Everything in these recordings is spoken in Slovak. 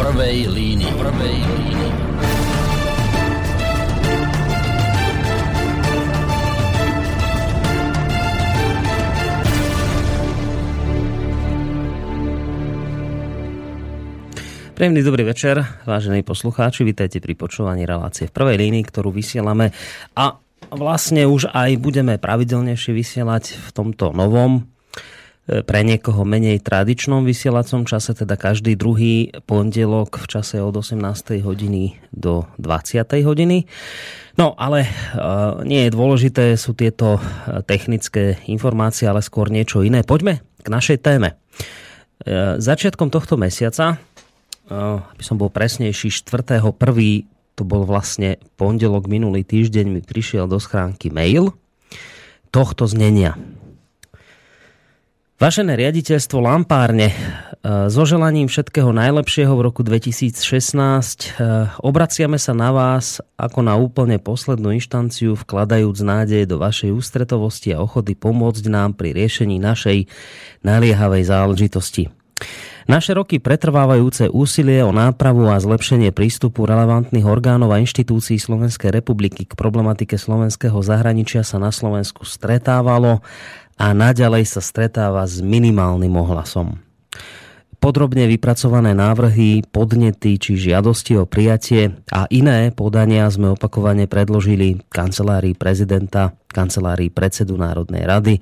prvej línii. Prvej línii. Príjemný dobrý večer, vážení poslucháči, vítajte pri počúvaní relácie v prvej línii, ktorú vysielame a vlastne už aj budeme pravidelnejšie vysielať v tomto novom pre niekoho menej tradičnom vysielacom čase, teda každý druhý pondelok v čase od 18. hodiny do 20. hodiny. No ale uh, nie je dôležité, sú tieto e, technické informácie, ale skôr niečo iné. Poďme k našej téme. Uh, začiatkom tohto mesiaca aby som bol presnejší, 4.1. to bol vlastne pondelok minulý týždeň mi prišiel do schránky mail tohto znenia. Vážené riaditeľstvo Lampárne, so želaním všetkého najlepšieho v roku 2016 obraciame sa na vás ako na úplne poslednú inštanciu vkladajúc nádej do vašej ústretovosti a ochoty pomôcť nám pri riešení našej naliehavej záležitosti. Naše roky pretrvávajúce úsilie o nápravu a zlepšenie prístupu relevantných orgánov a inštitúcií Slovenskej republiky k problematike slovenského zahraničia sa na Slovensku stretávalo a naďalej sa stretáva s minimálnym ohlasom podrobne vypracované návrhy, podnety či žiadosti o prijatie a iné podania sme opakovane predložili kancelárii prezidenta, kancelárii predsedu Národnej rady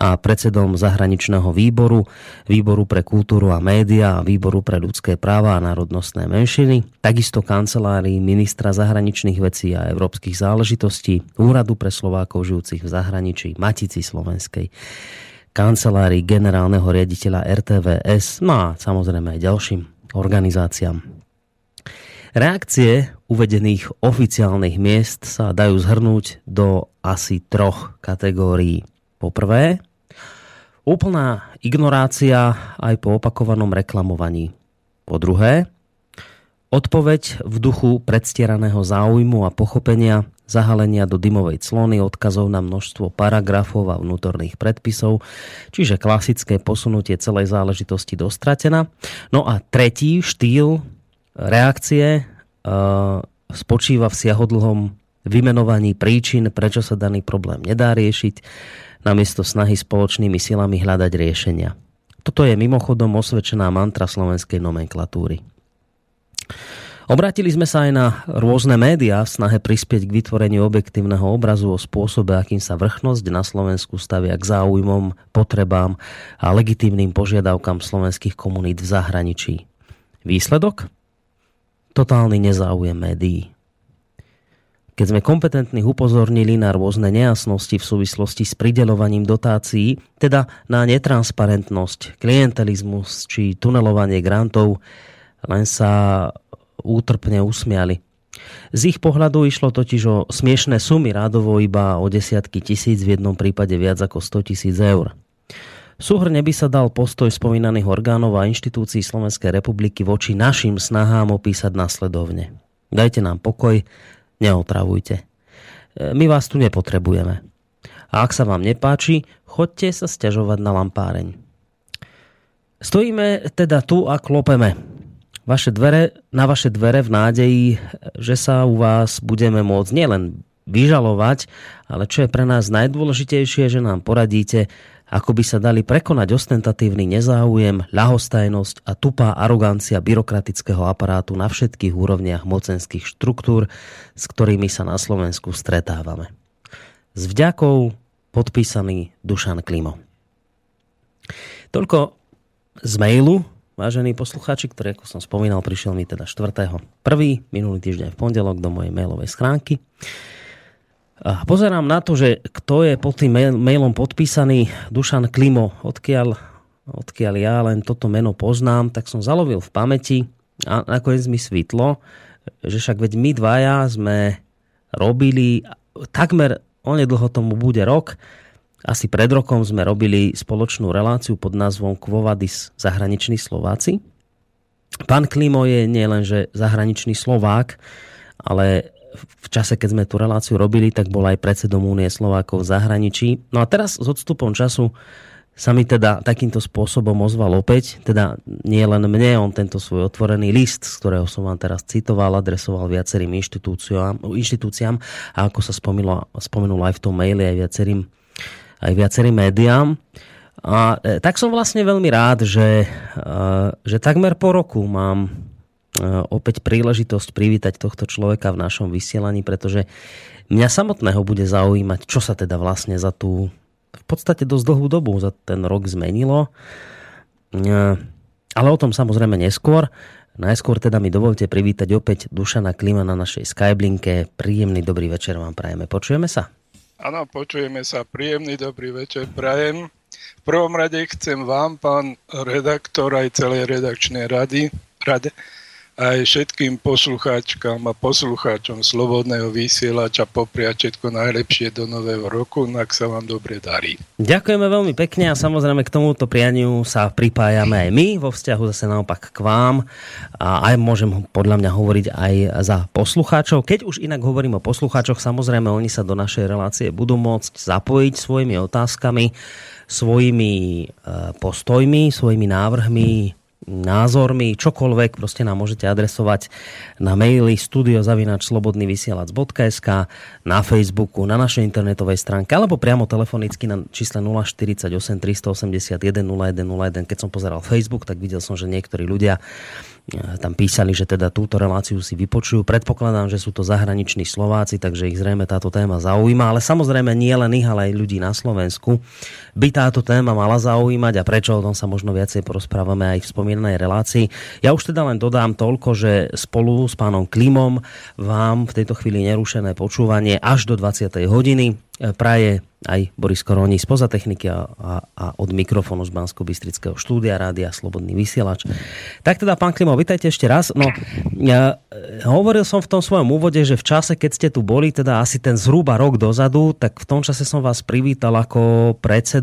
a predsedom zahraničného výboru, výboru pre kultúru a média a výboru pre ľudské práva a národnostné menšiny, takisto kancelárii ministra zahraničných vecí a európskych záležitostí, úradu pre Slovákov žijúcich v zahraničí, Matici Slovenskej kancelárii generálneho riaditeľa RTVS, no a samozrejme aj ďalším organizáciám. Reakcie uvedených oficiálnych miest sa dajú zhrnúť do asi troch kategórií. Poprvé, úplná ignorácia aj po opakovanom reklamovaní. Po druhé, odpoveď v duchu predstieraného záujmu a pochopenia zahalenia do dymovej clony, odkazov na množstvo paragrafov a vnútorných predpisov, čiže klasické posunutie celej záležitosti do stratena. No a tretí štýl reakcie e, spočíva v siahodlhom vymenovaní príčin, prečo sa daný problém nedá riešiť, namiesto snahy spoločnými silami hľadať riešenia. Toto je mimochodom osvedčená mantra slovenskej nomenklatúry. Obratili sme sa aj na rôzne médiá v snahe prispieť k vytvoreniu objektívneho obrazu o spôsobe, akým sa vrchnosť na Slovensku stavia k záujmom, potrebám a legitímnym požiadavkám slovenských komunít v zahraničí. Výsledok? Totálny nezáujem médií. Keď sme kompetentných upozornili na rôzne nejasnosti v súvislosti s pridelovaním dotácií, teda na netransparentnosť, klientelizmus či tunelovanie grantov, len sa útrpne usmiali. Z ich pohľadu išlo totiž o smiešné sumy rádovo iba o desiatky tisíc, v jednom prípade viac ako 100 tisíc eur. Súhrne by sa dal postoj spomínaných orgánov a inštitúcií Slovenskej republiky voči našim snahám opísať nasledovne. Dajte nám pokoj, neotravujte. E, my vás tu nepotrebujeme. A ak sa vám nepáči, chodte sa stiažovať na lampáreň. Stojíme teda tu a klopeme vaše dvere, na vaše dvere v nádeji, že sa u vás budeme môcť nielen vyžalovať, ale čo je pre nás najdôležitejšie, že nám poradíte, ako by sa dali prekonať ostentatívny nezáujem, ľahostajnosť a tupá arogancia byrokratického aparátu na všetkých úrovniach mocenských štruktúr, s ktorými sa na Slovensku stretávame. S vďakou podpísaný Dušan Klimo. Toľko z mailu, vážení poslucháči, ktorý, ako som spomínal, prišiel mi teda 4. prvý, minulý týždeň v pondelok do mojej mailovej schránky. A pozerám na to, že kto je pod tým mailom podpísaný Dušan Klimo, odkiaľ, odkiaľ ja len toto meno poznám, tak som zalovil v pamäti a nakoniec mi svitlo, že však veď my dvaja sme robili takmer onedlho tomu bude rok, asi pred rokom sme robili spoločnú reláciu pod názvom Kvovadis zahraniční Slováci. Pán Klimo je nielenže zahraničný Slovák, ale v čase, keď sme tú reláciu robili, tak bol aj predsedom Únie Slovákov v zahraničí. No a teraz s odstupom času sa mi teda takýmto spôsobom ozval opäť, teda nie len mne, on tento svoj otvorený list, z ktorého som vám teraz citoval, adresoval viacerým inštitúciám, inštitúciám a ako sa spomínalo, spomenulo aj v tom maili aj viacerým, aj viacerým médiám. A e, tak som vlastne veľmi rád, že, e, že takmer po roku mám e, opäť príležitosť privítať tohto človeka v našom vysielaní, pretože mňa samotného bude zaujímať, čo sa teda vlastne za tú v podstate dosť dlhú dobu za ten rok zmenilo. Ale o tom samozrejme neskôr. Najskôr teda mi dovolte privítať opäť Dušana Klima na našej Skyblinke. Príjemný dobrý večer vám prajeme. Počujeme sa? Áno, počujeme sa. Príjemný dobrý večer prajem. V prvom rade chcem vám, pán redaktor, aj celej redakčnej rady, rade, aj všetkým poslucháčkam a poslucháčom Slobodného vysielača popriať všetko najlepšie do nového roku, nak sa vám dobre darí. Ďakujeme veľmi pekne a samozrejme k tomuto prianiu sa pripájame aj my vo vzťahu zase naopak k vám a aj môžem podľa mňa hovoriť aj za poslucháčov. Keď už inak hovorím o poslucháčoch, samozrejme oni sa do našej relácie budú môcť zapojiť svojimi otázkami, svojimi e, postojmi, svojimi návrhmi, názormi, čokoľvek, proste nám môžete adresovať na maily studiozavinačslobodnyvysielac.sk na Facebooku, na našej internetovej stránke alebo priamo telefonicky na čísle 048 381 0101. Keď som pozeral Facebook, tak videl som, že niektorí ľudia tam písali, že teda túto reláciu si vypočujú. Predpokladám, že sú to zahraniční Slováci, takže ich zrejme táto téma zaujíma, ale samozrejme nie len ich, ale aj ľudí na Slovensku by táto téma mala zaujímať a prečo o tom sa možno viacej porozprávame aj v spomínanej relácii. Ja už teda len dodám toľko, že spolu s pánom Klimom vám v tejto chvíli nerušené počúvanie až do 20. hodiny praje aj Boris Koroni spoza techniky a, a, a od mikrofónu z bansko bystrického štúdia Rádia Slobodný vysielač. Tak teda, pán Klimo, vítajte ešte raz. No, ja, hovoril som v tom svojom úvode, že v čase, keď ste tu boli, teda asi ten zhruba rok dozadu, tak v tom čase som vás privítal ako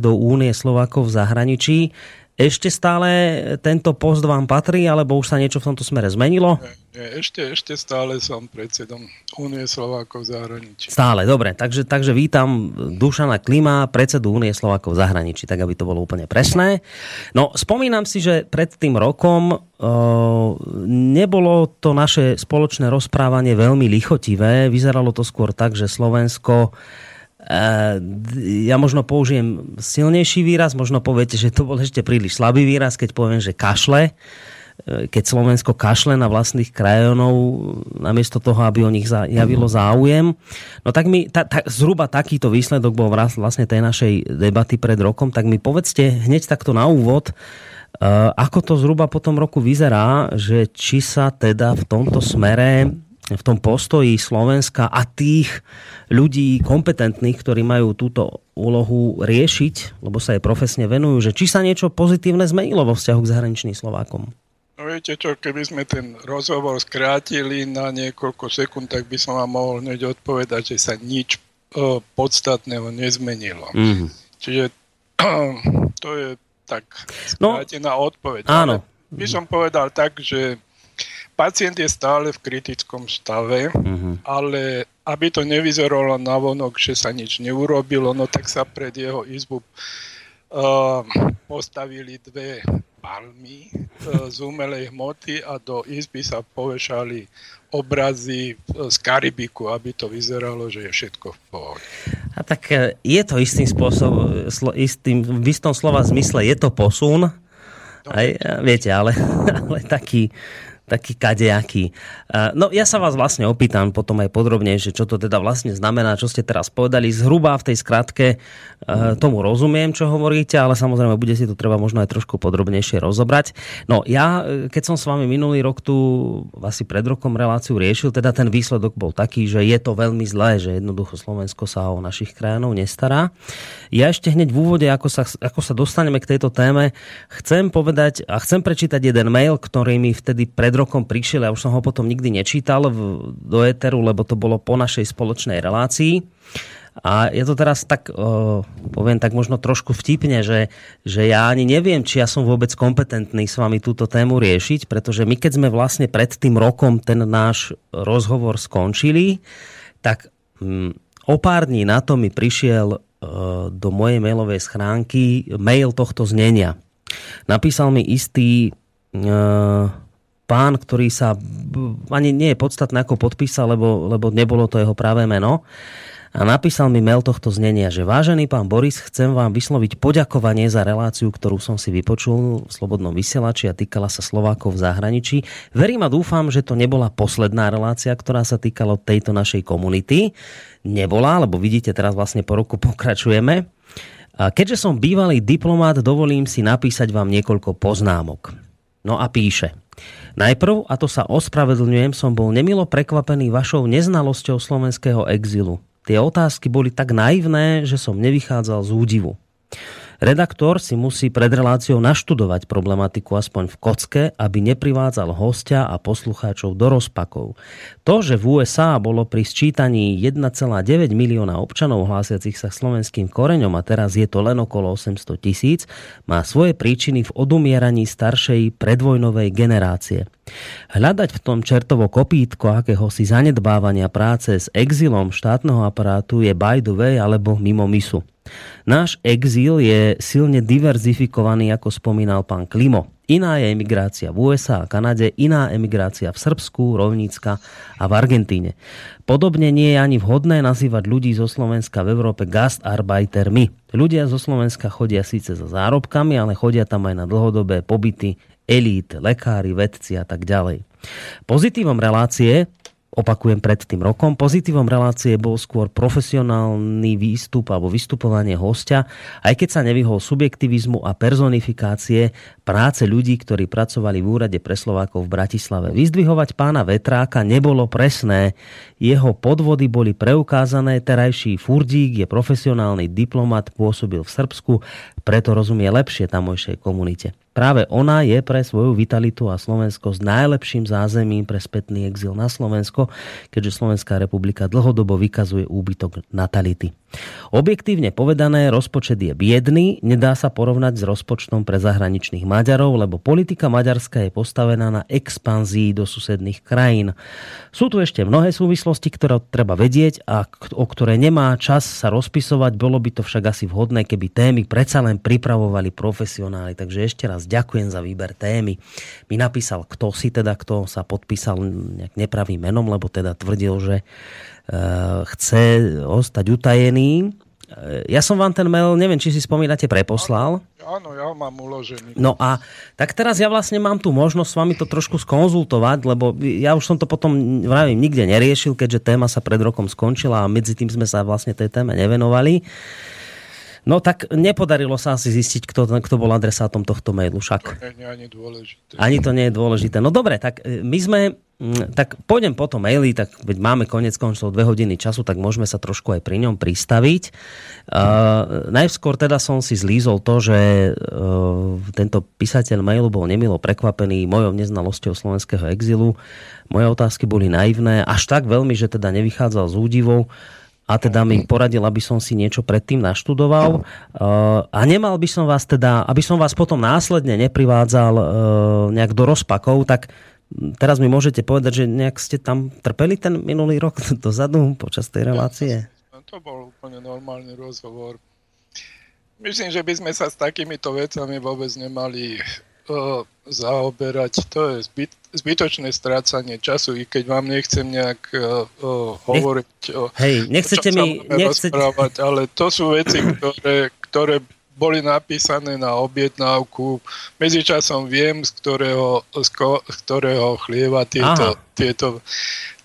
predsedou Únie Slovákov v zahraničí. Ešte stále tento post vám patrí, alebo už sa niečo v tomto smere zmenilo? Nie, nie, ešte, ešte stále som predsedom Únie Slovákov v zahraničí. Stále, dobre. Takže, takže vítam Dušana Klima, predsedu Únie Slovákov v zahraničí, tak aby to bolo úplne presné. No, spomínam si, že pred tým rokom uh, nebolo to naše spoločné rozprávanie veľmi lichotivé. Vyzeralo to skôr tak, že Slovensko ja možno použijem silnejší výraz, možno poviete, že to bol ešte príliš slabý výraz, keď poviem, že kašle. Keď Slovensko kašle na vlastných krajonov namiesto toho, aby o nich javilo záujem. No tak mi ta, ta, zhruba takýto výsledok bol vlastne tej našej debaty pred rokom, tak mi povedzte hneď takto na úvod, ako to zhruba po tom roku vyzerá, že či sa teda v tomto smere v tom postoji Slovenska a tých ľudí kompetentných, ktorí majú túto úlohu riešiť, lebo sa jej profesne venujú, že či sa niečo pozitívne zmenilo vo vzťahu k zahraničným Slovákom? No viete čo, keby sme ten rozhovor skrátili na niekoľko sekúnd, tak by som vám mohol hneď odpovedať, že sa nič o, podstatného nezmenilo. Mm. Čiže to je tak no, skrátená no, odpoveď. Áno. Ale by som povedal tak, že pacient je stále v kritickom stave, uh-huh. ale aby to nevyzeralo na vonok, že sa nič neurobilo, no tak sa pred jeho izbu uh, postavili dve palmy uh, z umelej hmoty a do izby sa povešali obrazy z Karibiku, aby to vyzeralo, že je všetko v pohode. A tak je to istým spôsobom, istým, v istom slova zmysle je to posun, no, aj, viete, ale, ale taký, taký kadejaký. No ja sa vás vlastne opýtam potom aj podrobnejšie, čo to teda vlastne znamená, čo ste teraz povedali. Zhruba v tej skratke e, tomu rozumiem, čo hovoríte, ale samozrejme bude si to treba možno aj trošku podrobnejšie rozobrať. No ja, e, keď som s vami minulý rok tu asi pred rokom reláciu riešil, teda ten výsledok bol taký, že je to veľmi zlé, že jednoducho Slovensko sa o našich krajanov nestará. Ja ešte hneď v úvode, ako sa, ako sa dostaneme k tejto téme, chcem povedať a chcem prečítať jeden mail, ktorý mi vtedy pred rokom prišiel, ja už som ho potom nikdy nečítal v, do éteru, lebo to bolo po našej spoločnej relácii. A je to teraz tak, uh, poviem tak možno trošku vtipne, že, že ja ani neviem, či ja som vôbec kompetentný s vami túto tému riešiť, pretože my keď sme vlastne pred tým rokom ten náš rozhovor skončili, tak um, o pár dní na to mi prišiel do mojej mailovej schránky mail tohto znenia. Napísal mi istý pán, ktorý sa ani nie je podstatné, ako podpísal, lebo, lebo nebolo to jeho práve meno a napísal mi mail tohto znenia, že vážený pán Boris, chcem vám vysloviť poďakovanie za reláciu, ktorú som si vypočul v Slobodnom vysielači a týkala sa Slovákov v zahraničí. Verím a dúfam, že to nebola posledná relácia, ktorá sa týkala tejto našej komunity. Nebola, lebo vidíte, teraz vlastne po roku pokračujeme. A keďže som bývalý diplomát, dovolím si napísať vám niekoľko poznámok. No a píše. Najprv, a to sa ospravedlňujem, som bol nemilo prekvapený vašou neznalosťou slovenského exilu tie otázky boli tak naivné, že som nevychádzal z údivu. Redaktor si musí pred reláciou naštudovať problematiku aspoň v kocke, aby neprivádzal hostia a poslucháčov do rozpakov. To, že v USA bolo pri sčítaní 1,9 milióna občanov hlásiacich sa slovenským koreňom a teraz je to len okolo 800 tisíc, má svoje príčiny v odumieraní staršej predvojnovej generácie. Hľadať v tom čertovo kopítko akéhosi zanedbávania práce s exilom štátneho aparátu je by the way alebo mimo misu. Náš exíl je silne diverzifikovaný, ako spomínal pán Klimo. Iná je emigrácia v USA a Kanade, iná emigrácia v Srbsku, Rovnícka a v Argentíne. Podobne nie je ani vhodné nazývať ľudí zo Slovenska v Európe gastarbeitermi. Ľudia zo Slovenska chodia síce za zárobkami, ale chodia tam aj na dlhodobé pobyty elít, lekári, vedci a tak ďalej. Pozitívom relácie opakujem pred tým rokom. Pozitívom relácie bol skôr profesionálny výstup alebo vystupovanie hostia, aj keď sa nevyhol subjektivizmu a personifikácie práce ľudí, ktorí pracovali v úrade pre Slovákov v Bratislave. Vyzdvihovať pána Vetráka nebolo presné. Jeho podvody boli preukázané, terajší Furdík je profesionálny diplomat, pôsobil v Srbsku, preto rozumie lepšie tamojšej komunite. Práve ona je pre svoju vitalitu a Slovensko s najlepším zázemím pre spätný exil na Slovensko, keďže Slovenská republika dlhodobo vykazuje úbytok natality. Objektívne povedané, rozpočet je biedný, nedá sa porovnať s rozpočtom pre zahraničných Maďarov, lebo politika maďarská je postavená na expanzii do susedných krajín. Sú tu ešte mnohé súvislosti, ktoré treba vedieť a o ktoré nemá čas sa rozpisovať, bolo by to však asi vhodné, keby témy predsa len pripravovali profesionáli. Takže ešte raz ďakujem za výber témy. Mi napísal, kto si teda, kto sa podpísal nejak nepravým menom, lebo teda tvrdil, že Eh, chce ostať utajený. Eh, ja som vám ten mail, neviem, či si spomínate, preposlal. Áno, ja mám uložený. No a tak teraz ja vlastne mám tu možnosť s vami to trošku skonzultovať, lebo ja už som to potom, vravím, nikde neriešil, keďže téma sa pred rokom skončila a medzi tým sme sa vlastne tej téme nevenovali. No tak nepodarilo sa asi zistiť, kto, kto bol adresátom tohto mailu však. To nie je ani dôležité. Ani to nie je dôležité. No dobre, tak e, my sme, mm, tak pôjdem po tom maili, tak veď máme konec koncov dve hodiny času, tak môžeme sa trošku aj pri ňom pristaviť. Uh, najskôr teda som si zlízol to, že uh, tento písateľ mailu bol nemilo prekvapený mojou neznalosťou slovenského exilu. Moje otázky boli naivné, až tak veľmi, že teda nevychádzal z údivou a teda mi poradil, aby som si niečo predtým naštudoval. Uh, a nemal by som vás teda, aby som vás potom následne neprivádzal uh, nejak do rozpakov, tak teraz mi môžete povedať, že nejak ste tam trpeli ten minulý rok dozadu počas tej relácie? To bol úplne normálny rozhovor. Myslím, že by sme sa s takýmito vecami vôbec nemali zaoberať. To je zbyt, zbytočné strácanie času, i keď vám nechcem nejak uh, hovoriť o Hej, nechcete mi, nechcete... rozprávať, ale to sú veci, ktoré, ktoré boli napísané na objednávku. Medzičasom viem, z ktorého, z, ko, z ktorého chlieva tieto, tieto,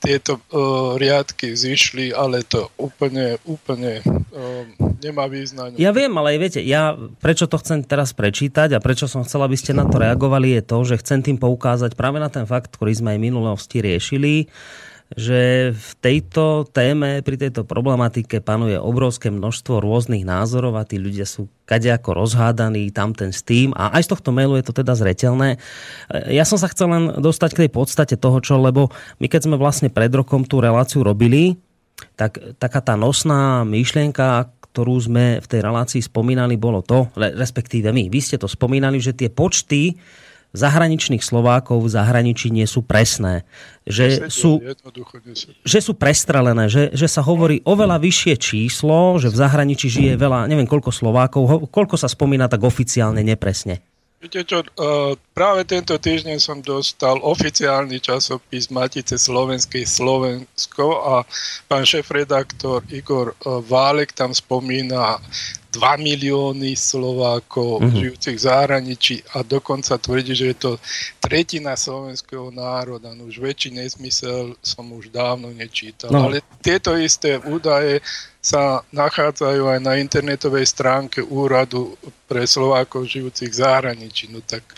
tieto uh, riadky zišli, ale to úplne, úplne uh, nemá význam. Ja viem, ale viete, ja prečo to chcem teraz prečítať a prečo som chcel, aby ste na to reagovali, je to, že chcem tým poukázať práve na ten fakt, ktorý sme aj minulosti riešili, že v tejto téme, pri tejto problematike panuje obrovské množstvo rôznych názorov a tí ľudia sú kadejako rozhádaní tam ten s tým a aj z tohto mailu je to teda zretelné. Ja som sa chcel len dostať k tej podstate toho, čo, lebo my keď sme vlastne pred rokom tú reláciu robili, tak taká tá nosná myšlienka, ktorú sme v tej relácii spomínali, bolo to, respektíve my, vy ste to spomínali, že tie počty zahraničných Slovákov v zahraničí nie sú presné. Že sú, že sú prestrelené, že, že sa hovorí oveľa vyššie číslo, že v zahraničí žije veľa, neviem koľko Slovákov, koľko sa spomína tak oficiálne nepresne. Viete čo, uh, práve tento týždeň som dostal oficiálny časopis Matice Slovenskej Slovensko a pán šéf-redaktor Igor uh, Válek tam spomína 2 milióny Slovákov mm-hmm. žijúcich v zahraničí a dokonca tvrdí, že je to tretina slovenského národa. No už väčší nezmysel som už dávno nečítal. No. Ale tieto isté údaje sa nachádzajú aj na internetovej stránke úradu pre Slovákov žijúcich v zahraničí. No tak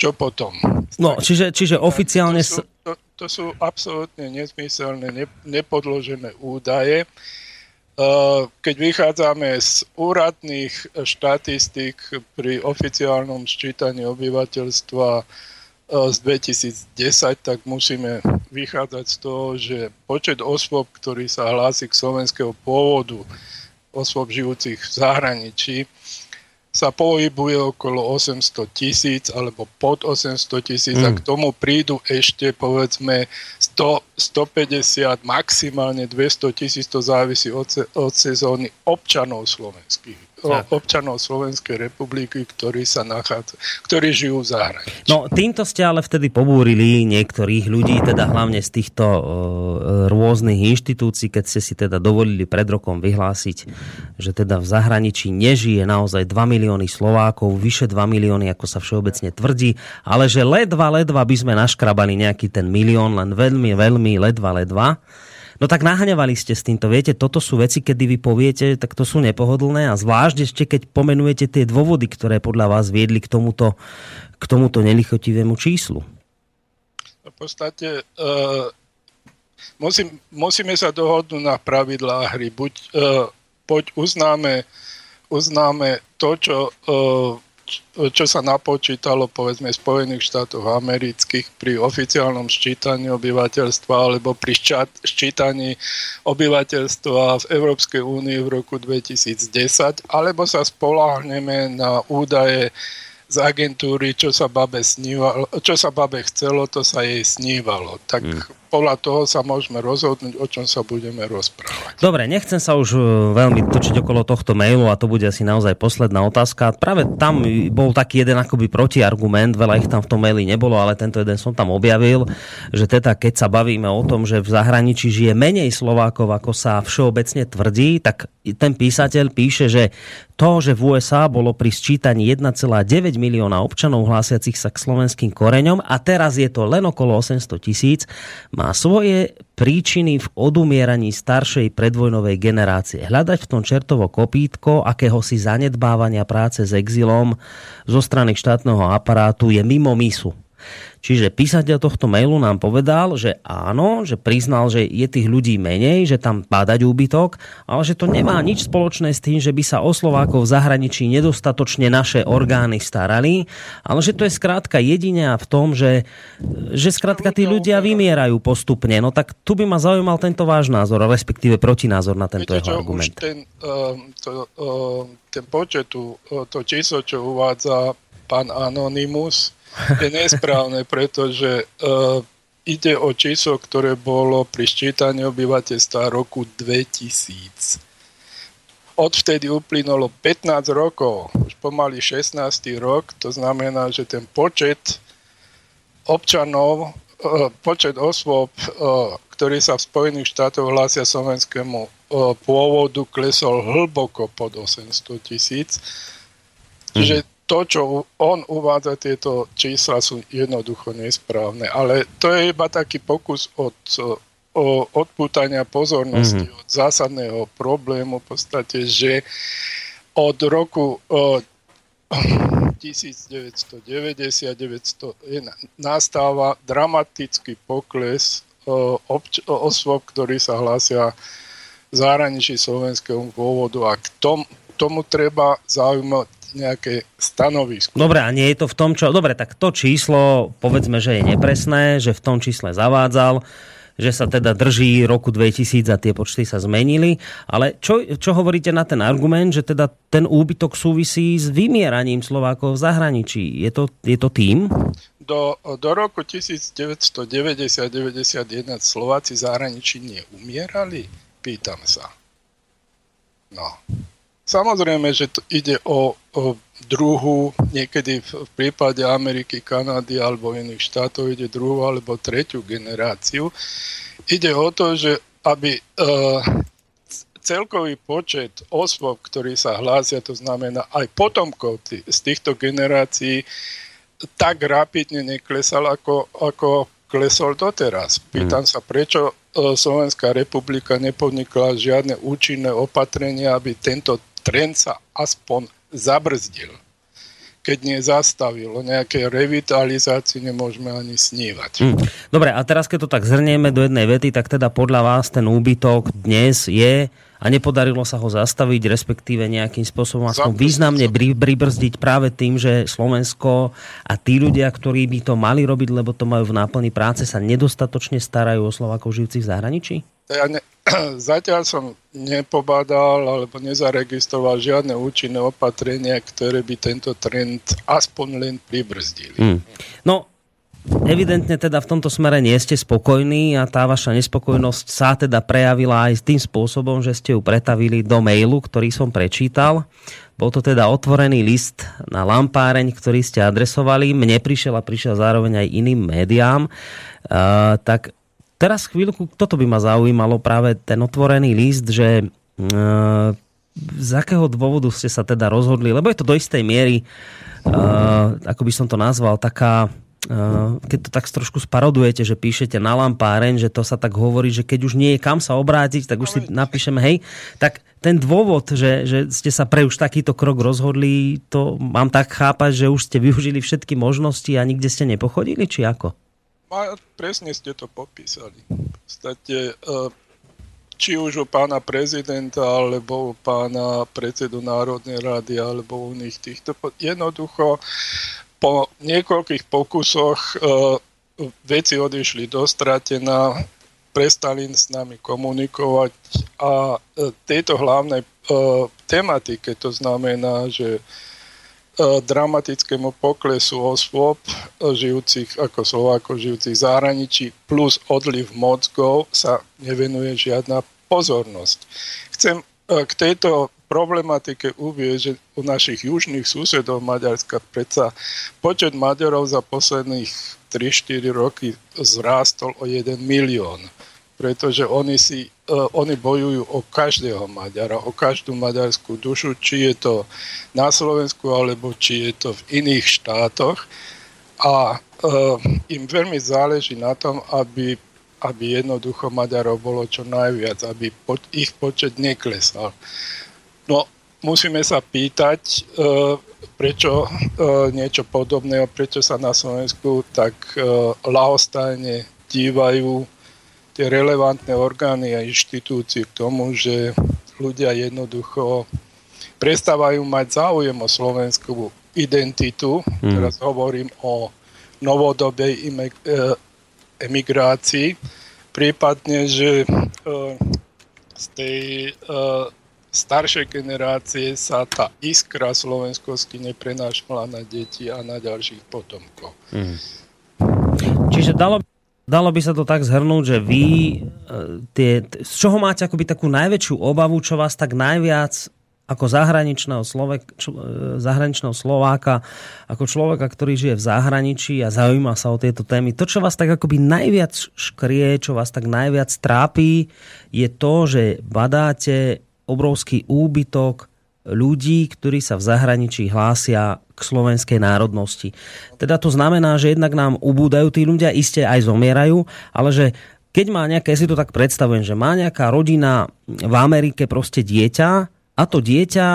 čo potom? No, čiže, čiže oficiálne... To sú, to, to sú absolútne nezmyselné, ne, nepodložené údaje. Eh, keď vychádzame z úradných štatistík pri oficiálnom sčítaní obyvateľstva eh, z 2010, tak musíme vychádzať z toho, že počet osôb, ktorý sa hlási k slovenského pôvodu, osôb žijúcich v zahraničí, sa pohybuje okolo 800 tisíc alebo pod 800 tisíc mm. a k tomu prídu ešte povedzme 100, 150, maximálne 200 tisíc, to závisí od, od sezóny občanov slovenských občanov Slovenskej republiky, ktorí sa nachádza, ktorí žijú v zahraničí. No, týmto ste ale vtedy pobúrili niektorých ľudí, teda hlavne z týchto uh, rôznych inštitúcií, keď ste si teda dovolili pred rokom vyhlásiť, že teda v zahraničí nežije naozaj 2 milióny Slovákov, vyše 2 milióny, ako sa všeobecne tvrdí, ale že ledva, ledva by sme naškrabali nejaký ten milión, len veľmi, veľmi ledva, ledva. No tak nahaňovali ste s týmto. Viete, toto sú veci, kedy vy poviete, tak to sú nepohodlné a zvlášť ešte, keď pomenujete tie dôvody, ktoré podľa vás viedli k tomuto, k tomuto nelichotivému číslu. V podstate uh, musím, musíme sa dohodnúť na pravidlá hry. Buď, uh, poď uznáme, uznáme to, čo uh, čo sa napočítalo povedzme v Spojených štátoch amerických pri oficiálnom ščítaní obyvateľstva alebo pri ščítaní obyvateľstva v Európskej únii v roku 2010, alebo sa spoláhneme na údaje z agentúry, čo sa babe, snívalo, čo sa babe chcelo, to sa jej snívalo. Tak mm podľa toho sa môžeme rozhodnúť, o čom sa budeme rozprávať. Dobre, nechcem sa už e, veľmi točiť okolo tohto mailu a to bude asi naozaj posledná otázka. Práve tam bol taký jeden akoby protiargument, veľa ich tam v tom maili nebolo, ale tento jeden som tam objavil, že teda keď sa bavíme o tom, že v zahraničí žije menej Slovákov, ako sa všeobecne tvrdí, tak ten písateľ píše, že to, že v USA bolo pri sčítaní 1,9 milióna občanov hlásiacich sa k slovenským koreňom a teraz je to len okolo 800 tisíc, má svoje príčiny v odumieraní staršej predvojnovej generácie. Hľadať v tom čertovo kopítko akéhosi zanedbávania práce s exilom zo strany štátneho aparátu je mimo misu. Čiže písateľ tohto mailu nám povedal, že áno, že priznal, že je tých ľudí menej, že tam padať úbytok, ale že to nemá nič spoločné s tým, že by sa o Slovákov v zahraničí nedostatočne naše orgány starali, ale že to je skrátka jedine v tom, že, že skrátka tí ľudia vymierajú postupne. No tak tu by ma zaujímal tento váš názor, respektíve protinázor na tento Viete, jeho argument. Ten, uh, to, uh, ten počet, to, to číslo, čo uvádza pán Anonymous, je nesprávne, pretože uh, ide o číslo, ktoré bolo pri ščítaní obyvateľstva roku 2000. Odvtedy uplynulo 15 rokov, už pomaly 16. rok, to znamená, že ten počet občanov, uh, počet osôb, uh, ktorí sa v Spojených štátoch hlásia slovenskému pôvodu, klesol hlboko pod 800 tisíc. Čiže to, čo on uvádza, tieto čísla sú jednoducho nesprávne. Ale to je iba taký pokus od, o odpútania pozornosti mm-hmm. od zásadného problému v podstate, že od roku o, 1990 900 nastáva dramatický pokles o, obč- osôb, ktorí sa hlásia zahraničí slovenského pôvodu a k tom, tomu treba zaujímať nejaké stanovisko. Dobre, a nie je to v tom, čo... Dobre, tak to číslo, povedzme, že je nepresné, že v tom čísle zavádzal, že sa teda drží roku 2000 a tie počty sa zmenili. Ale čo, čo hovoríte na ten argument, že teda ten úbytok súvisí s vymieraním Slovákov v zahraničí? Je to, je to tým? Do, do roku 1990-91 Slováci zahraničí neumierali? Pýtam sa. No. Samozrejme, že to ide o, o druhú, niekedy v, v prípade Ameriky, Kanady alebo iných štátov ide druhú alebo tretiu generáciu. Ide o to, že aby uh, celkový počet osôb, ktorí sa hlásia, to znamená aj potomkov t- z týchto generácií, tak rapidne neklesal, ako, ako klesol doteraz. Pýtam sa, prečo uh, Slovenská republika nepodnikla žiadne účinné opatrenia, aby tento trend sa aspoň zabrzdil. Keď nezastavil, o nejakej revitalizácii nemôžeme ani snívať. Hm. Dobre, a teraz keď to tak zhrnieme do jednej vety, tak teda podľa vás ten úbytok dnes je a nepodarilo sa ho zastaviť, respektíve nejakým spôsobom aspoň významne pribrzdiť práve tým, že Slovensko a tí ľudia, ktorí by to mali robiť, lebo to majú v náplni práce, sa nedostatočne starajú o Slovákov žijúcich v zahraničí? Ja ne, zatiaľ som nepobádal alebo nezaregistroval žiadne účinné opatrenia, ktoré by tento trend aspoň len pribrzdili. Hmm. No, Evidentne teda v tomto smere nie ste spokojní a tá vaša nespokojnosť sa teda prejavila aj tým spôsobom, že ste ju pretavili do mailu, ktorý som prečítal. Bol to teda otvorený list na lampáreň, ktorý ste adresovali. Mne prišiel a prišiel zároveň aj iným médiám. Uh, tak teraz chvíľku, toto by ma zaujímalo práve ten otvorený list, že uh, z akého dôvodu ste sa teda rozhodli, lebo je to do istej miery, uh, ako by som to nazval, taká keď to tak trošku sparodujete, že píšete na lampáreň, že to sa tak hovorí, že keď už nie je kam sa obrátiť, tak už si napíšeme hej, tak ten dôvod, že, že ste sa pre už takýto krok rozhodli, to mám tak chápať, že už ste využili všetky možnosti a nikde ste nepochodili, či ako? Presne ste to popísali. V podstate, e, či už u pána prezidenta, alebo u pána predsedu Národnej rady, alebo u nich týchto, jednoducho po niekoľkých pokusoch e, veci odišli do stratená, prestali s nami komunikovať a e, tejto hlavnej tematike, to znamená, že dramatickému poklesu osôb e, žijúcich ako Slovákov, žijúcich zahraničí plus odliv mozgov sa nevenuje žiadna pozornosť. Chcem e, k tejto problematike uvie, že u našich južných susedov Maďarska predsa počet Maďarov za posledných 3-4 roky zrástol o 1 milión pretože oni, si, uh, oni bojujú o každého Maďara, o každú maďarskú dušu, či je to na Slovensku, alebo či je to v iných štátoch. A uh, im veľmi záleží na tom, aby, aby jednoducho Maďarov bolo čo najviac, aby po, ich počet neklesal. No, musíme sa pýtať, e, prečo niečo podobného, prečo sa na Slovensku tak lahostajne dívajú tie relevantné orgány a inštitúcie k tomu, že ľudia jednoducho prestávajú mať záujem o slovenskú identitu. Mm. Teraz hovorím o novodobej emigrácii. Prípadne, že z tej staršej generácie sa tá iskra slovenskosti neprenášala na deti a na ďalších potomkov. Mm. Čiže dalo, dalo by sa to tak zhrnúť, že vy e, tie, z čoho máte akoby takú najväčšiu obavu, čo vás tak najviac ako zahraničného, Slovek, č, e, zahraničného Slováka, ako človeka, ktorý žije v zahraničí a zaujíma sa o tieto témy. To, čo vás tak akoby najviac škrie, čo vás tak najviac trápí, je to, že badáte obrovský úbytok ľudí, ktorí sa v zahraničí hlásia k slovenskej národnosti. Teda to znamená, že jednak nám ubúdajú tí ľudia, iste aj zomierajú, ale že keď má nejaké, si to tak predstavujem, že má nejaká rodina v Amerike proste dieťa a to dieťa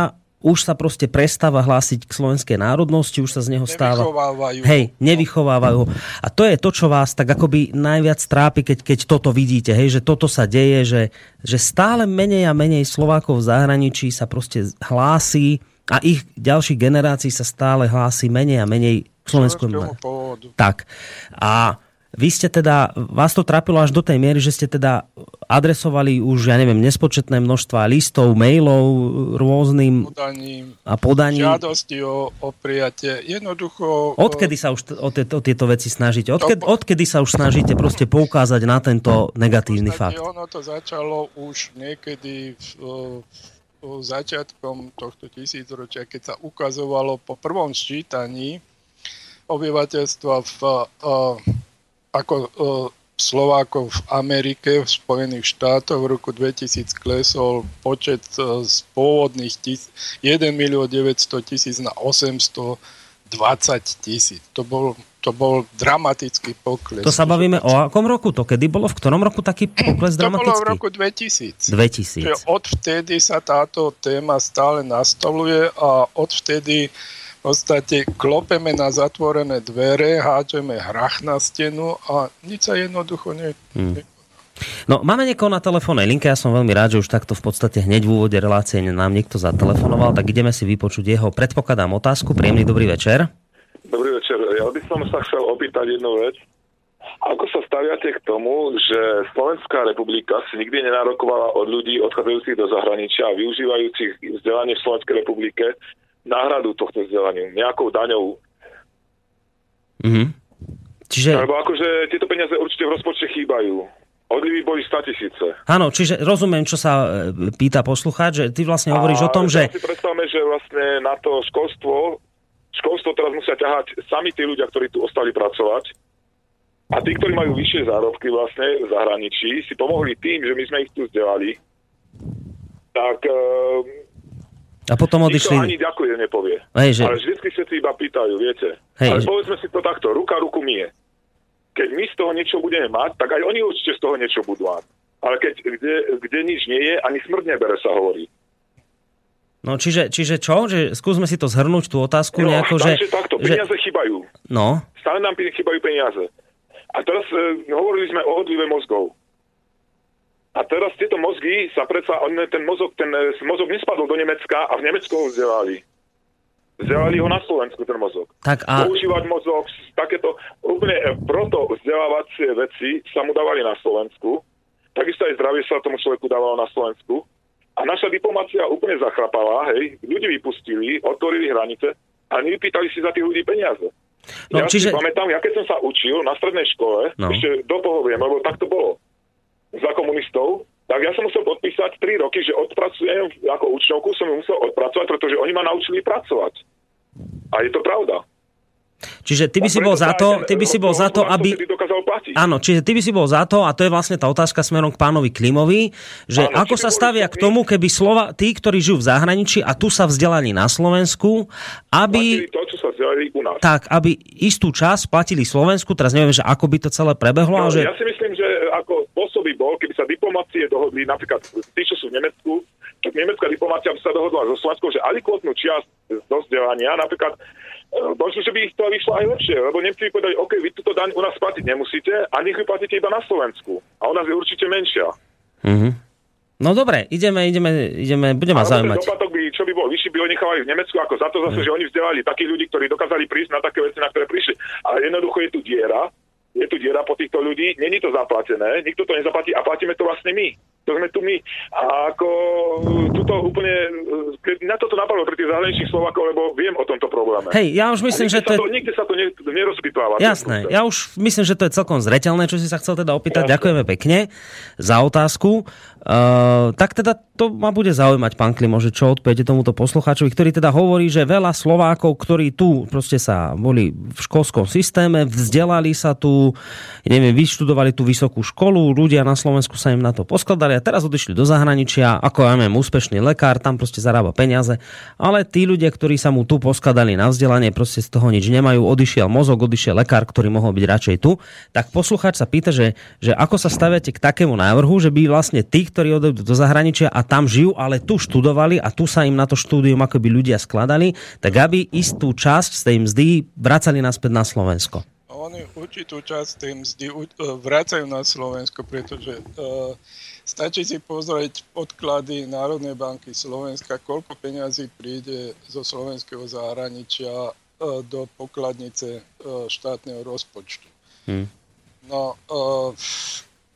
už sa proste prestáva hlásiť k slovenskej národnosti, už sa z neho stáva... Nevychovávajú. Hej, nevychovávajú. A to je to, čo vás tak akoby najviac trápi, keď, keď toto vidíte, hej, že toto sa deje, že, že stále menej a menej Slovákov v zahraničí sa proste hlási a ich ďalších generácií sa stále hlási menej a menej k slovenskému. pôvodu. Tak. A vy ste teda, vás to trápilo až do tej miery, že ste teda adresovali už, ja neviem, nespočetné množstva listov, mailov rôznym podaním, a podaním. žiadosti o, o prijatie. Jednoducho... Odkedy sa už o, te, o tieto veci snažíte? Odkedy, odkedy sa už snažíte proste poukázať na tento negatívny fakt? Ono to začalo už niekedy v, v, začiatkom tohto tisícročia, keď sa ukazovalo po prvom sčítaní obyvateľstva v, ako Slovákov v Amerike, v Spojených štátoch v roku 2000 klesol počet e, z pôvodných 1 milión 900 tisíc na 820 tisíc. To bol, to bol dramatický pokles. To sa bavíme o akom roku? To kedy bolo? V ktorom roku taký pokles dramatický? To bolo v roku 2000. 2000. Čiže odvtedy sa táto téma stále nastoluje a odvtedy podstate klopeme na zatvorené dvere, hádžeme hrach na stenu a nič sa jednoducho ne... Hmm. No, máme niekoho na telefónnej linke, ja som veľmi rád, že už takto v podstate hneď v úvode relácie nám niekto zatelefonoval, tak ideme si vypočuť jeho, predpokladám, otázku. Príjemný dobrý večer. Dobrý večer. Ja by som sa chcel opýtať jednu vec. Ako sa staviate k tomu, že Slovenská republika si nikdy nenárokovala od ľudí odchádzajúcich do zahraničia a využívajúcich vzdelanie v Slovenskej republike náhradu tohto vzdelania, nejakou daňou. Mm-hmm. Čiže... Lebo akože tieto peniaze určite v rozpočte chýbajú. Odlivy boli 100 tisíce. Áno, čiže rozumiem, čo sa e, pýta poslucháč, že ty vlastne hovoríš a o tom, že... si predstavme, že vlastne na to školstvo, školstvo teraz musia ťahať sami tí ľudia, ktorí tu ostali pracovať. A tí, ktorí majú vyššie zárobky vlastne v zahraničí, si pomohli tým, že my sme ich tu vzdelali. Tak e, a potom odišli... Nikto ani ďakujem nepovie. Hej, že... Ale vždy všetci iba pýtajú, viete. Hej, Ale že... povedzme si to takto, ruka ruku mie. Keď my z toho niečo budeme mať, tak aj oni určite z toho niečo budú mať. Ale keď, kde, kde nič nie je, ani smrť nebere, sa hovorí. No čiže, čiže čo? Že skúsme si to zhrnúť, tú otázku no, nejako, že... takto, peniaze že... chýbajú. No. Stále nám chýbajú peniaze. A teraz e, hovorili sme o odlive mozgov. A teraz tieto mozgy sa predsa, on, ten mozog, ten eh, mozog nespadol do Nemecka a v Nemecku ho vzdelali. Vzdelali ho na Slovensku, ten mozog. Tak a... Používať mozog, takéto úplne eh, proto vzdelávacie veci sa mu dávali na Slovensku. Takisto aj zdravie sa tomu človeku dávalo na Slovensku. A naša diplomácia úplne zachrapala, hej, ľudí vypustili, otvorili hranice a nevypýtali si za tých ľudí peniaze. No, ja čiže... si pamätám, ja keď som sa učil na strednej škole, no. ešte do toho viem, lebo tak to bolo za komunistov, tak ja som musel podpísať 3 roky, že odpracujem ako učňovku, som ju musel odpracovať, pretože oni ma naučili pracovať. A je to pravda. Čiže ty by si bol za to, ty by si bol za to, aby... Áno, čiže ty by si bol za to, a to je vlastne tá otázka smerom k pánovi Klimovi, že áno, ako sa stavia k tomu, keby slova, tí, ktorí žijú v zahraničí a tu sa vzdelali na Slovensku, aby... To, čo sa vzdelali u nás. Tak, aby istú čas platili Slovensku, teraz neviem, že ako by to celé prebehlo. No, že... Ja si myslím, že ako spôsob by bol, keby sa diplomácie dohodli, napríklad tí, čo sú v Nemecku, tak nemecká diplomácia by sa dohodla so Slovenskou, že alikvotnú čiasť do vzdelania, napríklad Možno, že by ich to vyšlo aj lepšie, lebo Nemci by povedali, OK, vy túto daň u nás platiť nemusíte a nech ju platíte iba na Slovensku. A u nás je určite menšia. Mm-hmm. No dobre, ideme, ideme, ideme, budeme ma zaujímať. Doplatok by, čo by bol vyšší, by oni nechávali v Nemecku ako za to zase, mm. že oni vzdelali takých ľudí, ktorí dokázali prísť na také veci, na ktoré prišli. Ale jednoducho je tu diera, je tu diera po týchto ľudí, není to zaplatené, nikto to nezaplatí a platíme to vlastne my. To sme tu my. A ako tuto úplne, na toto napadlo pri tých zahraničných Slovákov, lebo viem o tomto probléme. Hej, ja už myslím, že to je... To, nikde sa to ne, nerozpitváva. Jasné, ja už myslím, že to je celkom zretelné, čo si sa chcel teda opýtať. Jasné. Ďakujeme pekne za otázku. Uh, tak teda to ma bude zaujímať, pán Klimo, že čo odpäť tomuto poslucháčovi, ktorý teda hovorí, že veľa Slovákov, ktorí tu proste sa boli v školskom systéme, vzdelali sa tu, neviem, vyštudovali tú vysokú školu, ľudia na Slovensku sa im na to poskladali teraz odišli do zahraničia, ako ja neviem, úspešný lekár, tam proste zarába peniaze, ale tí ľudia, ktorí sa mu tu poskladali na vzdelanie, proste z toho nič nemajú, odišiel mozog, odišiel lekár, ktorý mohol byť radšej tu, tak poslucháč sa pýta, že, že ako sa staviate k takému návrhu, že by vlastne tí, ktorí odídu do zahraničia a tam žijú, ale tu študovali a tu sa im na to štúdium akoby ľudia skladali, tak aby istú časť z tej mzdy vracali naspäť na Slovensko. Oni určitú časť tej mzdy vracajú na Slovensko, pretože uh, Stačí si pozrieť podklady Národnej banky Slovenska, koľko peňazí príde zo slovenského zahraničia e, do pokladnice e, štátneho rozpočtu. Hmm. No, uh,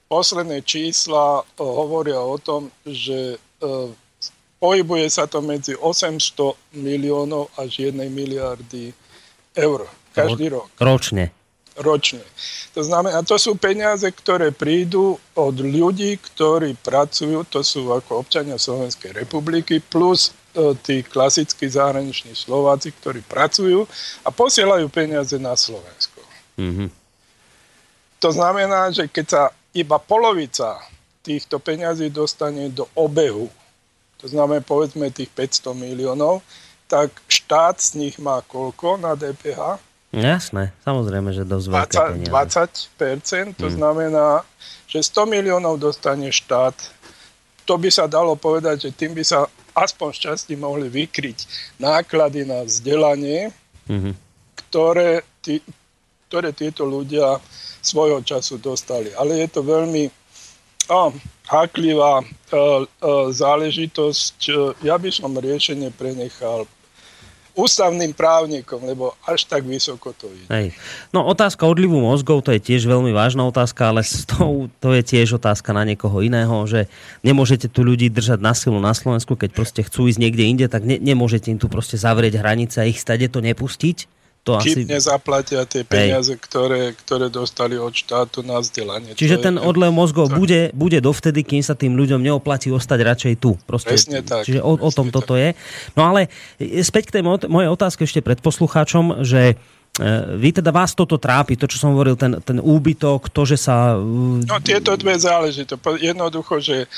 posledné čísla hovoria o tom, že pohybuje sa to medzi 800 miliónov až 1 miliardy eur každý rok. Ročne. Ročne. To znamená, to sú peniaze, ktoré prídu od ľudí, ktorí pracujú, to sú ako občania Slovenskej republiky, plus e, tí klasickí zahraniční Slováci, ktorí pracujú a posielajú peniaze na Slovensko. Mm-hmm. To znamená, že keď sa iba polovica týchto peňazí dostane do obehu, to znamená povedzme tých 500 miliónov, tak štát z nich má koľko na DPH? Jasné, samozrejme, že dosť veľké 20, 20%, to hmm. znamená, že 100 miliónov dostane štát. To by sa dalo povedať, že tým by sa aspoň šťastí mohli vykryť náklady na vzdelanie, hmm. ktoré, tí, ktoré tieto ľudia svojho času dostali. Ale je to veľmi oh, háklivá uh, uh, záležitosť. Ja by som riešenie prenechal ústavným právnikom, lebo až tak vysoko to ide. Hej. No otázka odlivu mozgov, to je tiež veľmi vážna otázka, ale s tou, to je tiež otázka na niekoho iného, že nemôžete tu ľudí držať na silu na Slovensku, keď proste chcú ísť niekde inde, tak ne, nemôžete im tu proste zavrieť hranice a ich stade to nepustiť to Kým asi... nezaplatia tie peniaze, ktoré, ktoré dostali od štátu na vzdelanie. Čiže to ten je... odlev mozgov to... bude, bude dovtedy, kým sa tým ľuďom neoplatí ostať radšej tu. Proste, presne tak. Čiže o, o tom toto je. No ale späť k tej mojej otázke ešte pred poslucháčom, že e, vy teda vás toto trápi, to, čo som hovoril, ten, ten úbytok, to, že sa... No tieto dve záležitosti. Jednoducho, že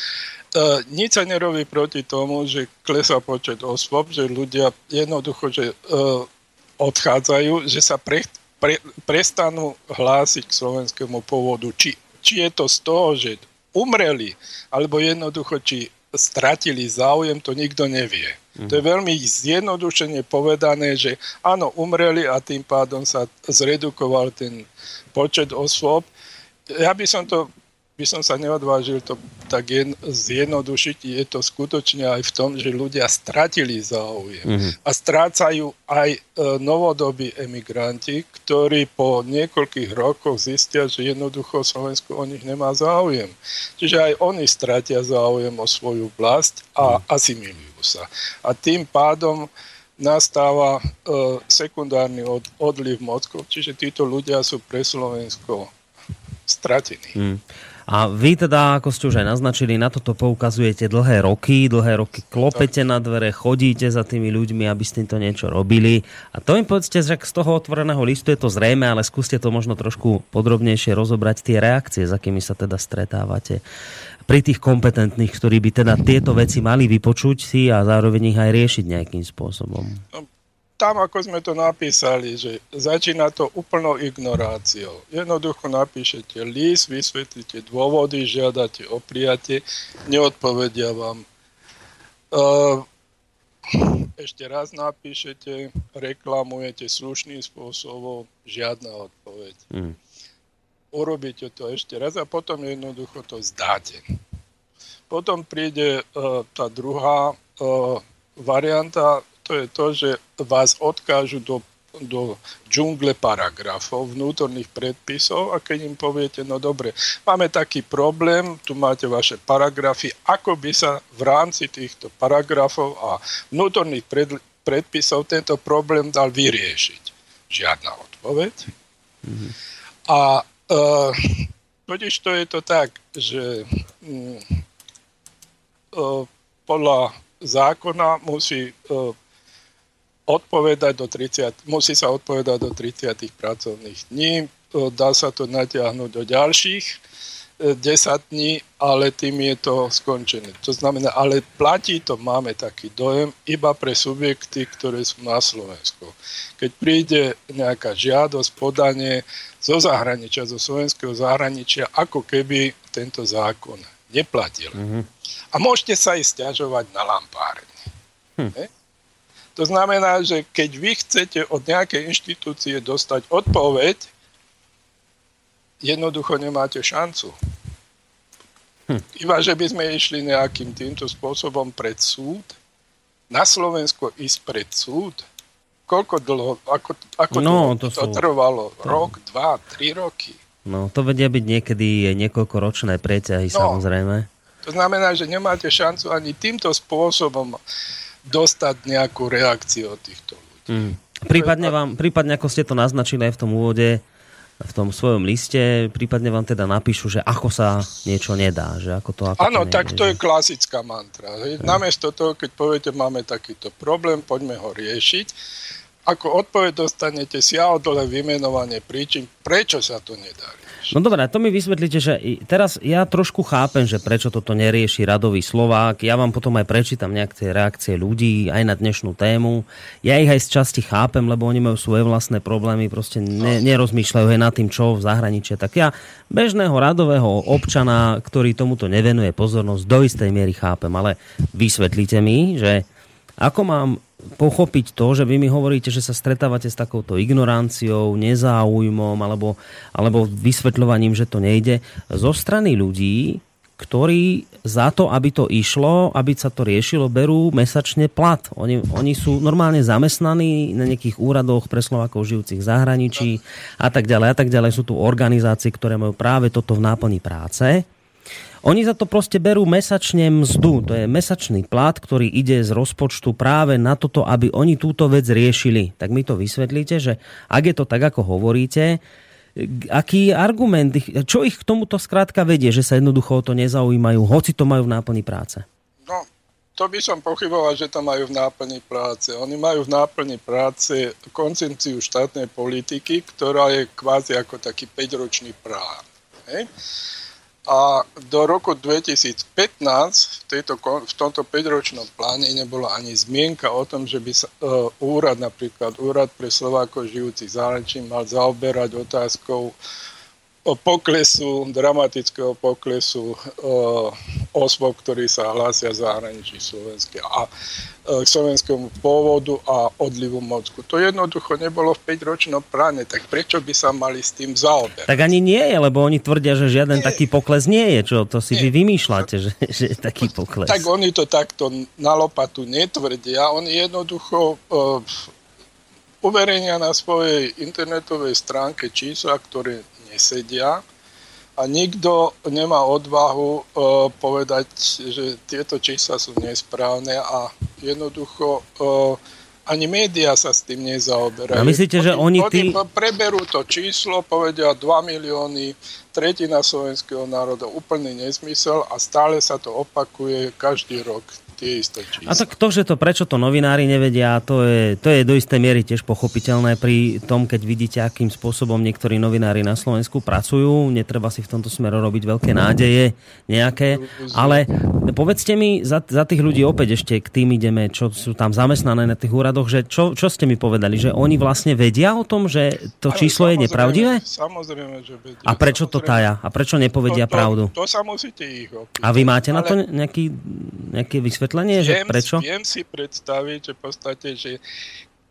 Uh, nič sa nerobí proti tomu, že klesá počet osôb, že ľudia jednoducho, že uh, odchádzajú, že sa pre, pre, prestanú hlásiť k slovenskému pôvodu. Či, či je to z toho, že umreli, alebo jednoducho, či stratili záujem, to nikto nevie. Mm. To je veľmi zjednodušene povedané, že áno, umreli a tým pádom sa zredukoval ten počet osôb. Ja by som to by som sa neodvážil to tak jen, zjednodušiť. Je to skutočne aj v tom, že ľudia stratili záujem. Mm-hmm. A strácajú aj e, novodobí emigranti, ktorí po niekoľkých rokoch zistia, že jednoducho Slovensko o nich nemá záujem. Čiže aj oni stratia záujem o svoju vlast a mm. asimilujú sa. A tým pádom nastáva e, sekundárny od, odliv mozgov, čiže títo ľudia sú pre Slovensko stratení. Mm. A vy teda, ako ste už aj naznačili, na toto poukazujete dlhé roky, dlhé roky klopete na dvere, chodíte za tými ľuďmi, aby ste to niečo robili. A to im povedzte, že z toho otvoreného listu je to zrejme, ale skúste to možno trošku podrobnejšie rozobrať tie reakcie, s akými sa teda stretávate pri tých kompetentných, ktorí by teda tieto veci mali vypočuť si a zároveň ich aj riešiť nejakým spôsobom. Tam, ako sme to napísali, že začína to úplnou ignoráciou. Jednoducho napíšete list, vysvetlíte dôvody, žiadate o prijatie, neodpovedia vám. Uh, ešte raz napíšete, reklamujete slušným spôsobom, žiadna odpoveď. Mm. Urobíte to ešte raz a potom jednoducho to zdáte. Potom príde uh, tá druhá uh, varianta, to je to, že vás odkážu do, do džungle paragrafov, vnútorných predpisov a keď im poviete, no dobre, máme taký problém, tu máte vaše paragrafy, ako by sa v rámci týchto paragrafov a vnútorných pred, predpisov tento problém dal vyriešiť. Žiadna odpoveď. Mm-hmm. A e, totiž to je to tak, že mm, e, podľa zákona musí e, odpovedať do 30, musí sa odpovedať do 30 pracovných dní, dá sa to natiahnuť do ďalších 10 e, dní, ale tým je to skončené. To znamená, ale platí to, máme taký dojem, iba pre subjekty, ktoré sú na Slovensku. Keď príde nejaká žiadosť, podanie zo zahraničia, zo slovenského zahraničia, ako keby tento zákon neplatil. Mm-hmm. A môžete sa aj stiažovať na lampárne. Hm. To znamená, že keď vy chcete od nejakej inštitúcie dostať odpoveď, jednoducho nemáte šancu. Hm. Iba, že by sme išli nejakým týmto spôsobom pred súd, na Slovensko ísť pred súd, koľko dlho, ako, ako no, to, to, to trvalo? Rok, dva, tri roky. No, to vedia byť niekedy niekoľkoročné preťahy, no, samozrejme. To znamená, že nemáte šancu ani týmto spôsobom dostať nejakú reakciu od týchto ľudí. Mm. Prípadne, vám, prípadne ako ste to naznačili aj v tom úvode, v tom svojom liste, prípadne vám teda napíšu, že ako sa niečo nedá. Že ako to, ako Áno, to tak to je klasická mantra. Hej. Namiesto toho, keď poviete, máme takýto problém, poďme ho riešiť, ako odpoveď dostanete si a dole vymenovanie príčin, prečo sa to nedá No dobré, to mi vysvetlíte, že teraz ja trošku chápem, že prečo toto nerieši radový Slovák. Ja vám potom aj prečítam nejaké reakcie ľudí aj na dnešnú tému. Ja ich aj z časti chápem, lebo oni majú svoje vlastné problémy, proste ne, nerozmýšľajú aj nad tým, čo v zahraničí. Tak ja bežného radového občana, ktorý tomuto nevenuje pozornosť, do istej miery chápem, ale vysvetlíte mi, že ako mám pochopiť to, že vy mi hovoríte, že sa stretávate s takouto ignoranciou, nezáujmom alebo, alebo vysvetľovaním, že to nejde zo strany ľudí, ktorí za to, aby to išlo, aby sa to riešilo, berú mesačne plat. Oni, oni sú normálne zamestnaní na nejakých úradoch pre Slovákov žijúcich v zahraničí a tak ďalej a tak ďalej. Sú tu organizácie, ktoré majú práve toto v náplni práce oni za to proste berú mesačne mzdu. To je mesačný plat, ktorý ide z rozpočtu práve na toto, aby oni túto vec riešili. Tak mi to vysvetlíte, že ak je to tak, ako hovoríte, aký argument, čo ich k tomuto skrátka vedie, že sa jednoducho o to nezaujímajú, hoci to majú v náplni práce? No, to by som pochyboval, že to majú v náplni práce. Oni majú v náplni práce koncenciu štátnej politiky, ktorá je kvázi ako taký 5-ročný plán. Hej? A do roku 2015 v, tejto, v tomto 5-ročnom pláne nebola ani zmienka o tom, že by sa uh, úrad, napríklad Úrad pre Slovákov žijúcich zahraničí mal zaoberať otázkou poklesu, dramatického poklesu osôb, ktorí sa hlásia zahraničí slovenské a uh, slovenskému pôvodu a odlivu mozgu. To jednoducho nebolo v 5-ročnom pláne, tak prečo by sa mali s tým zaoberať? Tak ani nie je, lebo oni tvrdia, že žiaden nie. taký pokles nie je. Čo to si nie. vy vymýšľate, že, že je taký pokles? Tak oni to takto na lopatu netvrdia. Oni jednoducho uh, uverejnia na svojej internetovej stránke čísla, ktoré nesedia a nikto nemá odvahu uh, povedať, že tieto čísla sú nesprávne a jednoducho uh, ani médiá sa s tým nezaoberajú. A myslíte, že oni, tí... preberú to číslo, povedia 2 milióny, tretina slovenského národa, úplný nezmysel a stále sa to opakuje každý rok tie isté čísla. A tak to, že to prečo to novinári nevedia, to je, to je do istej miery tiež pochopiteľné pri tom, keď vidíte, akým spôsobom niektorí novinári na Slovensku pracujú. Netreba si v tomto smere robiť veľké nádeje nejaké. Ale povedzte mi, za, za tých ľudí opäť ešte k tým ideme, čo sú tam zamestnané na tých úradoch, že čo, čo ste mi povedali, že oni vlastne vedia o tom, že to číslo je nepravdivé? Samozrejme, že vedia. A prečo to taja? A prečo nepovedia to, to, pravdu? To sa musíte ich opýtať. A vy máte ale... na to nejaký, nejaké vysvetlenie? Vysvetlenie, že prečo? Viem si predstaviť, že v podstate, že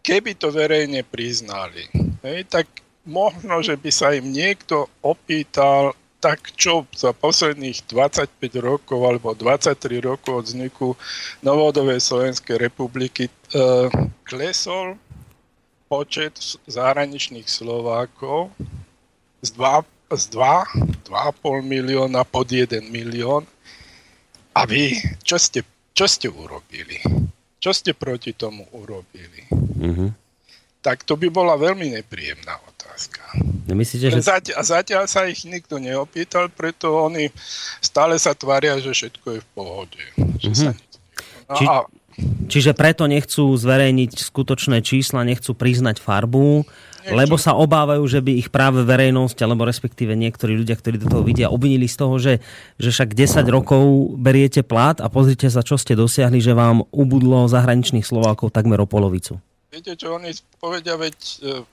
keby to verejne priznali, hej, tak možno, že by sa im niekto opýtal, tak čo za posledných 25 rokov alebo 23 rokov od vzniku novodovej Slovenskej republiky e, klesol počet zahraničných Slovákov z 2, z 2, 2,5 milióna pod 1 milión. A vy, čo ste čo ste urobili? Čo ste proti tomu urobili? Mm-hmm. Tak to by bola veľmi nepríjemná otázka. Myslíte, že... Zatiaľ, zatiaľ sa ich nikto neopýtal, preto oni stále sa tvária, že všetko je v pohode. Mm-hmm. sa... no Či... a... Čiže preto nechcú zverejniť skutočné čísla, nechcú priznať farbu, lebo sa obávajú, že by ich práve verejnosť, alebo respektíve niektorí ľudia, ktorí do toho vidia, obvinili z toho, že, že však 10 rokov beriete plat a pozrite sa, čo ste dosiahli, že vám ubudlo zahraničných Slovákov takmer o polovicu. Viete čo, oni povedia, veď e,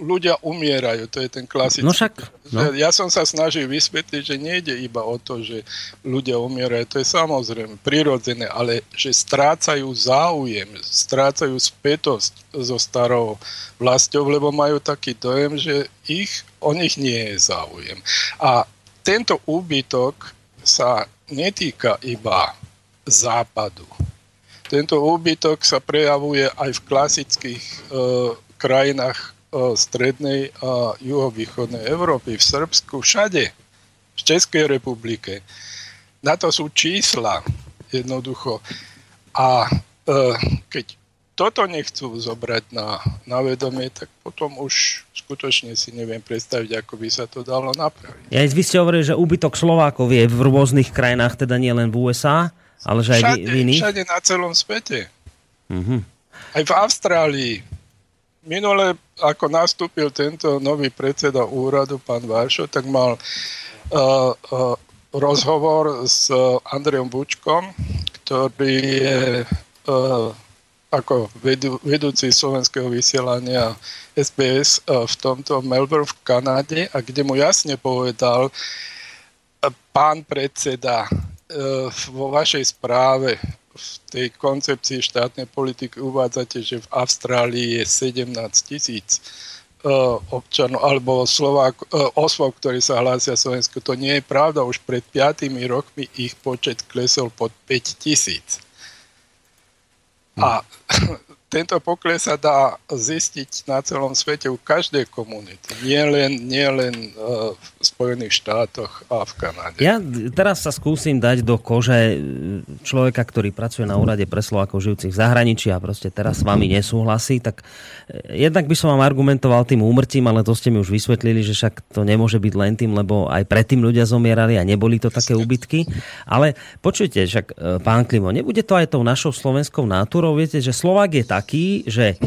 ľudia umierajú, to je ten klasický. No však, no. Ja som sa snažil vysvetliť, že nejde iba o to, že ľudia umierajú, to je samozrejme prirodzené, ale že strácajú záujem, strácajú spätosť so starou vlastou, lebo majú taký dojem, že ich, o nich nie je záujem. A tento úbytok sa netýka iba západu. Tento úbytok sa prejavuje aj v klasických e, krajinách strednej a juhovýchodnej Európy, v Srbsku, všade, v Českej republike. Na to sú čísla jednoducho. A keď toto nechcú zobrať na, na vedomie, tak potom už skutočne si neviem predstaviť, ako by sa to dalo napraviť. Ja vy ste hovorili, že úbytok Slovákov je v rôznych krajinách, teda nie len v USA, ale že aj všade, v iných? Všade na celom svete. Uh-huh. Aj v Austrálii. Minule, ako nastúpil tento nový predseda úradu, pán Varšo, tak mal uh, uh, rozhovor s Andrejom Bučkom, ktorý je uh, ako vedú, vedúci slovenského vysielania SBS v tomto Melbourne v Kanáde a kde mu jasne povedal, pán predseda, vo vašej správe v tej koncepcii štátnej politiky uvádzate, že v Austrálii je 17 tisíc uh, občanov alebo Slovák, uh, osôb, ktorí sa hlásia Slovensku. To nie je pravda. Už pred 5 rokmi ich počet klesol pod 5 tisíc. A tento pokles sa dá zistiť na celom svete u každej komunity, nie len, nie len uh, v Spojených štátoch a v Kanáde. Ja teraz sa skúsim dať do kože človeka, ktorý pracuje na úrade pre Slovákov žijúcich v zahraničí a proste teraz s vami nesúhlasí, tak eh, jednak by som vám argumentoval tým úmrtím, ale to ste mi už vysvetlili, že však to nemôže byť len tým, lebo aj predtým ľudia zomierali a neboli to také úbytky. Ale počujte, však pán Klimo, nebude to aj tou našou slovenskou náturou, viete, že Slovák je tak taký, že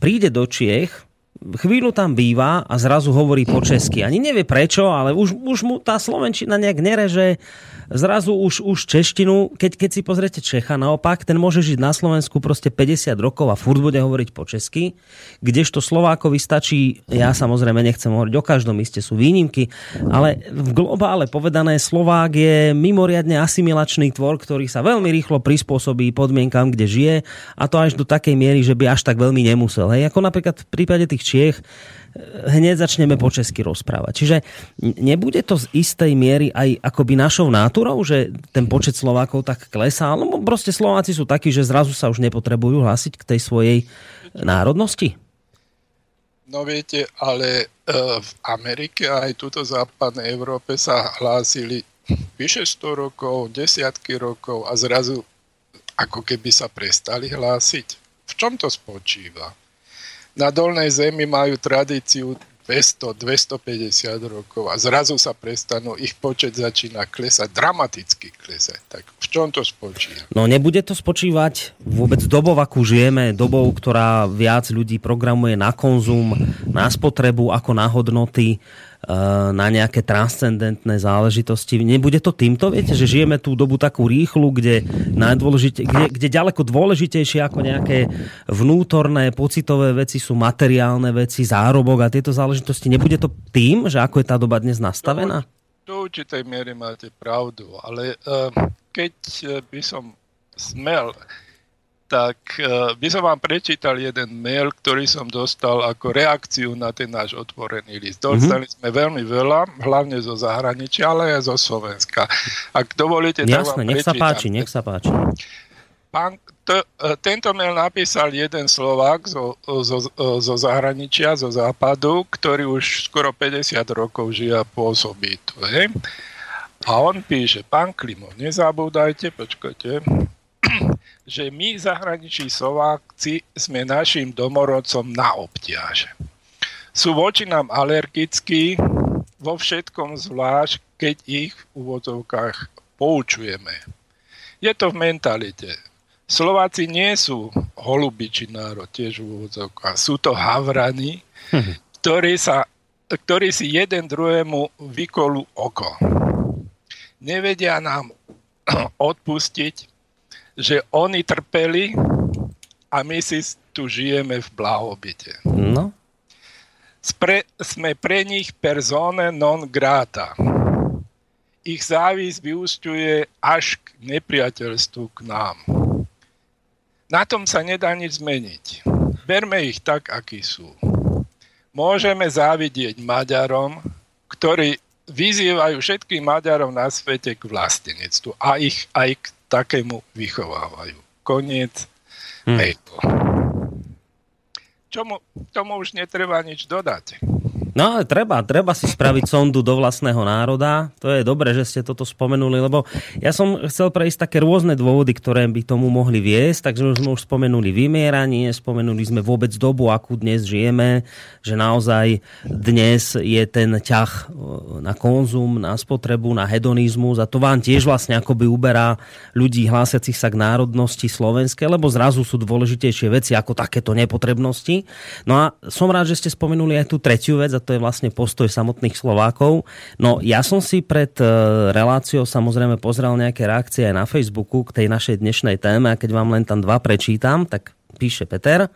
príde do Čiech, chvíľu tam býva a zrazu hovorí po česky. Ani nevie prečo, ale už, už mu tá Slovenčina nejak nereže zrazu už, už češtinu, keď, keď si pozriete Čecha naopak, ten môže žiť na Slovensku proste 50 rokov a furt bude hovoriť po česky, kdežto Slovákovi stačí, ja samozrejme nechcem hovoriť o každom, iste sú výnimky, ale v globále povedané Slovák je mimoriadne asimilačný tvor, ktorý sa veľmi rýchlo prispôsobí podmienkam, kde žije a to až do takej miery, že by až tak veľmi nemusel. Hej, ako napríklad v prípade tých Čiech, hneď začneme po česky rozprávať. Čiže nebude to z istej miery aj akoby našou náturou, že ten počet Slovákov tak klesá, alebo proste Slováci sú takí, že zrazu sa už nepotrebujú hlásiť k tej svojej národnosti? No viete, ale uh, v Amerike aj tuto západnej Európe sa hlásili vyše 100 rokov, desiatky rokov a zrazu ako keby sa prestali hlásiť. V čom to spočíva? Na dolnej zemi majú tradíciu 200, 250 rokov a zrazu sa prestanú, ich počet začína klesať, dramaticky klesať. Tak v čom to spočíva? No nebude to spočívať vôbec dobou, akú žijeme, dobou, ktorá viac ľudí programuje na konzum, na spotrebu ako na hodnoty na nejaké transcendentné záležitosti. Nebude to týmto? Viete, že žijeme tú dobu takú rýchlu, kde, najdôležite, kde, kde ďaleko dôležitejšie ako nejaké vnútorné, pocitové veci sú materiálne veci, zárobok a tieto záležitosti. Nebude to tým, že ako je tá doba dnes nastavená? Do, do určitej miery máte pravdu, ale uh, keď by som smel tak by som vám prečítal jeden mail, ktorý som dostal ako reakciu na ten náš otvorený list. Mhm. Dostali mm-hmm. sme veľmi veľa, hlavne zo zahraničia, ale aj zo Slovenska. Ak dovolíte, Jasne, tak vám nech sa páči, nech sa páči. Pán, to, uh, tento mail napísal jeden Slovák zo, zo, zo zahraničia, zo západu, ktorý už skoro 50 rokov žije a pôsobí tu. Hej? A on píše, pán Klimo, nezabúdajte, počkajte, že my zahraniční Slováci sme našim domorodcom na obťaže. Sú voči nám alergickí, vo všetkom zvlášť, keď ich v úvodzovkách poučujeme. Je to v mentalite. Slováci nie sú holubiči národ, tiež v úvodzovkách. Sú to havrani, ktorí, sa, ktorí si jeden druhému vykolú oko. Nevedia nám odpustiť že oni trpeli a my si tu žijeme v blahobite. No. Spre, sme pre nich persone non grata. Ich závisť vyúšťuje až k nepriateľstvu k nám. Na tom sa nedá nič zmeniť. Berme ich tak, akí sú. Môžeme závidieť Maďarom, ktorí vyzývajú všetkým Maďarom na svete k vlastenectvu a ich aj k takému vychovávajú. Koniec hmm. tomu, tomu už netreba nič dodať. No treba, treba si spraviť sondu do vlastného národa. To je dobré, že ste toto spomenuli, lebo ja som chcel prejsť také rôzne dôvody, ktoré by tomu mohli viesť, takže sme už spomenuli vymieranie, spomenuli sme vôbec dobu, akú dnes žijeme, že naozaj dnes je ten ťah e, na konzum, na spotrebu, na hedonizmus a to vám tiež vlastne akoby uberá ľudí hlásiacich sa k národnosti slovenské, lebo zrazu sú dôležitejšie veci ako takéto nepotrebnosti. No a som rád, že ste spomenuli aj tú tretiu vec a to je vlastne postoj samotných Slovákov. No ja som si pred e, reláciou samozrejme pozrel nejaké reakcie aj na Facebooku k tej našej dnešnej téme a keď vám len tam dva prečítam, tak píše Peter.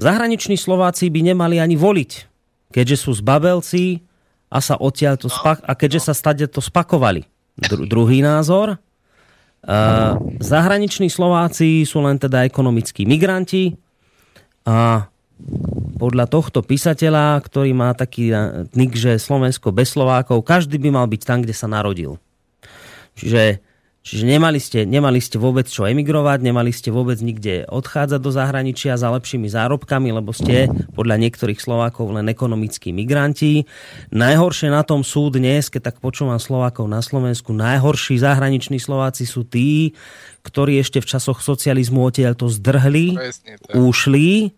Zahraniční Slováci by nemali ani voliť, keďže sú zbabelci a sa odtiaľ to spak- a keďže sa stade to spakovali. Dru- druhý názor. Uh, zahraniční Slováci sú len teda ekonomickí migranti a podľa tohto písateľa, ktorý má taký nik, že Slovensko bez Slovákov, každý by mal byť tam, kde sa narodil. Čiže, čiže nemali, ste, nemali ste vôbec čo emigrovať, nemali ste vôbec nikde odchádzať do zahraničia za lepšími zárobkami, lebo ste podľa niektorých Slovákov len ekonomickí migranti. Najhoršie na tom sú dnes, keď tak počúvam Slovákov na Slovensku, najhorší zahraniční Slováci sú tí, ktorí ešte v časoch socializmu odtiaľ to zdrhli, Presne, ušli,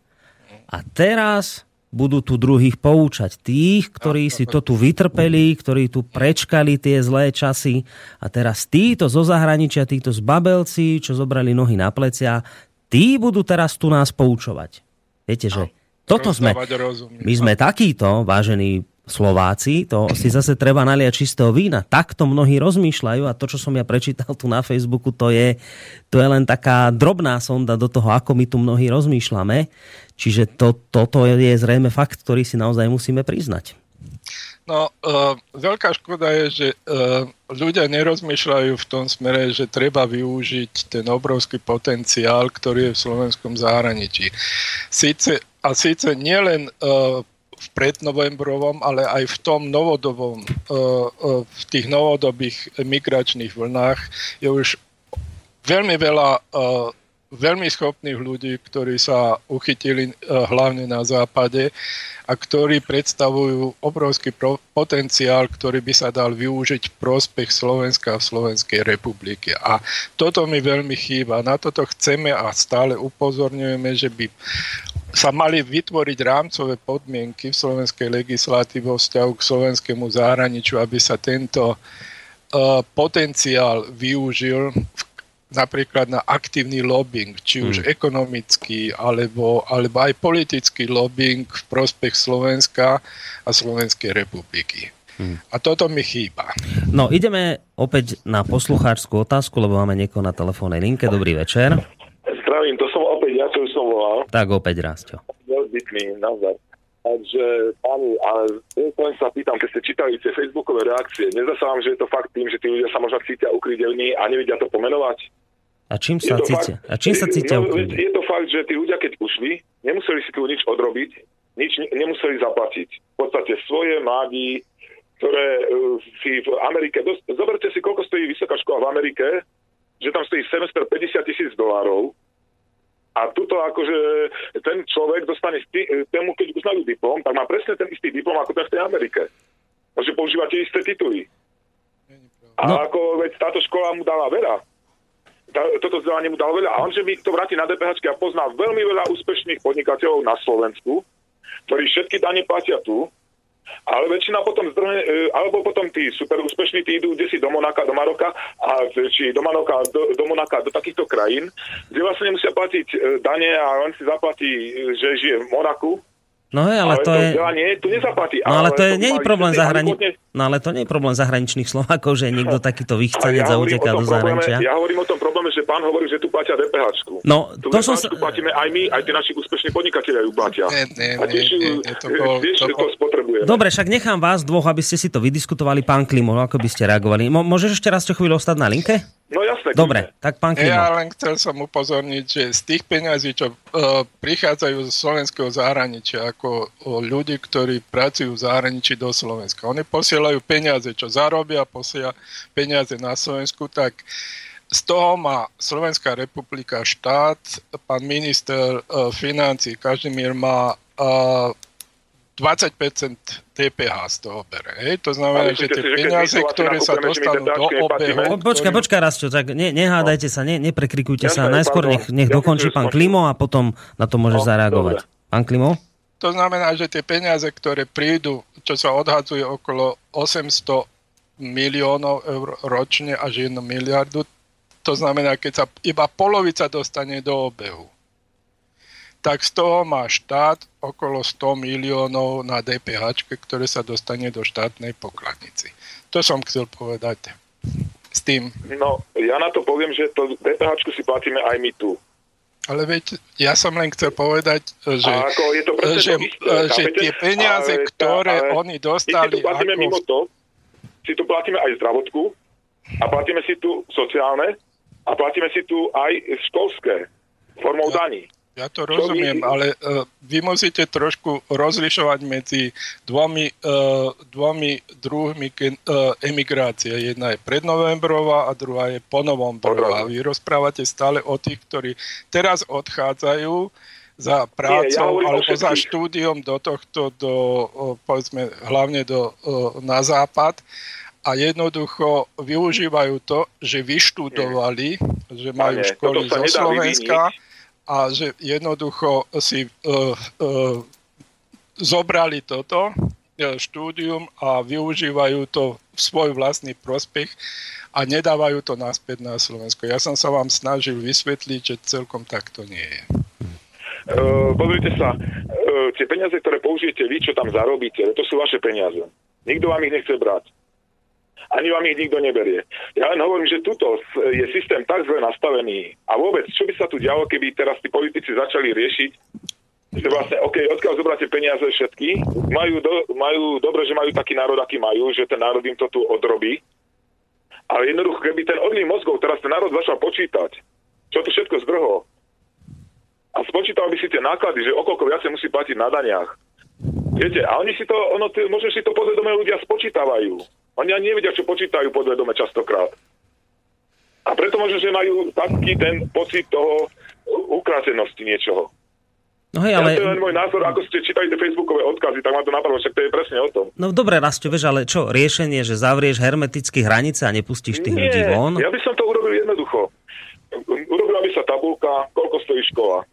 a teraz budú tu druhých poučať. Tých, ktorí si to tu vytrpeli, ktorí tu prečkali tie zlé časy a teraz títo zo zahraničia, títo zbabelci, čo zobrali nohy na plecia, tí budú teraz tu nás poučovať. Viete, že toto sme, my sme takíto, vážení Slováci, to si zase treba naliať čistého vína. Takto mnohí rozmýšľajú a to, čo som ja prečítal tu na Facebooku, to je, to je len taká drobná sonda do toho, ako my tu mnohí rozmýšľame. Čiže to, toto je zrejme fakt, ktorý si naozaj musíme priznať. No, uh, veľká škoda je, že uh, ľudia nerozmýšľajú v tom smere, že treba využiť ten obrovský potenciál, ktorý je v slovenskom zahraničí. Sice, a síce nielen uh, v prednovembrovom, ale aj v tom novodobom, e, e, v tých novodobých migračných vlnách je už veľmi veľa e, veľmi schopných ľudí, ktorí sa uchytili hlavne na západe a ktorí predstavujú obrovský potenciál, ktorý by sa dal využiť v prospech Slovenska a Slovenskej republiky. A toto mi veľmi chýba. Na toto chceme a stále upozorňujeme, že by sa mali vytvoriť rámcové podmienky v slovenskej legislatíve vo vzťahu k slovenskému zahraničiu, aby sa tento uh, potenciál využil v, napríklad na aktívny lobbying, či už hmm. ekonomický, alebo, alebo aj politický lobbying v prospech Slovenska a Slovenskej republiky. Hmm. A toto mi chýba. No, ideme opäť na poslucháčskú otázku, lebo máme niekoho na telefónnej linke. Dobrý večer. Zdravím, to som opäť ja, čo som volal. Tak opäť Rásťo. Nezbytný, naozaj. Takže, páni, ale len sa pýtam, keď ste čítali tie facebookové reakcie, nezdá sa vám, že je to fakt tým, že tí ľudia sa možno cítia ukrydelní a nevedia to pomenovať? A čím sa cítia? Fakt, a čím sa cítia no, Je to fakt, že tí ľudia, keď ušli, nemuseli si tu nič odrobiť, nič nemuseli zaplatiť. V podstate svoje mladí, ktoré uh, si v Amerike... Dosť, zoberte si, koľko stojí vysoká škola v Amerike, že tam stojí semester 50 tisíc dolárov a tuto akože ten človek dostane tému, keď uznajú diplom, tak má presne ten istý diplom ako ten v tej Amerike. Môže používať tie isté tituly. A no. ako veď táto škola mu dala veľa. Tá, toto vzdelanie mu dalo veľa. A on, že mi to vráti na DPH a pozná veľmi veľa úspešných podnikateľov na Slovensku, ktorí všetky dane platia tu, ale väčšina potom zdrhne, e, alebo potom tí super úspešní, tí idú kde si do Monaka, do Maroka, a, či do Maroka, do, do Monaka, do takýchto krajín, kde vlastne nemusia platiť e, dane a on si zaplatí, e, že žije v Monaku, No je, ale, ale to, to je... Nie, tu nezaplatí. No ale, ale to je, nie je problém zahrani... No ale to nie je problém zahraničných Slovákov, že niekto takýto vychcenec ja a uteká do zahraničia. Ja hovorím o tom probléme, že pán hovorí, že tu platia DPH. No, tu to som sa... platíme aj my, aj tí naši úspešní podnikatelia ju platia. Nie, nie, a tiež, nie, nie, to, bol, tiež to, bol... to spotrebujeme. Dobre, však nechám vás dvoch, aby ste si to vydiskutovali. Pán Klimo, ako by ste reagovali? Môžeš ešte raz čo chvíľu ostať na linke? No jasne. Dobre, tak pán Klimo. Ja len chcel som upozorniť, že z tých peňazí, čo uh, prichádzajú z slovenského zahraničia, ako uh, ľudí, ktorí pracujú v zahraničí do Slovenska, oni posielajú peniaze, čo zarobia, posielajú peniaze na Slovensku, tak z toho má Slovenská republika štát, pán minister uh, financí Kažimír má uh, 20% DPH z toho bere. Hej? To znamená, že tie peniaze, ktoré sa dostanú do obehu... Počkaj, počkaj, Rastio, tak ne, nehádajte sa, ne, neprekrikujte sa. Najskôr nech, nech dokončí pán Klimo a potom na to môže no, zareagovať. Pán Klimo? To znamená, že tie peniaze, ktoré prídu, čo sa odhadzuje okolo 800 miliónov eur ročne až 1 miliardu, to znamená, keď sa iba polovica dostane do obehu tak z toho má štát okolo 100 miliónov na DPH, ktoré sa dostane do štátnej pokladnici. To som chcel povedať s tým. No, ja na to poviem, že to DPH si platíme aj my tu. Ale veď, ja som len chcel povedať, že, ako je to že, že tie peniaze, ale, ktoré ale, oni dostali... My si tu platíme ako... mimo to, si tu platíme aj zdravotku a platíme si tu sociálne a platíme si tu aj školské formou daní. Ja to rozumiem, ale uh, vy musíte trošku rozlišovať medzi dvomi, uh, dvomi druhmi uh, emigrácie. Jedna je prednovembrová a druhá je ponovembrová. Vy rozprávate stále o tých, ktorí teraz odchádzajú za prácou Nie, ja alebo za štúdiom do tohto, do, povedzme, hlavne do, na západ a jednoducho využívajú to, že vyštudovali, že majú školy zo Slovenska, vyviniť a že jednoducho si uh, uh, zobrali toto uh, štúdium a využívajú to v svoj vlastný prospech a nedávajú to naspäť na Slovensko. Ja som sa vám snažil vysvetliť, že celkom tak to nie je. Uh, pozrite sa, uh, tie peniaze, ktoré použijete vy, čo tam zarobíte, to sú vaše peniaze. Nikto vám ich nechce brať ani vám ich nikto neberie. Ja len hovorím, že tuto je systém tak zle nastavený a vôbec, čo by sa tu dialo, keby teraz tí politici začali riešiť, že vlastne, OK, odkiaľ zobráte peniaze všetky, majú, do, majú dobre, že majú taký národ, aký majú, že ten národ im to tu odrobí, ale jednoducho, keby ten odliv mozgov, teraz ten národ začal počítať, čo to všetko zdrhlo, a spočítal by si tie náklady, že okolko viacej musí platiť na daniach. Viete, a oni si to, ono, možno si to podvedomé ľudia spočítavajú. Oni ani nevedia, čo počítajú podvedome častokrát. A preto možno, že majú taký ten pocit toho ukrátenosti niečoho. No hej, ale... Ja to je len môj názor, ako ste čítali tie facebookové odkazy, tak ma to napadlo, však to je presne o tom. No dobre, Rastio, vieš, ale čo, riešenie, že zavrieš hermeticky hranice a nepustíš tých Nie, ľudí von? ja by som to urobil jednoducho. Urobila by sa tabulka, koľko stojí škola.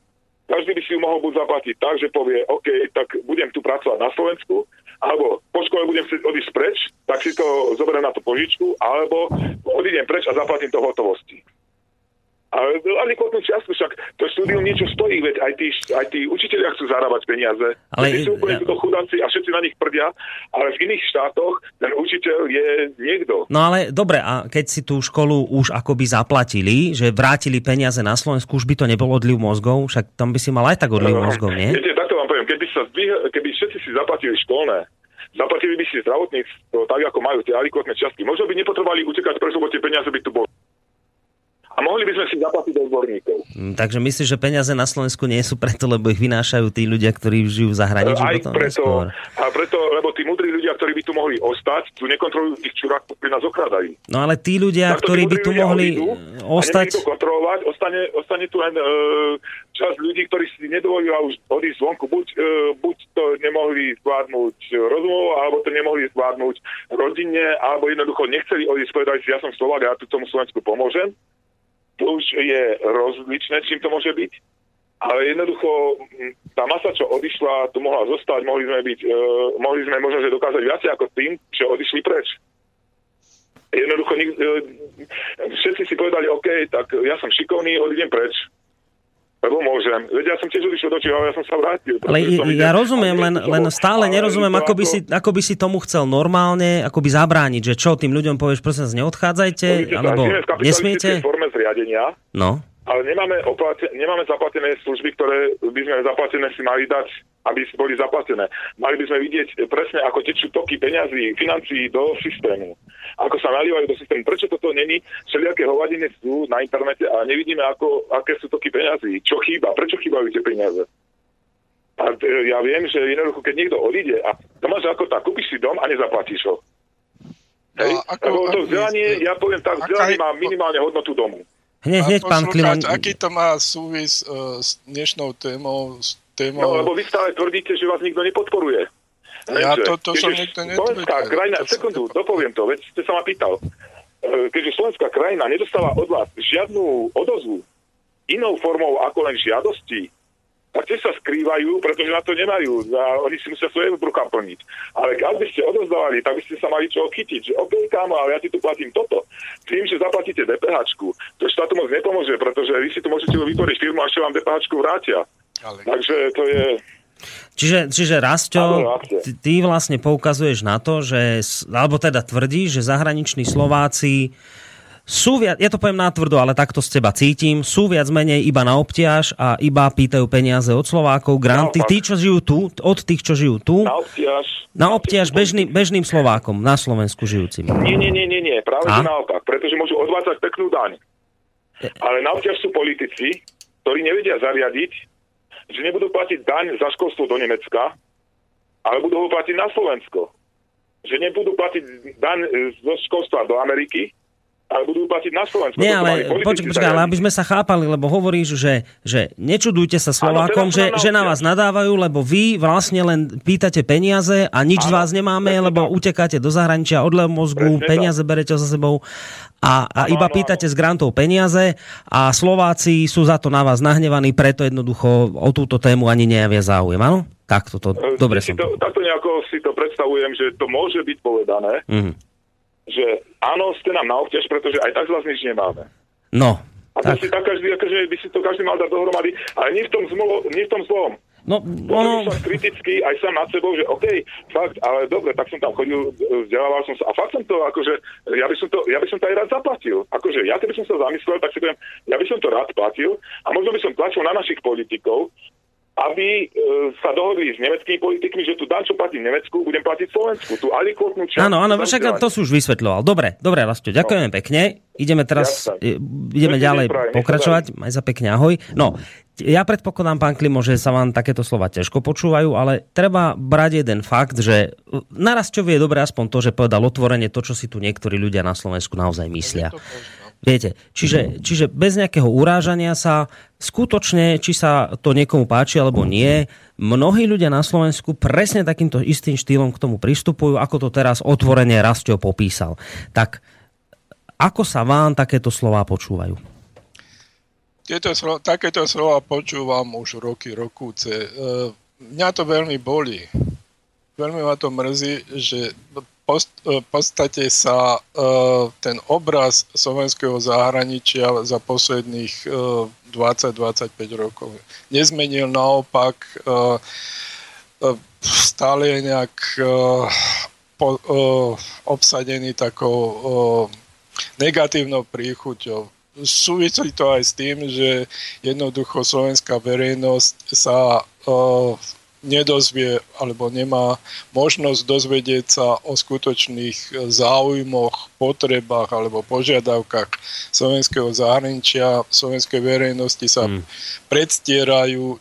Každý by si ju mohol buď zaplatiť tak, že povie, OK, tak budem tu pracovať na Slovensku, alebo po škole budem chcieť odísť preč, tak si to zoberiem na tú požičku, alebo odídem preč a zaplatím to hotovosti. Ale adekvátnu čiastku, však to štúdium niečo stojí, veď aj tí, aj tí učiteľia chcú zarábať peniaze. Ale tí sú úplne ja... chudáci a všetci na nich prdia, ale v iných štátoch ten učiteľ je niekto. No ale dobre, a keď si tú školu už akoby zaplatili, že vrátili peniaze na Slovensku, už by to nebol odliv mozgov, však tam by si mal aj tak odliv no, mozgov, nie? Viete, keby, sa zdvih, keby všetci si zaplatili školné, zaplatili by si zdravotníctvo tak, ako majú tie adekvátne časti. Možno by nepotrebovali utekať preč, lebo tie peniaze by tu boli a mohli by sme si zaplatiť odborníkov. Mm, takže myslíš, že peniaze na Slovensku nie sú preto, lebo ich vynášajú tí ľudia, ktorí žijú v zahraničí? Aj potom preto, a preto, lebo tí mudrí ľudia, ktorí by tu mohli ostať, tu nekontrolujú tých čurákov, ktorí nás okradajú. No ale tí ľudia, Takto ktorí by tu mohli ostať... A to kontrolovať, ostane, ostane tu len e, časť ľudí, ktorí si nedovolili už odísť zvonku. Buď, e, buď to nemohli zvládnuť rozumov, alebo to nemohli zvládnuť rodine, alebo jednoducho nechceli odísť, povedali si, ja som Slovak, ja tu tomu Slovensku pomôžem už je rozličné, čím to môže byť. Ale jednoducho tá masa, čo odišla, tu mohla zostať, mohli sme byť, uh, mohli sme možno, že dokázať viacej ako tým, čo odišli preč. Jednoducho uh, všetci si povedali, OK, tak ja som šikovný, odídem preč lebo môžem. Veď ja som tiež odišiel do Čího, ja som sa vrátil. Ale ja rozumiem, len, len stále nerozumiem, ako by, si, ako by si tomu chcel normálne ako by zabrániť, že čo, tým ľuďom povieš, prosím, neodchádzajte, alebo nesmiete? forme zriadenia, no. ale nemáme, oplate, nemáme zaplatené služby, ktoré by sme zaplatené si mali dať aby boli zaplatené. Mali by sme vidieť presne, ako tečú toky peňazí, financií do systému. Ako sa nalievajú do systému. Prečo toto není? Všelijaké hovadiny sú na internete a nevidíme, ako, aké sú toky peňazí. Čo chýba? Prečo chýbajú tie peniaze? A e, ja viem, že jednoducho, keď niekto odíde a to máš ako tak, kúpiš si dom a nezaplatíš ho. Hej? No, ako, Lebo to vzdelanie, ja poviem tak, vzdelanie má minimálne hodnotu domu. Hneď, hneď, pán Kliman. Aký to má súvis uh, s dnešnou témou? S témou... No, lebo vy stále tvrdíte, že vás nikto nepodporuje. Ja to, to som netvrdil. Slovenská krajina, sekundu, dopoviem to, veď ste sa ma pýtal. E, keďže slovenská krajina nedostáva od vás žiadnu odozvu inou formou ako len žiadosti, tak tie sa skrývajú, pretože na to nemajú a oni si musia svoje brucha plniť. Ale ak by ste odozdávali, tak by ste sa mali čo chytiť, že OK, kámo, ale ja ti tu platím toto. Tým, že zaplatíte DPH, to štátu moc nepomôže, pretože vy si tu môžete vytvoriť firmu a ešte vám DPH vrátia. Ale... Takže to je... Čiže, čiže Rastio, ty, ty vlastne poukazuješ na to, že, alebo teda tvrdí, že zahraniční Slováci sú viac, ja to poviem natvrdo, ale takto z teba cítim, sú viac menej iba na obťaž a iba pýtajú peniaze od Slovákov, granty, tí, čo žijú tu, od tých, čo žijú tu, na obťaž, na obťaž bežným, bežným Slovákom, na Slovensku žijúcim. Nie, nie, nie, nie, nie práve a? naopak, pretože môžu odvádzať peknú daň. E- ale na obťaž sú politici, ktorí nevedia zariadiť, že nebudú platiť daň za školstvo do Nemecka, ale budú ho platiť na Slovensko. Že nebudú platiť daň zo školstva do Ameriky, ale budú platiť na Slovensku. Nie, ale počkaj, počkaj, ale aby sme sa chápali, lebo hovoríš, že, že nečudujte sa Slovákom, že, že na vás nadávajú, lebo vy vlastne len pýtate peniaze a nič ano, z vás nemáme, lebo tak. utekáte do zahraničia, odlev mozgu, presne peniaze tak. berete za sebou a, a ano, iba ano. pýtate z grantov peniaze a Slováci sú za to na vás nahnevaní, preto jednoducho o túto tému ani nejavia záujem, áno? Tak to, dobre si to, Takto nejako si to predstavujem, že to môže byť povedané. Mm-hmm že áno, ste nám na obťaž, pretože aj tak z vás nič nemáme. No. A tak. si tak každý, akože by si to každý mal dať dohromady, ale nie v tom, zmo, nie v tom zlom. No, ono... som kritický aj sám nad sebou, že OK, fakt, ale dobre, tak som tam chodil, vzdelával som sa a fakt som to, akože, ja by som to, ja by som to aj rád zaplatil. Akože, ja keby som sa zamyslel, tak si poviem, ja by som to rád platil a možno by som tlačil na našich politikov, aby e, sa dohodli s nemeckými politikmi, že tu dan, čo platím v Nemecku, budem platiť Slovensku. Tu alikvotnú časť. Áno, áno, však to si už vysvetľoval. Dobre, dobre, Rastio, ďakujem no. pekne. Ideme teraz, Jasne. ideme ďalej prajem, pokračovať. Maj za pekne, ahoj. No, ja predpokladám, pán Klimo, že sa vám takéto slova ťažko počúvajú, ale treba brať jeden fakt, že Narasťovi je dobré aspoň to, že povedal otvorene to, čo si tu niektorí ľudia na Slovensku naozaj myslia. Viete, čiže, čiže bez nejakého urážania sa, skutočne, či sa to niekomu páči alebo nie, mnohí ľudia na Slovensku presne takýmto istým štýlom k tomu pristupujú, ako to teraz otvorene Rastio popísal. Tak ako sa vám takéto slova počúvajú? Tieto slova, takéto slova počúvam už roky, rokúce. E, mňa to veľmi bolí. Veľmi ma to mrzí, že post, v podstate sa uh, ten obraz slovenského zahraničia za posledných uh, e, 20-25 rokov nezmenil, naopak stále je nejak obsadený takou negatívnou príchuťou. Súvisí to aj s tým, že jednoducho slovenská verejnosť sa uh, nedozvie alebo nemá možnosť dozvedieť sa o skutočných záujmoch, potrebách alebo požiadavkách slovenského zahraničia. Slovenskej verejnosti sa mm. predstierajú e,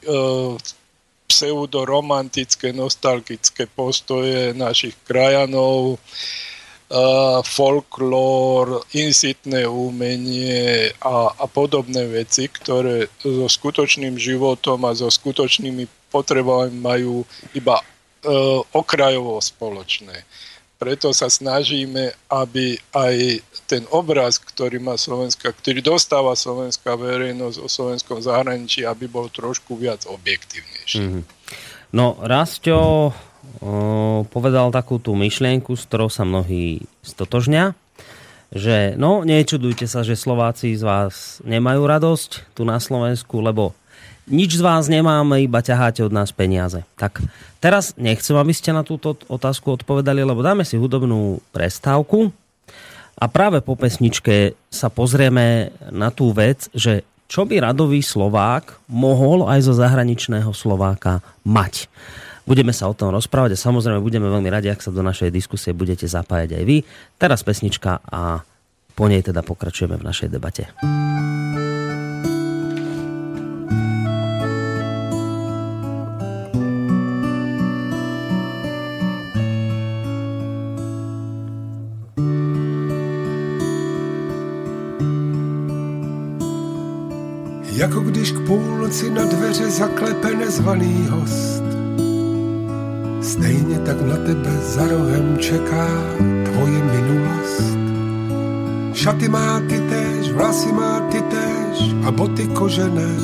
pseudoromantické, nostalgické postoje našich krajanov, uh, folklór, insitné umenie a, a podobné veci, ktoré so skutočným životom a so skutočnými potrebami majú iba e, okrajovo spoločné. Preto sa snažíme, aby aj ten obraz, ktorý má Slovenska, ktorý dostáva slovenská verejnosť o slovenskom zahraničí, aby bol trošku viac objektívnejší. Mm-hmm. No, Rastio o, povedal takú tú myšlienku, s ktorou sa mnohí stotožňa, že no, nečudujte sa, že Slováci z vás nemajú radosť tu na Slovensku, lebo nič z vás nemáme, iba ťaháte od nás peniaze. Tak teraz nechcem, aby ste na túto otázku odpovedali, lebo dáme si hudobnú prestávku a práve po pesničke sa pozrieme na tú vec, že čo by radový Slovák mohol aj zo zahraničného Slováka mať. Budeme sa o tom rozprávať a samozrejme budeme veľmi radi, ak sa do našej diskusie budete zapájať aj vy. Teraz pesnička a po nej teda pokračujeme v našej debate. Jako když k půlnoci na dveře zaklepe nezvaný host. Stejně tak na tebe za rohem čeká tvoje minulost. Šaty má ty též, vlasy má ty též a boty kožené.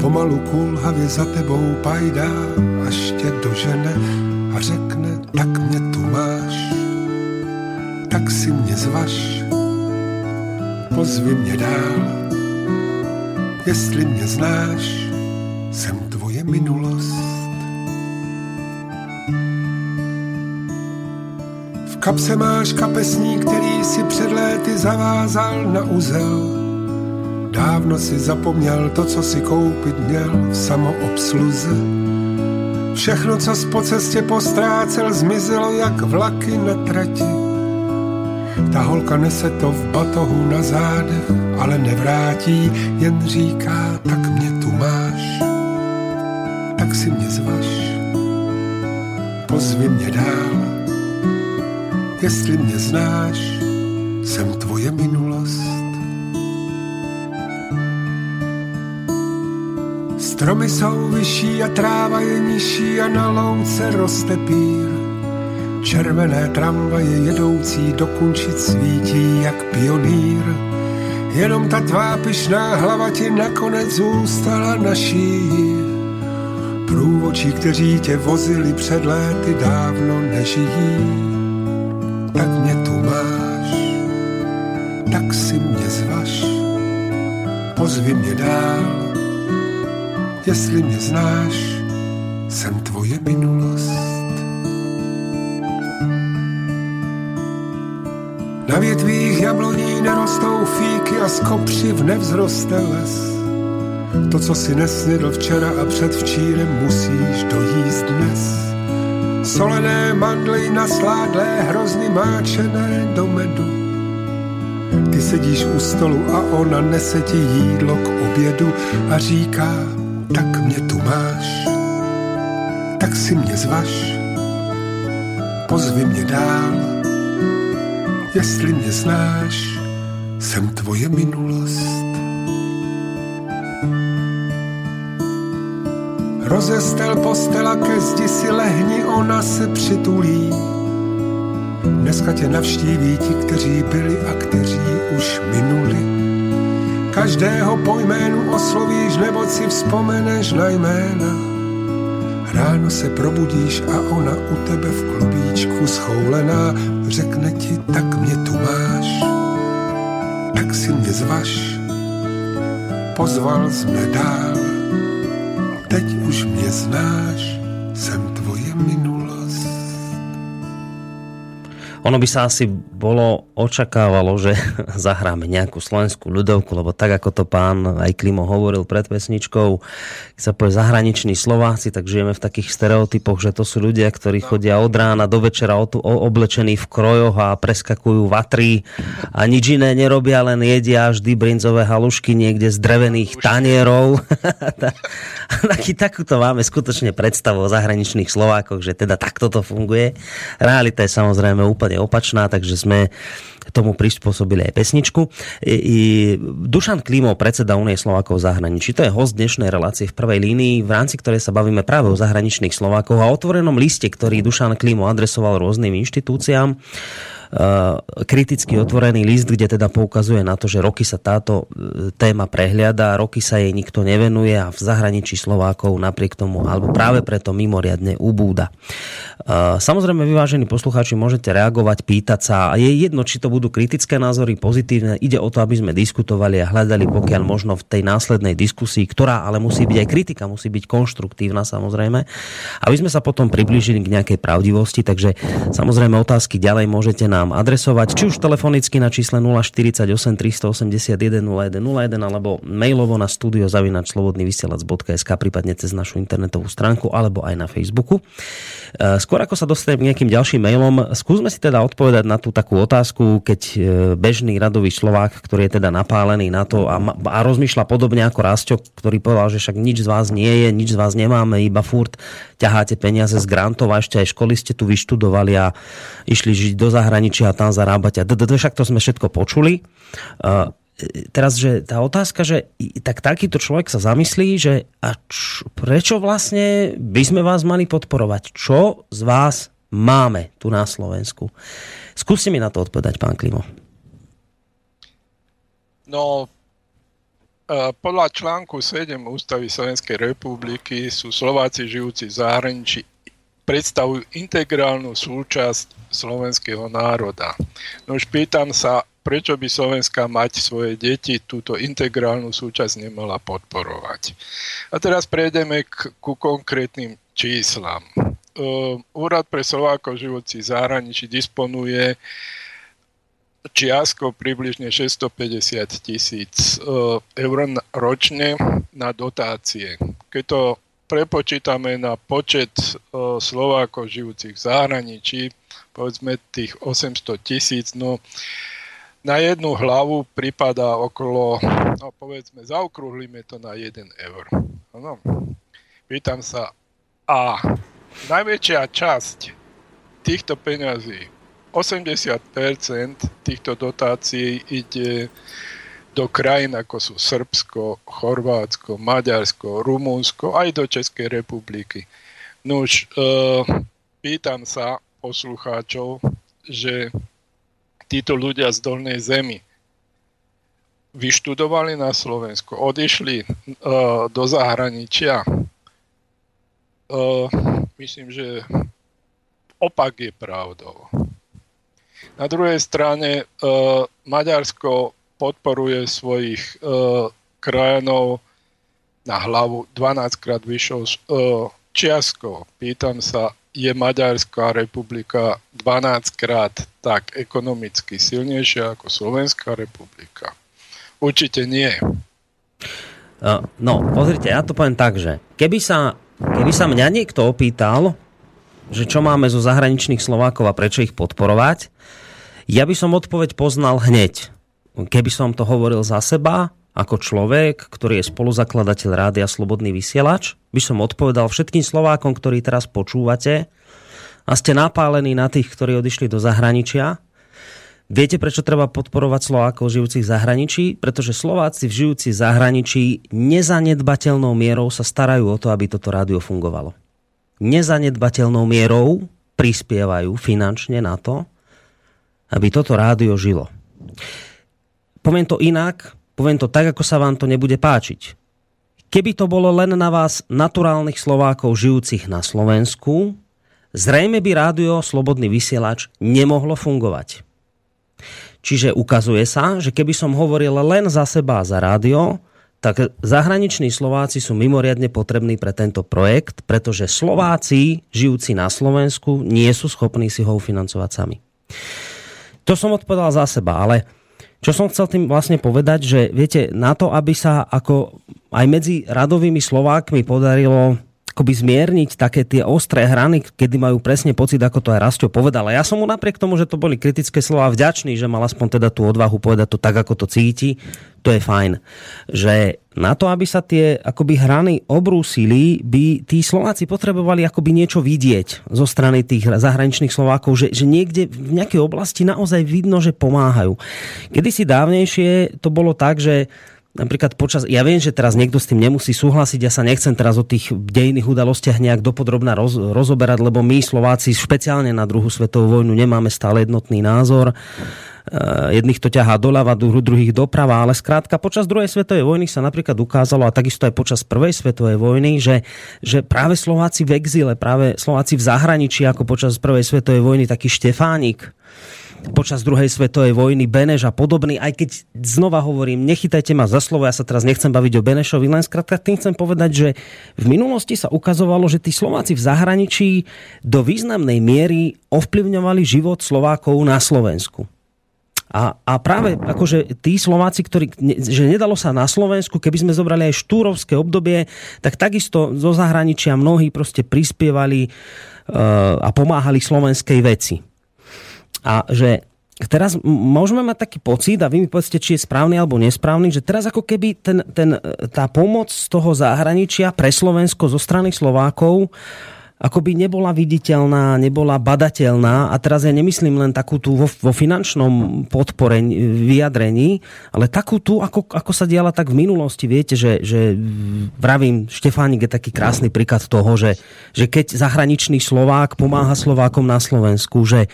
Pomalu kulhavě za tebou pajdá, až tě dožene a řekne, tak mě tu máš, tak si mě zvaš, pozvi mě dál, jestli mě znáš, jsem tvoje minulost. V kapse máš kapesní, který si před léty zavázal na uzel. Dávno si zapomněl to, co si koupit měl v samoobsluze. Všechno, co po cestě postrácel, zmizelo jak vlaky na trati. Ta holka nese to v batohu na zádech, ale nevrátí, jen říká, tak mě tu máš, tak si mě zvaš, pozvi mě dál, jestli mě znáš, jsem tvoje minulost. Stromy jsou vyšší a tráva je nižší a na louce roste pír. Červené tramvaje jedoucí do Kunčic svítí jak pionýr. Jenom ta tvá pyšná hlava ti nakonec zůstala naší. Průvočí, kteří tě vozili před léty, dávno nežijí. Tak mě tu máš, tak si mě zvaš, pozvi mě dál, jestli mě znáš, jabloní nerostou fíky a z kopřiv nevzroste les. To, co si nesnědl včera a předvčírem, musíš dojíst dnes. Solené mandly nasládlé, hrozny máčené do medu. Ty sedíš u stolu a ona nese ti jídlo k obědu a říká, tak mě tu máš, tak si mě zvaš, pozvi mě dál, jestli mě znáš, jsem tvoje minulost. Rozestel postela ke zdi si lehni, ona se přitulí. Dneska tě navštíví ti, kteří byli a kteří už minuli. Každého po jménu oslovíš, nebo si vzpomeneš na jména. Ráno se probudíš a ona u tebe v klubíčku schoulená řekne ti, tak mě tu máš, tak si mě zvaš. Pozval jsi mě dál, teď už mě znáš, jsem tvoje minulost. Ono by sa asi bolo očakávalo, že zahráme nejakú slovenskú ľudovku, lebo tak ako to pán aj Klimo hovoril pred pesničkou, keď sa povie zahraniční Slováci, tak žijeme v takých stereotypoch, že to sú ľudia, ktorí chodia od rána do večera oblečení v krojoch a preskakujú vatry a nič iné nerobia, len jedia vždy brinzové halušky niekde z drevených tanierov. Taký, takúto máme skutočne predstavu o zahraničných Slovákoch, že teda takto to funguje. Realita je samozrejme úplne opačná, takže sme tomu prispôsobili aj pesničku. I, i Dušan Klimo, predseda Unie Slovákov v zahraničí. To je host dnešnej relácie v prvej línii, v rámci ktorej sa bavíme práve o zahraničných Slovákov a otvorenom liste, ktorý Dušan Klimo adresoval rôznym inštitúciám kriticky otvorený list, kde teda poukazuje na to, že roky sa táto eh, téma prehliada, roky sa jej nikto nevenuje a v zahraničí Slovákov napriek tomu, alebo práve preto mimoriadne ubúda. Eh, samozrejme, vyvážení poslucháči, môžete reagovať, pýtať sa a je jedno, či to budú kritické názory, pozitívne. Ide o to, aby sme diskutovali a hľadali pokiaľ možno v tej následnej diskusii, ktorá ale musí byť aj kritika, musí byť konštruktívna samozrejme, aby sme sa potom priblížili k nejakej pravdivosti. Takže samozrejme otázky ďalej môžete na nám adresovať, či už telefonicky na čísle 048 381 0101 alebo mailovo na studiozavinačslobodnyvysielac.sk prípadne cez našu internetovú stránku alebo aj na Facebooku. E, skôr ako sa dostanem k nejakým ďalším mailom, skúsme si teda odpovedať na tú takú otázku, keď e, bežný radový Slovák, ktorý je teda napálený na to a, a rozmýšľa podobne ako Rásťo, ktorý povedal, že však nič z vás nie je, nič z vás nemáme, iba furt ťaháte peniaze z grantov a ešte aj školy ste tu vyštudovali a išli žiť do zahraničia a tam zarábať a však to sme všetko počuli. teraz, že tá otázka, že tak takýto človek sa zamyslí, že a č, prečo vlastne by sme vás mali podporovať? Čo z vás máme tu na Slovensku? Skúste mi na to odpovedať, pán Klimo. No, e, podľa článku 7 Ústavy Slovenskej republiky sú Slováci žijúci v zahraničí predstavujú integrálnu súčasť slovenského národa. No už pýtam sa, prečo by Slovenská mať svoje deti túto integrálnu súčasť nemala podporovať. A teraz prejdeme k, ku konkrétnym číslam. Uh, Úrad pre Slovákov žijúci v zahraničí disponuje čiastkou približne 650 tisíc uh, eur ročne na dotácie. Keď to prepočítame na počet uh, Slovákov žijúcich v zahraničí, povedzme tých 800 tisíc, no na jednu hlavu pripadá okolo, no povedzme, zaokrúhlime to na 1 eur. Ano. Pýtam sa, a najväčšia časť týchto peňazí, 80% týchto dotácií ide do krajín ako sú Srbsko, Chorvátsko, Maďarsko, Rumúnsko, aj do Českej republiky. Nuž, e, pýtam sa poslucháčov, že títo ľudia z dolnej zemi vyštudovali na Slovensku, odišli uh, do zahraničia. Uh, myslím, že opak je pravdou. Na druhej strane uh, Maďarsko podporuje svojich uh, krajanov na hlavu 12 krát vyššou uh, čiastkou. Pýtam sa, je Maďarská republika 12 krát tak ekonomicky silnejšia ako Slovenská republika? Určite nie. No, pozrite, ja to poviem tak, že keby sa, keby sa mňa niekto opýtal, že čo máme zo zahraničných Slovákov a prečo ich podporovať, ja by som odpoveď poznal hneď. Keby som to hovoril za seba, ako človek, ktorý je spoluzakladateľ Rádia Slobodný vysielač, by som odpovedal všetkým Slovákom, ktorí teraz počúvate a ste napálení na tých, ktorí odišli do zahraničia. Viete, prečo treba podporovať Slovákov žijúcich v zahraničí? Pretože Slováci v žijúci v zahraničí nezanedbateľnou mierou sa starajú o to, aby toto rádio fungovalo. Nezanedbateľnou mierou prispievajú finančne na to, aby toto rádio žilo. Poviem to inak, Poviem to tak, ako sa vám to nebude páčiť. Keby to bolo len na vás naturálnych Slovákov žijúcich na Slovensku, zrejme by rádio Slobodný vysielač nemohlo fungovať. Čiže ukazuje sa, že keby som hovoril len za seba a za rádio, tak zahraniční Slováci sú mimoriadne potrební pre tento projekt, pretože Slováci, žijúci na Slovensku, nie sú schopní si ho ufinancovať sami. To som odpovedal za seba, ale čo som chcel tým vlastne povedať, že viete, na to, aby sa ako aj medzi radovými Slovákmi podarilo akoby zmierniť také tie ostré hrany, kedy majú presne pocit, ako to aj Rastio povedal. A ja som mu napriek tomu, že to boli kritické slova, vďačný, že mal aspoň teda tú odvahu povedať to tak, ako to cíti. To je fajn. Že na to, aby sa tie akoby hrany obrúsili, by tí Slováci potrebovali akoby niečo vidieť zo strany tých zahraničných Slovákov, že, že niekde v nejakej oblasti naozaj vidno, že pomáhajú. Kedysi dávnejšie to bolo tak, že napríklad počas, ja viem, že teraz niekto s tým nemusí súhlasiť, ja sa nechcem teraz o tých dejných udalostiach nejak dopodrobná roz, rozoberať, lebo my Slováci špeciálne na druhú svetovú vojnu nemáme stále jednotný názor. Uh, jedných to ťahá doľava, druhých doprava, ale skrátka počas druhej svetovej vojny sa napríklad ukázalo, a takisto aj počas prvej svetovej vojny, že, že práve Slováci v exíle, práve Slováci v zahraničí, ako počas prvej svetovej vojny, taký Štefánik, počas druhej svetovej vojny, Beneš a podobný, aj keď znova hovorím, nechytajte ma za slovo, ja sa teraz nechcem baviť o Benešovi, len skrátka tým chcem povedať, že v minulosti sa ukazovalo, že tí Slováci v zahraničí do významnej miery ovplyvňovali život Slovákov na Slovensku. A, a práve akože tí Slováci, ktorí, že nedalo sa na Slovensku, keby sme zobrali aj štúrovské obdobie, tak takisto zo zahraničia mnohí proste prispievali uh, a pomáhali slovenskej veci. A že teraz môžeme mať taký pocit, a vy mi povedzte, či je správny alebo nesprávny, že teraz ako keby ten, ten, tá pomoc z toho zahraničia pre Slovensko zo strany Slovákov akoby nebola viditeľná, nebola badateľná. A teraz ja nemyslím len takú tú vo, vo finančnom podpore vyjadrení, ale takú tú, ako, ako sa diala tak v minulosti, viete, že, že vravím, Štefánik je taký krásny príklad toho, že, že keď zahraničný Slovák pomáha Slovákom na Slovensku, že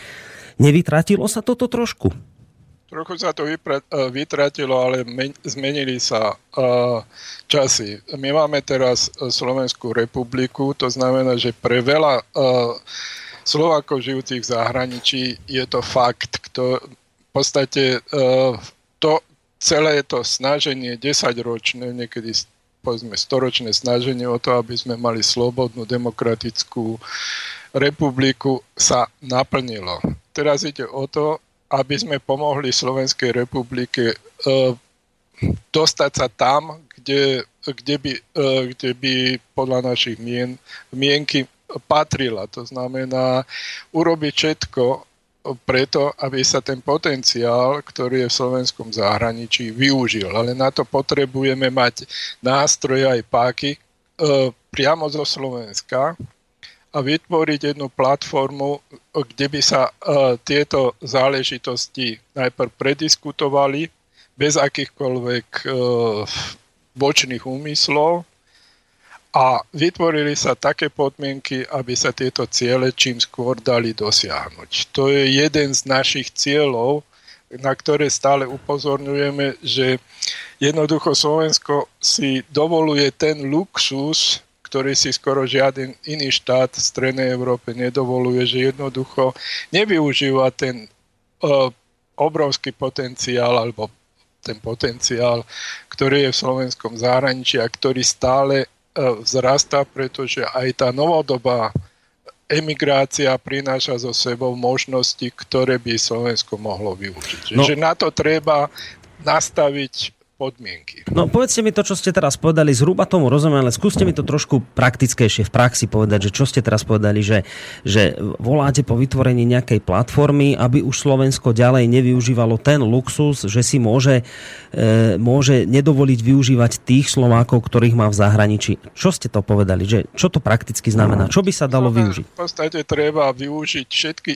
nevytratilo sa toto trošku? Trochu sa to vytratilo, ale zmenili sa časy. My máme teraz Slovenskú republiku, to znamená, že pre veľa Slovákov žijúcich v zahraničí je to fakt, kto, v podstate to celé to snaženie 10-ročné, niekedy povedzme storočné snaženie o to, aby sme mali slobodnú, demokratickú republiku, sa naplnilo. Teraz ide o to, aby sme pomohli Slovenskej republike e, dostať sa tam, kde, kde, by, e, kde by podľa našich mien, mienky patrila. To znamená urobiť všetko preto, aby sa ten potenciál, ktorý je v slovenskom zahraničí, využil. Ale na to potrebujeme mať nástroje aj páky e, priamo zo Slovenska, vytvoriť jednu platformu, kde by sa uh, tieto záležitosti najprv prediskutovali bez akýchkoľvek uh, bočných úmyslov a vytvorili sa také podmienky, aby sa tieto ciele čím skôr dali dosiahnuť. To je jeden z našich cieľov, na ktoré stále upozorňujeme, že jednoducho Slovensko si dovoluje ten luxus, ktorý si skoro žiaden iný štát v Strednej Európe nedovoluje, že jednoducho nevyužíva ten uh, obrovský potenciál alebo ten potenciál, ktorý je v slovenskom zahraničí a ktorý stále uh, vzrastá, pretože aj tá novodobá emigrácia prináša so sebou možnosti, ktoré by Slovensko mohlo využiť. No. Že na to treba nastaviť podmienky. No povedzte mi to, čo ste teraz povedali, zhruba tomu rozumiem, ale skúste mi to trošku praktickejšie v praxi povedať, že čo ste teraz povedali, že, že voláte po vytvorení nejakej platformy, aby už Slovensko ďalej nevyužívalo ten luxus, že si môže, e, môže nedovoliť využívať tých Slovákov, ktorých má v zahraničí. Čo ste to povedali? Že, čo to prakticky znamená? Čo by sa dalo využiť? V podstate treba využiť všetky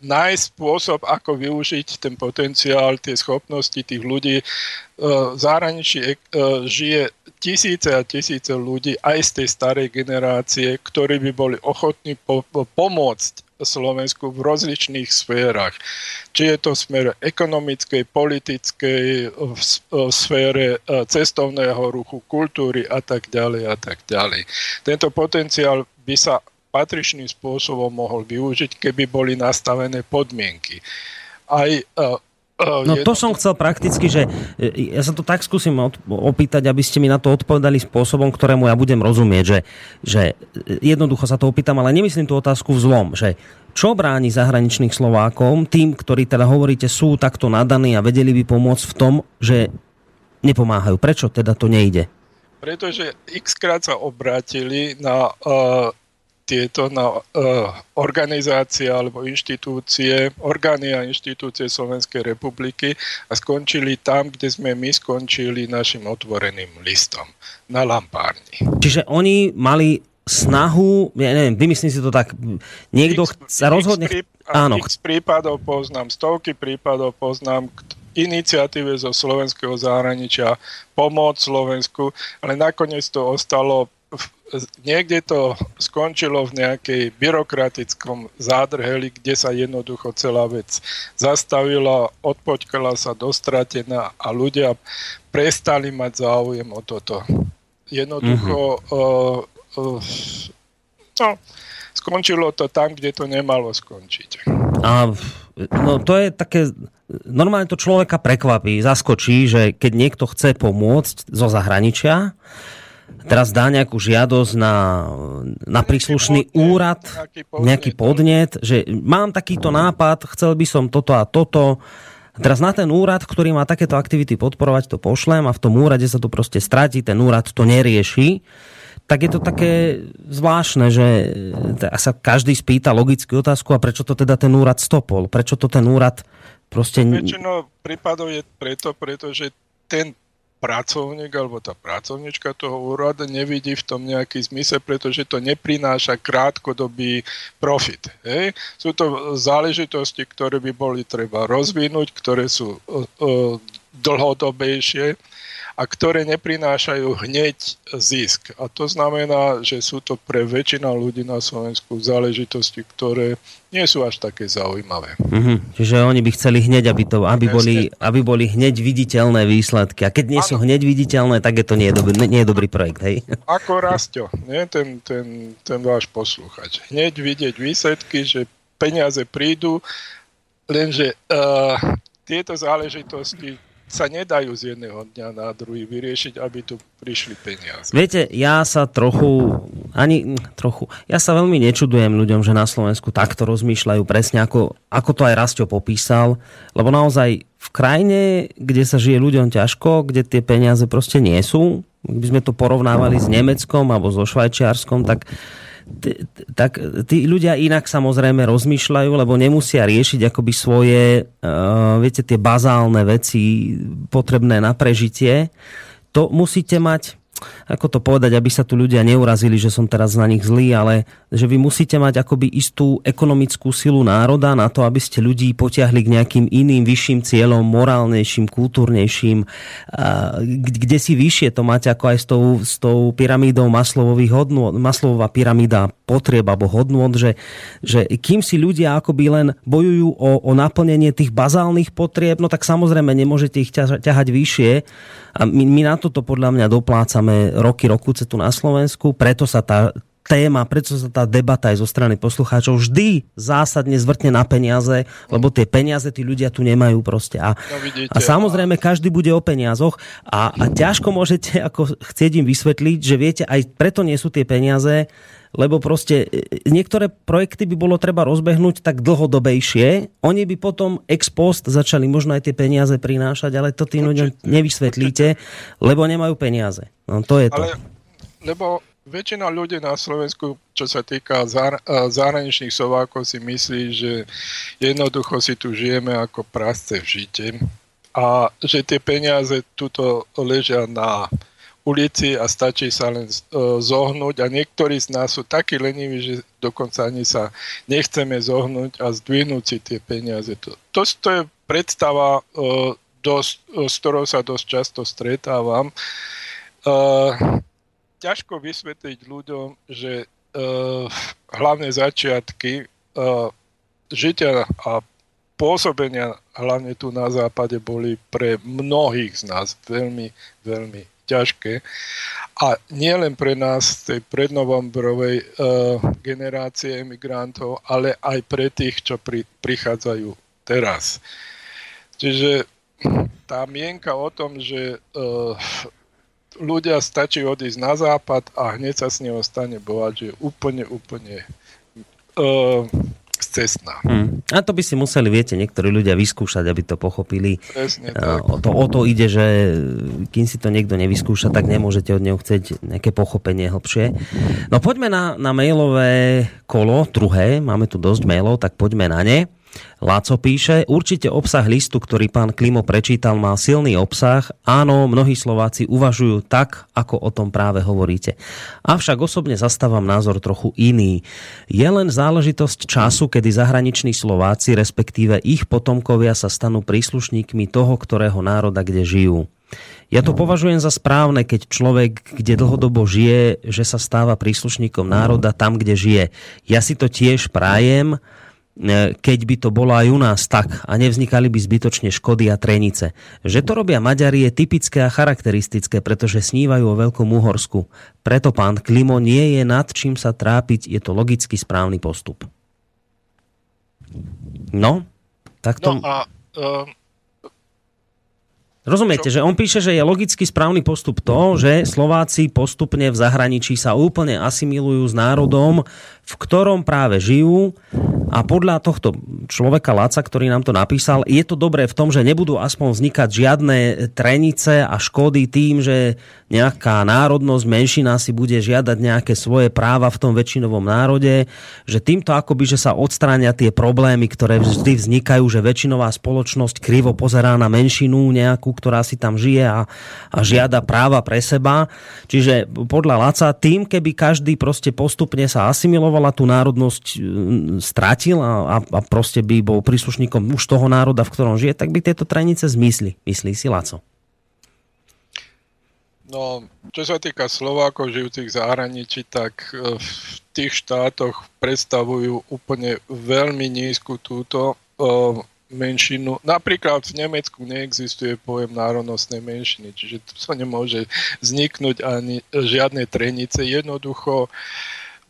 nájsť spôsob, ako využiť ten potenciál, tie schopnosti tých ľudí. Uh, v zahraničí uh, žije tisíce a tisíce ľudí aj z tej starej generácie, ktorí by boli ochotní po- po- pomôcť Slovensku v rozličných sférach. Či je to v smere ekonomickej, politickej, v sfére cestovného ruchu, kultúry a tak ďalej a tak ďalej. Tento potenciál by sa patričným spôsobom mohol využiť, keby boli nastavené podmienky. Aj uh, No to som chcel prakticky, že e, ja sa to tak skúsim opýtať, aby ste mi na to odpovedali spôsobom, ktorému ja budem rozumieť, že, že jednoducho sa to opýtam, ale nemyslím tú otázku v zlom, že čo bráni zahraničných Slovákom, tým, ktorí teda hovoríte sú takto nadaní a vedeli by pomôcť v tom, že nepomáhajú. Prečo teda to nejde? Pretože x krát sa obrátili na uh, tieto na uh, organizácie alebo inštitúcie, orgány a inštitúcie Slovenskej republiky a skončili tam, kde sme my skončili našim otvoreným listom na lampárni. Čiže oni mali snahu, ja neviem, vymyslím si to tak, niekto x, sa rozhodne... X, áno. x prípadov poznám, stovky prípadov poznám, iniciatíve zo slovenského zahraničia pomôcť Slovensku, ale nakoniec to ostalo niekde to skončilo v nejakej byrokratickom zádrheli, kde sa jednoducho celá vec zastavila, odpočkala sa dostratená a ľudia prestali mať záujem o toto. Jednoducho mm-hmm. uh, uh, no, skončilo to tam, kde to nemalo skončiť. A no, to je také normálne to človeka prekvapí, zaskočí, že keď niekto chce pomôcť zo zahraničia, teraz dá nejakú žiadosť na, na príslušný úrad, nejaký podnet, že mám takýto nápad, chcel by som toto a toto. Teraz na ten úrad, ktorý má takéto aktivity podporovať, to pošlem a v tom úrade sa to proste stratí, ten úrad to nerieši tak je to také zvláštne, že sa každý spýta logickú otázku a prečo to teda ten úrad stopol? Prečo to ten úrad proste... Väčšinou prípadov je preto, pretože ten pracovník alebo tá pracovnička toho úradu nevidí v tom nejaký zmysel, pretože to neprináša krátkodobý profit. Hej? Sú to záležitosti, ktoré by boli treba rozvinúť, ktoré sú uh, uh, dlhodobejšie a ktoré neprinášajú hneď zisk. A to znamená, že sú to pre väčšina ľudí na Slovensku záležitosti, ktoré nie sú až také zaujímavé. Mm-hmm. Čiže oni by chceli hneď, aby, to, aby, boli, aby boli hneď viditeľné výsledky. A keď nie sú hneď viditeľné, tak je to nie je dobrý, nie je dobrý projekt. Hej? Ako Rasto, nie? Ten, ten, ten váš posluchač. Hneď vidieť výsledky, že peniaze prídu, lenže uh, tieto záležitosti sa nedajú z jedného dňa na druhý vyriešiť, aby tu prišli peniaze. Viete, ja sa trochu, ani trochu, ja sa veľmi nečudujem ľuďom, že na Slovensku takto rozmýšľajú presne ako, ako to aj Rastio popísal, lebo naozaj v krajine, kde sa žije ľuďom ťažko, kde tie peniaze proste nie sú, by sme to porovnávali s Nemeckom alebo so Švajčiarskom, tak tak tí ľudia inak samozrejme rozmýšľajú, lebo nemusia riešiť akoby svoje, uh, viete, tie bazálne veci potrebné na prežitie. To musíte mať ako to povedať, aby sa tu ľudia neurazili, že som teraz na nich zlý, ale že vy musíte mať akoby istú ekonomickú silu národa na to, aby ste ľudí potiahli k nejakým iným vyšším cieľom, morálnejším, kultúrnejším, kde si vyššie to máte ako aj s tou, s tou pyramídou Maslovových hodnôt, Maslovová pyramída potrieb alebo hodnôt, že, že kým si ľudia akoby len bojujú o, o naplnenie tých bazálnych potrieb, no tak samozrejme nemôžete ich ťahať vyššie. A my, my na toto podľa mňa doplácame roky, rokuce tu na Slovensku, preto sa tá téma, preto sa tá debata aj zo strany poslucháčov vždy zásadne zvrtne na peniaze, lebo tie peniaze tí ľudia tu nemajú proste. A, no vidíte, a samozrejme každý bude o peniazoch a, a ťažko môžete ako chcieť im vysvetliť, že viete, aj preto nie sú tie peniaze, lebo proste e, niektoré projekty by bolo treba rozbehnúť tak dlhodobejšie, oni by potom ex post začali možno aj tie peniaze prinášať, ale to tým ľuďom nevysvetlíte, lebo nemajú peniaze. No to je to. Ale, lebo väčšina ľudí na Slovensku, čo sa týka e, zahraničných Slovákov, si myslí, že jednoducho si tu žijeme ako prasce v žite a že tie peniaze tuto ležia na ulici a stačí sa len uh, zohnúť a niektorí z nás sú takí leniví, že dokonca ani sa nechceme zohnúť a zdvihnúť si tie peniaze. To, to, to je predstava, uh, dosť, s ktorou sa dosť často stretávam. Ťažko vysvetliť ľuďom, že uh, hlavné začiatky uh, žitia a pôsobenia hlavne tu na západe boli pre mnohých z nás veľmi, veľmi ťažké. A nielen pre nás tej prednovembrovej uh, generácie emigrantov, ale aj pre tých, čo pri, prichádzajú teraz. Čiže tá mienka o tom, že uh, ľudia stačí odísť na západ a hneď sa s neho stane bohať, že je úplne, úplne uh, cestná. Hmm. A to by si museli, viete, niektorí ľudia vyskúšať, aby to pochopili. Presne tak. O to, o to ide, že kým si to niekto nevyskúša, tak nemôžete od neho chcieť nejaké pochopenie hlbšie. No poďme na, na mailové kolo, druhé, máme tu dosť mailov, tak poďme na ne. Láco píše, určite obsah listu, ktorý pán Klimo prečítal, má silný obsah. Áno, mnohí Slováci uvažujú tak, ako o tom práve hovoríte. Avšak osobne zastávam názor trochu iný. Je len záležitosť času, kedy zahraniční Slováci, respektíve ich potomkovia sa stanú príslušníkmi toho, ktorého národa, kde žijú. Ja to považujem za správne, keď človek, kde dlhodobo žije, že sa stáva príslušníkom národa tam, kde žije. Ja si to tiež prajem, keď by to bolo aj u nás tak a nevznikali by zbytočne škody a trenice. Že to robia Maďari je typické a charakteristické, pretože snívajú o Veľkom Uhorsku. Preto pán Klimo nie je nad čím sa trápiť, je to logicky správny postup. No, tak to... No a, uh, Rozumiete, že on píše, že je logicky správny postup to, že Slováci postupne v zahraničí sa úplne asimilujú s národom, v ktorom práve žijú a podľa tohto človeka Laca, ktorý nám to napísal, je to dobré v tom, že nebudú aspoň vznikať žiadne trenice a škody tým, že nejaká národnosť, menšina si bude žiadať nejaké svoje práva v tom väčšinovom národe, že týmto akoby, že sa odstránia tie problémy, ktoré vždy vznikajú, že väčšinová spoločnosť krivo pozerá na menšinu nejakú, ktorá si tam žije a, a žiada práva pre seba. Čiže podľa Laca, tým, keby každý proste postupne sa asimilovala tú národnosť stratil a, a, proste by bol príslušníkom už toho národa, v ktorom žije, tak by tieto trenice zmizli. Myslí si Laco? No, čo sa týka Slovákov žijúcich v zahraničí, tak e, v tých štátoch predstavujú úplne veľmi nízku túto uh, menšinu. Napríklad v Nemecku neexistuje pojem národnostnej menšiny, čiže tu sa nemôže vzniknúť ani žiadne trenice. Jednoducho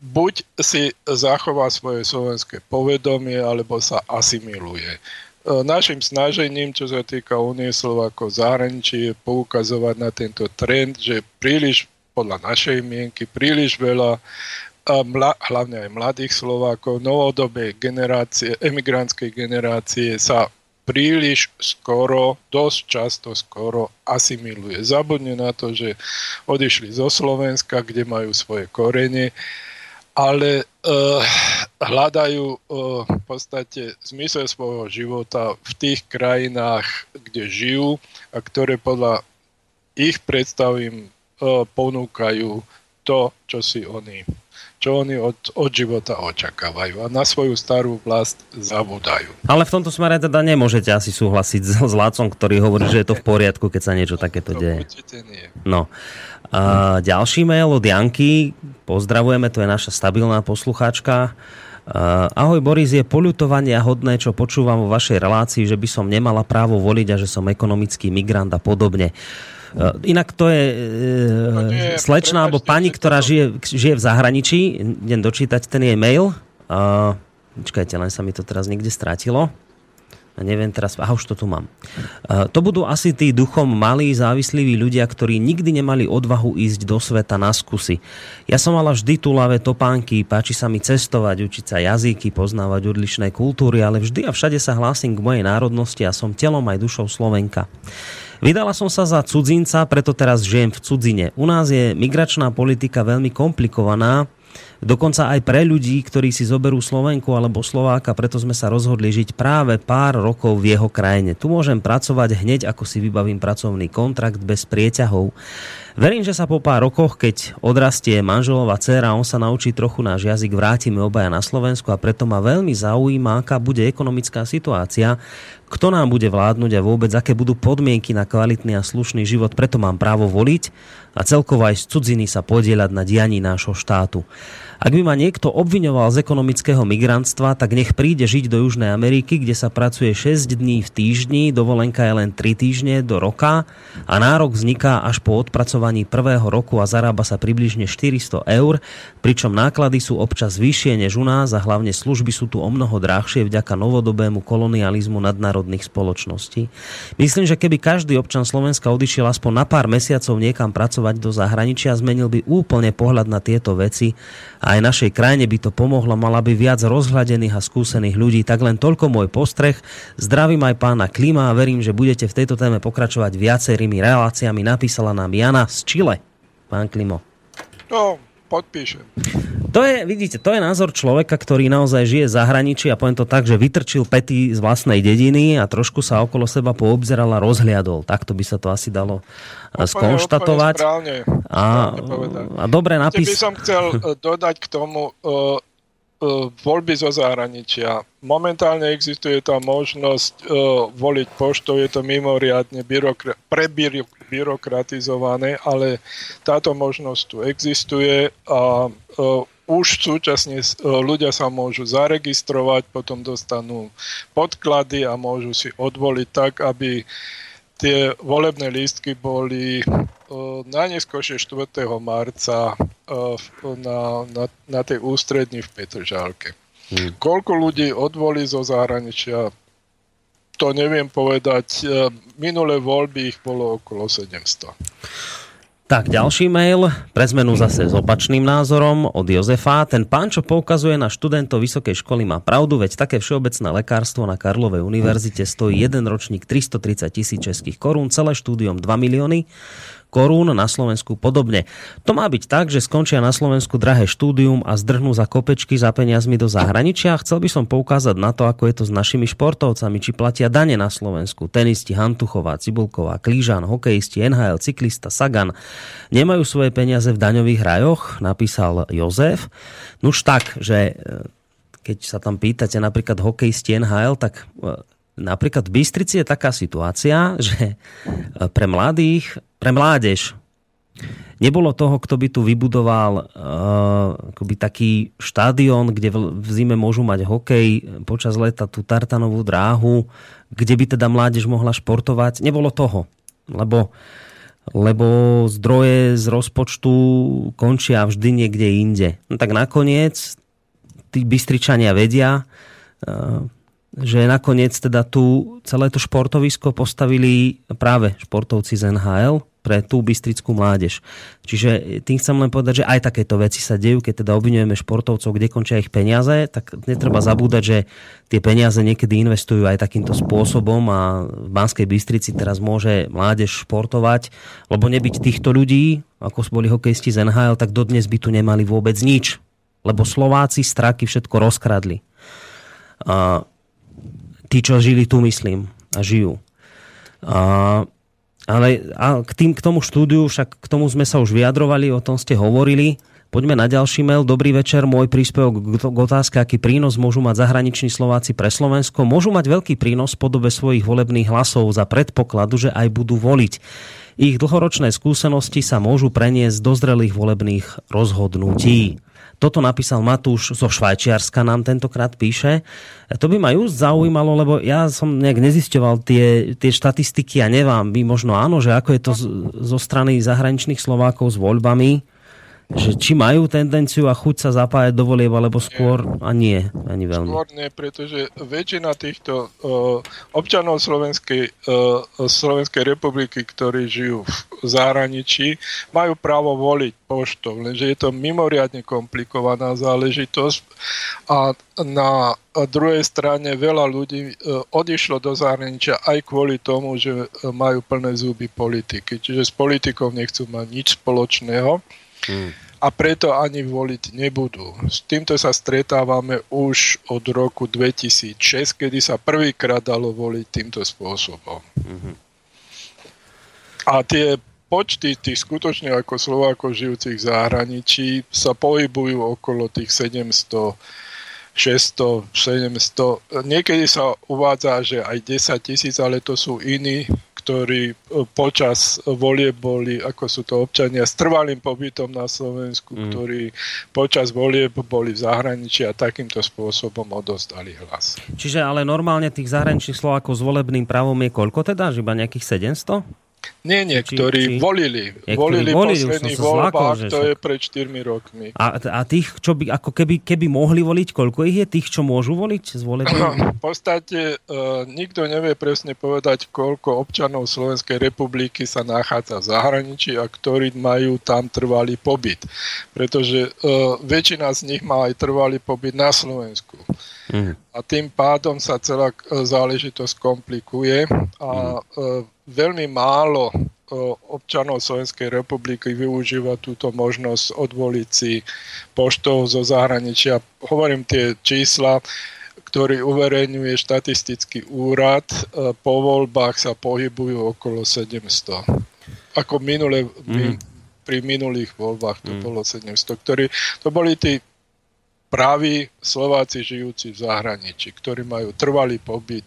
buď si zachová svoje slovenské povedomie, alebo sa asimiluje. E, našim snažením, čo sa týka Unie Slovákov zahraničí, je poukazovať na tento trend, že príliš, podľa našej mienky, príliš veľa mla, hlavne aj mladých Slovákov, novodobej generácie, emigrantskej generácie sa príliš skoro, dosť často skoro asimiluje. Zabudne na to, že odišli zo Slovenska, kde majú svoje korene, ale uh, hľadajú uh, v podstate zmysel svojho života v tých krajinách, kde žijú a ktoré podľa ich predstav im uh, ponúkajú to, čo si oni čo oni od, od života očakávajú a na svoju starú vlast zabudajú. Ale v tomto smere teda nemôžete asi súhlasiť s, Lácom, ktorý hovorí, že je to v poriadku, keď sa niečo takéto deje. Určite nie. No. Ďalší mail od Janky. Pozdravujeme, to je naša stabilná poslucháčka. Ahoj Boris, je poľutovanie hodné, čo počúvam vo vašej relácii, že by som nemala právo voliť a že som ekonomický migrant a podobne. Uh, inak to je, uh, nie, slečná alebo pani, ktorá žije, žije v zahraničí. Idem dočítať ten jej mail. Uh, počkajte, len sa mi to teraz niekde strátilo. A neviem teraz, aha, už to tu mám. Uh, to budú asi tí duchom malí, závislí ľudia, ktorí nikdy nemali odvahu ísť do sveta na skúsi. Ja som mala vždy túlavé topánky, páči sa mi cestovať, učiť sa jazyky, poznávať odlišné kultúry, ale vždy a všade sa hlásim k mojej národnosti a som telom aj dušou Slovenka. Vydala som sa za cudzinca, preto teraz žijem v cudzine. U nás je migračná politika veľmi komplikovaná, Dokonca aj pre ľudí, ktorí si zoberú Slovenku alebo Slováka, preto sme sa rozhodli žiť práve pár rokov v jeho krajine. Tu môžem pracovať hneď, ako si vybavím pracovný kontrakt bez prieťahov. Verím, že sa po pár rokoch, keď odrastie manželová dcera, on sa naučí trochu náš jazyk, vrátime obaja na Slovensku a preto ma veľmi zaujíma, aká bude ekonomická situácia, kto nám bude vládnuť a vôbec aké budú podmienky na kvalitný a slušný život, preto mám právo voliť a celkovo aj z cudziny sa podieľať na dianí nášho štátu. Ak by ma niekto obviňoval z ekonomického migrantstva, tak nech príde žiť do Južnej Ameriky, kde sa pracuje 6 dní v týždni, dovolenka je len 3 týždne do roka a nárok vzniká až po odpracovaní prvého roku a zarába sa približne 400 eur, pričom náklady sú občas vyššie než u nás a hlavne služby sú tu o mnoho drahšie vďaka novodobému kolonializmu nadnárodných spoločností. Myslím, že keby každý občan Slovenska odišiel aspoň na pár mesiacov niekam pracovať do zahraničia, zmenil by úplne pohľad na tieto veci a aj našej krajine by to pomohlo, mala by viac rozhľadených a skúsených ľudí. Tak len toľko môj postreh. Zdravím aj pána Klima a verím, že budete v tejto téme pokračovať viacerými reláciami. Napísala nám Jana z Čile. Pán Klimo. No, podpíšem. To je, vidíte, to je názor človeka, ktorý naozaj žije v zahraničí a poviem to tak, že vytrčil pety z vlastnej dediny a trošku sa okolo seba poobzeral a rozhliadol. Takto by sa to asi dalo úplne, skonštatovať. Úplne správne, a, a dobre napísať. by som chcel eh, dodať k tomu uh, voľby zo zahraničia. Momentálne existuje tá možnosť uh, voliť poštou, je to mimoriadne byrokra- prebyrokratizované, ale táto možnosť tu existuje a uh, už súčasne e, ľudia sa môžu zaregistrovať, potom dostanú podklady a môžu si odvoliť tak, aby tie volebné lístky boli najneskôršie 4. marca uh, na, na, na tej ústredni v Petržálke. Hmm. Koľko ľudí odvolí zo zahraničia, to neviem povedať. Minulé voľby ich bolo okolo 700. Tak, ďalší mail, pre zmenu zase s opačným názorom od Jozefa. Ten pán, čo poukazuje na študentov vysokej školy, má pravdu, veď také všeobecné lekárstvo na Karlovej univerzite stojí jeden ročník 330 tisíc českých korún, celé štúdium 2 milióny. Korún, na Slovensku podobne. To má byť tak, že skončia na Slovensku drahé štúdium a zdrhnú za kopečky za peniazmi do zahraničia. Chcel by som poukázať na to, ako je to s našimi športovcami, či platia dane na Slovensku. Tenisti Hantuchová, Cibulková, Klížan, hokejisti, NHL, cyklista, Sagan. Nemajú svoje peniaze v daňových rajoch, napísal Jozef. Nuž tak, že e, keď sa tam pýtate napríklad hokejisti NHL, tak e, napríklad v Bystrici je taká situácia, že e, pre mladých, pre mládež nebolo toho, kto by tu vybudoval uh, akoby taký štadión, kde v, v zime môžu mať hokej, počas leta tú tartanovú dráhu, kde by teda mládež mohla športovať. Nebolo toho, lebo, lebo zdroje z rozpočtu končia vždy niekde inde. No tak nakoniec tí Bystričania vedia, uh, že nakoniec teda tu celé to športovisko postavili práve športovci z NHL pre tú bystrickú mládež. Čiže tým chcem len povedať, že aj takéto veci sa dejú, keď teda obvinujeme športovcov, kde končia ich peniaze, tak netreba zabúdať, že tie peniaze niekedy investujú aj takýmto spôsobom a v Banskej Bystrici teraz môže mládež športovať, lebo nebyť týchto ľudí, ako boli hokejisti z NHL, tak dodnes by tu nemali vôbec nič. Lebo Slováci straky všetko rozkradli. A tí, čo žili tu, myslím, a žijú. A, ale a k, tým, k tomu štúdiu, však k tomu sme sa už vyjadrovali, o tom ste hovorili. Poďme na ďalší mail. Dobrý večer, môj príspevok k otázke, aký prínos môžu mať zahraniční Slováci pre Slovensko. Môžu mať veľký prínos v podobe svojich volebných hlasov za predpokladu, že aj budú voliť. Ich dlhoročné skúsenosti sa môžu preniesť do zrelých volebných rozhodnutí. Toto napísal Matúš zo Švajčiarska, nám tentokrát píše. To by ma už zaujímalo, lebo ja som nejak nezisťoval tie, tie štatistiky a nevám, by možno áno, že ako je to zo strany zahraničných Slovákov s voľbami že či majú tendenciu a chuť sa zapájať do volieb, alebo skôr a nie, ani veľmi. Skôr nie, pretože väčšina týchto uh, občanov Slovenskej, uh, Slovenskej republiky, ktorí žijú v zahraničí, majú právo voliť poštou, lenže je to mimoriadne komplikovaná záležitosť. A na druhej strane veľa ľudí uh, odišlo do zahraničia aj kvôli tomu, že majú plné zuby politiky, čiže s politikou nechcú mať nič spoločného A preto ani voliť nebudú. S týmto sa stretávame už od roku 2006, kedy sa prvýkrát dalo voliť týmto spôsobom. Hmm. A tie počty tých skutočne ako Slovákov žijúcich v zahraničí sa pohybujú okolo tých 700 600, 700. Niekedy sa uvádza, že aj 10 tisíc, ale to sú iní ktorí e, počas volie boli, ako sú to občania s trvalým pobytom na Slovensku, mm. ktorí počas volie boli v zahraničí a takýmto spôsobom odozdali hlas. Čiže ale normálne tých zahraničných Slovákov s volebným právom je koľko teda? Že iba nejakých 700? Nie, nie, ktorí či, volili. Niektorí volili, volili posledných voľbách, to je pred 4 rokmi. A, a tých, čo by, ako keby, keby mohli voliť, koľko ich je tých, čo môžu voliť z V podstate uh, nikto nevie presne povedať, koľko občanov Slovenskej republiky sa nachádza v zahraničí a ktorí majú tam trvalý pobyt. Pretože uh, väčšina z nich má aj trvalý pobyt na Slovensku. Mm. A tým pádom sa celá e, záležitosť komplikuje a mm veľmi málo občanov Slovenskej republiky využíva túto možnosť odvoliť si poštov zo zahraničia. Hovorím tie čísla, ktorý uverejňuje štatistický úrad. E, po voľbách sa pohybujú okolo 700. Ako minule, mm. pri minulých voľbách to mm. bolo 700, ktorí, to boli tí praví Slováci žijúci v zahraničí, ktorí majú trvalý pobyt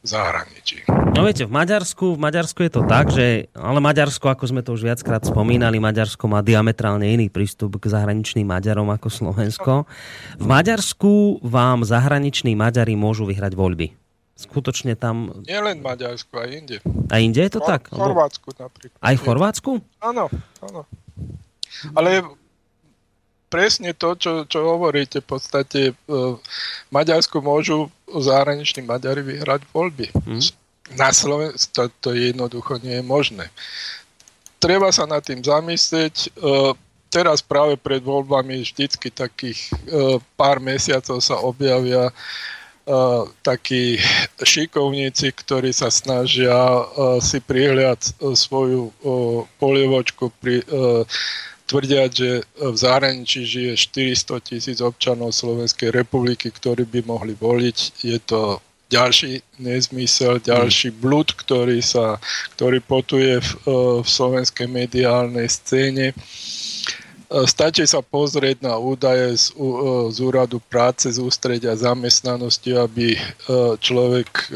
v zahraničí. No viete, v Maďarsku, v Maďarsku je to tak, že, ale Maďarsko, ako sme to už viackrát spomínali, Maďarsko má diametrálne iný prístup k zahraničným Maďarom ako Slovensko. V Maďarsku vám zahraniční Maďari môžu vyhrať voľby. Skutočne tam... Nie len Maďarsku, aj inde. A inde je to no, tak? V Chorvátsku napríklad. Aj v Chorvátsku? Áno, áno. Ale presne to, čo, čo hovoríte, v podstate e, v Maďarsku môžu zahraniční Maďari vyhrať voľby. Hmm. Na Slovensku to, to jednoducho nie je možné. Treba sa nad tým zamyslieť. E, teraz práve pred voľbami vždycky takých e, pár mesiacov sa objavia takí šikovníci, ktorí sa snažia si prihľať svoju polievočku pri, tvrdia, že v zahraničí žije 400 tisíc občanov Slovenskej republiky, ktorí by mohli voliť. Je to ďalší nezmysel, ďalší blud, ktorý, sa, ktorý potuje v, v slovenskej mediálnej scéne. Stačí sa pozrieť na údaje z, z úradu práce, z ústredia zamestnanosti, aby človek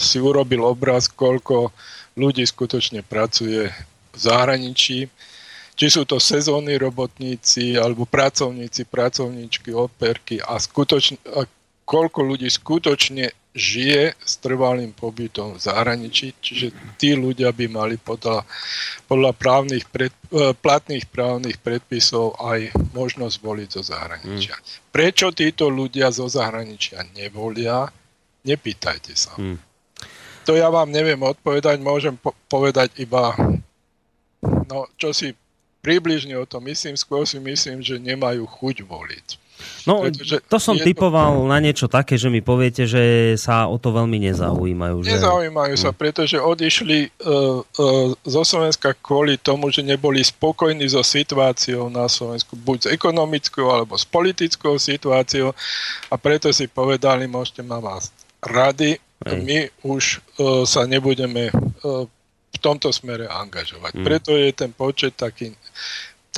si urobil obraz, koľko ľudí skutočne pracuje v zahraničí. Či sú to sezónni robotníci, alebo pracovníci, pracovníčky, operky a, skutočne, a koľko ľudí skutočne žije s trvalým pobytom v zahraničí, čiže tí ľudia by mali podľa, podľa právnych pred, e, platných právnych predpisov aj možnosť voliť zo zahraničia. Mm. Prečo títo ľudia zo zahraničia nevolia, nepýtajte sa. Mm. To ja vám neviem odpovedať, môžem po- povedať iba no, čo si približne o tom myslím, skôr si myslím, že nemajú chuť voliť. No, Pretože to som typoval to... na niečo také, že mi poviete, že sa o to veľmi nezaujímajú. Že... Nezaujímajú sa, hm. pretože odišli uh, uh, zo Slovenska kvôli tomu, že neboli spokojní so situáciou na Slovensku, buď s ekonomickou alebo s politickou situáciou a preto si povedali, môžete ma vás rady, Hej. my už uh, sa nebudeme uh, v tomto smere angažovať. Mm. Preto je ten počet taký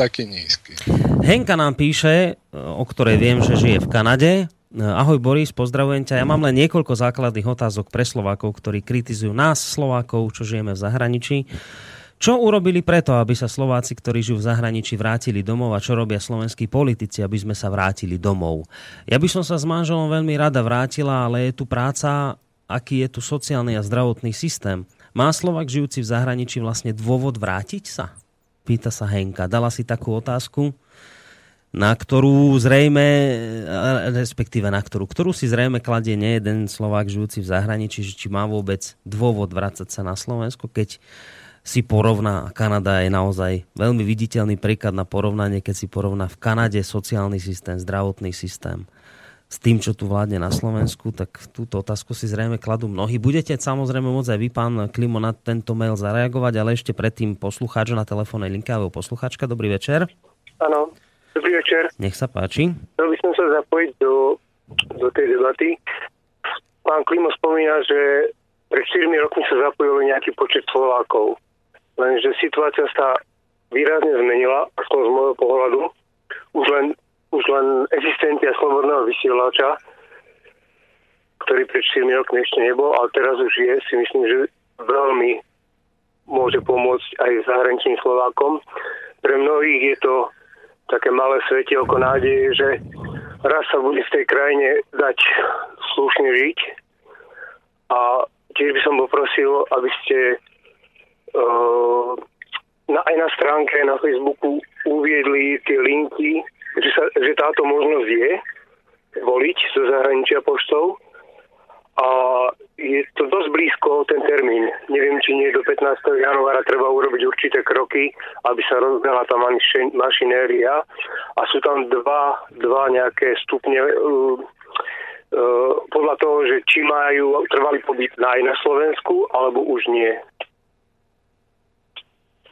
taký nízky. Henka nám píše, o ktorej viem, že žije v Kanade. Ahoj Boris, pozdravujem ťa. Ja mám len niekoľko základných otázok pre Slovákov, ktorí kritizujú nás, Slovákov, čo žijeme v zahraničí. Čo urobili preto, aby sa Slováci, ktorí žijú v zahraničí, vrátili domov a čo robia slovenskí politici, aby sme sa vrátili domov? Ja by som sa s manželom veľmi rada vrátila, ale je tu práca, aký je tu sociálny a zdravotný systém. Má Slovak žijúci v zahraničí vlastne dôvod vrátiť sa? Pýta sa Henka. Dala si takú otázku, na ktorú zrejme, respektíve na ktorú, ktorú si zrejme kladie nie jeden Slovák žijúci v zahraničí, či má vôbec dôvod vrácať sa na Slovensko, keď si porovná, Kanada je naozaj veľmi viditeľný príklad na porovnanie, keď si porovná v Kanade sociálny systém, zdravotný systém s tým, čo tu vládne na Slovensku, tak túto otázku si zrejme kladú mnohí. Budete samozrejme môcť aj vy, pán Klimo, na tento mail zareagovať, ale ešte predtým poslucháč na telefónnej linke alebo poslucháčka. Dobrý večer. Áno, dobrý večer. Nech sa páči. Chcel by som sa zapojiť do, do tej debaty. Pán Klimo spomína, že pred 4 rokmi sa zapojili nejaký počet Slovákov. Lenže situácia sa výrazne zmenila, aspoň z môjho pohľadu. Už len už len existencia slobodného vysielača, ktorý pred 4 rokmi ešte nebol, ale teraz už je, si myslím, že veľmi môže pomôcť aj zahraničným Slovákom. Pre mnohých je to také malé svetielko nádeje, že raz sa bude v tej krajine dať slušne žiť. A tiež by som poprosil, aby ste uh, na, aj na stránke na Facebooku uviedli tie linky že, sa, že táto možnosť je voliť zo zahraničia poštou a je to dosť blízko ten termín. Neviem, či nie do 15. januára treba urobiť určité kroky, aby sa rozbehla tá mašinéria a sú tam dva, dva nejaké stupne uh, uh, podľa toho, že či majú trvalý pobyt aj na Slovensku, alebo už nie.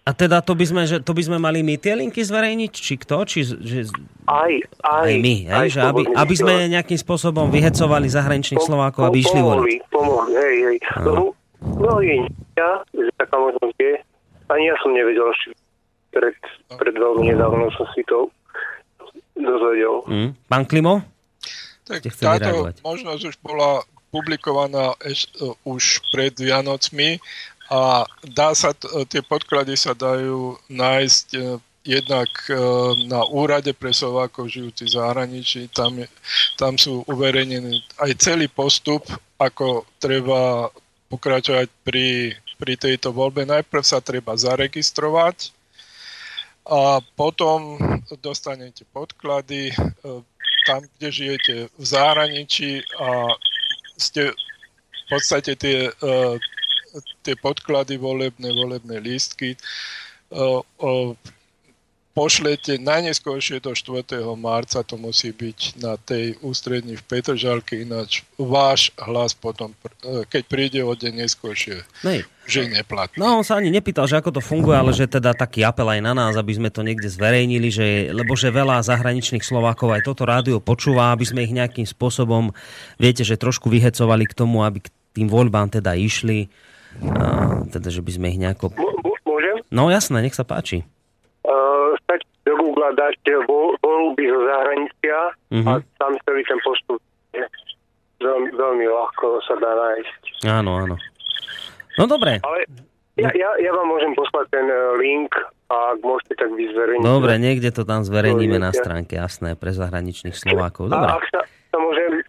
A teda to by sme, že to by sme mali my tie linky zverejniť? Či kto? Či, že, aj, aj, aj my. Aj, že aby, aby sme nejakým spôsobom vyhecovali zahraničných Slovákov, aby išli voliť. Pomohli, hej, hej. No, no je, ja, že taká možnosť je. Ani ja som nevedel, ešte pred, pred veľmi nedávno som si to dozvedel. Mm. Pán Klimo? Tak táto reagovať. možnosť už bola publikovaná eš, uh, už pred Vianocmi a dá sa, tie podklady sa dajú nájsť e, jednak e, na úrade pre Slovákov žijúci v zahraničí. Tam, tam sú uverejnený aj celý postup, ako treba pokračovať pri, pri tejto voľbe. Najprv sa treba zaregistrovať a potom dostanete podklady e, tam, kde žijete v zahraničí a ste v podstate tie tie podklady volebné, volebné lístky pošlete najneskôršie do 4. marca, to musí byť na tej ústredni v Petržalke, ináč váš hlas potom, e, keď príde o deň neskôršie, Nej. že je neplatný. No on sa ani nepýtal, že ako to funguje, ale že teda taký apel aj na nás, aby sme to niekde zverejnili, že, lebo že veľa zahraničných Slovákov aj toto rádio počúva, aby sme ich nejakým spôsobom, viete, že trošku vyhecovali k tomu, aby k tým voľbám teda išli, teda že by sme ich nejako... Môžem? No jasné, nech sa páči stačí do Google dať voľby zo zahraničia uh-huh. a mhm. tam celý ten postup je veľmi, veľmi ľahko sa dá nájsť. Áno, áno. No dobre. Ale ja, ja, ja vám môžem poslať ten e, link a ak môžete, tak vy zverejniť. Dobre, niekde to tam zverejníme na stránke, jasné, pre zahraničných Slovákov. Dobre. A ak sa, sa môžem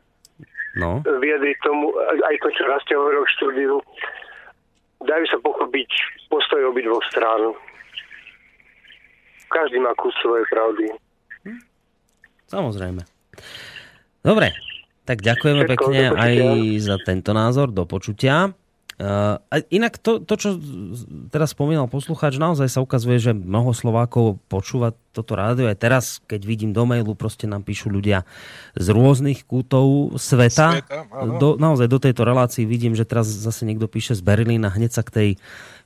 no. vyjadriť tomu, aj to, čo raz ste hovoril v štúdiu, dajú sa pochopiť postoj obidvoch strán každý má kus svojej pravdy. Samozrejme. Dobre, tak ďakujeme Všetko, pekne aj za tento názor. Do počutia. Uh, inak to, to, čo teraz spomínal poslucháč, naozaj sa ukazuje, že mnoho Slovákov počúva toto rádio. Aj teraz, keď vidím do mailu, proste nám píšu ľudia z rôznych kútov sveta. sveta do, naozaj do tejto relácii vidím, že teraz zase niekto píše z Berlína, hneď sa k, tej,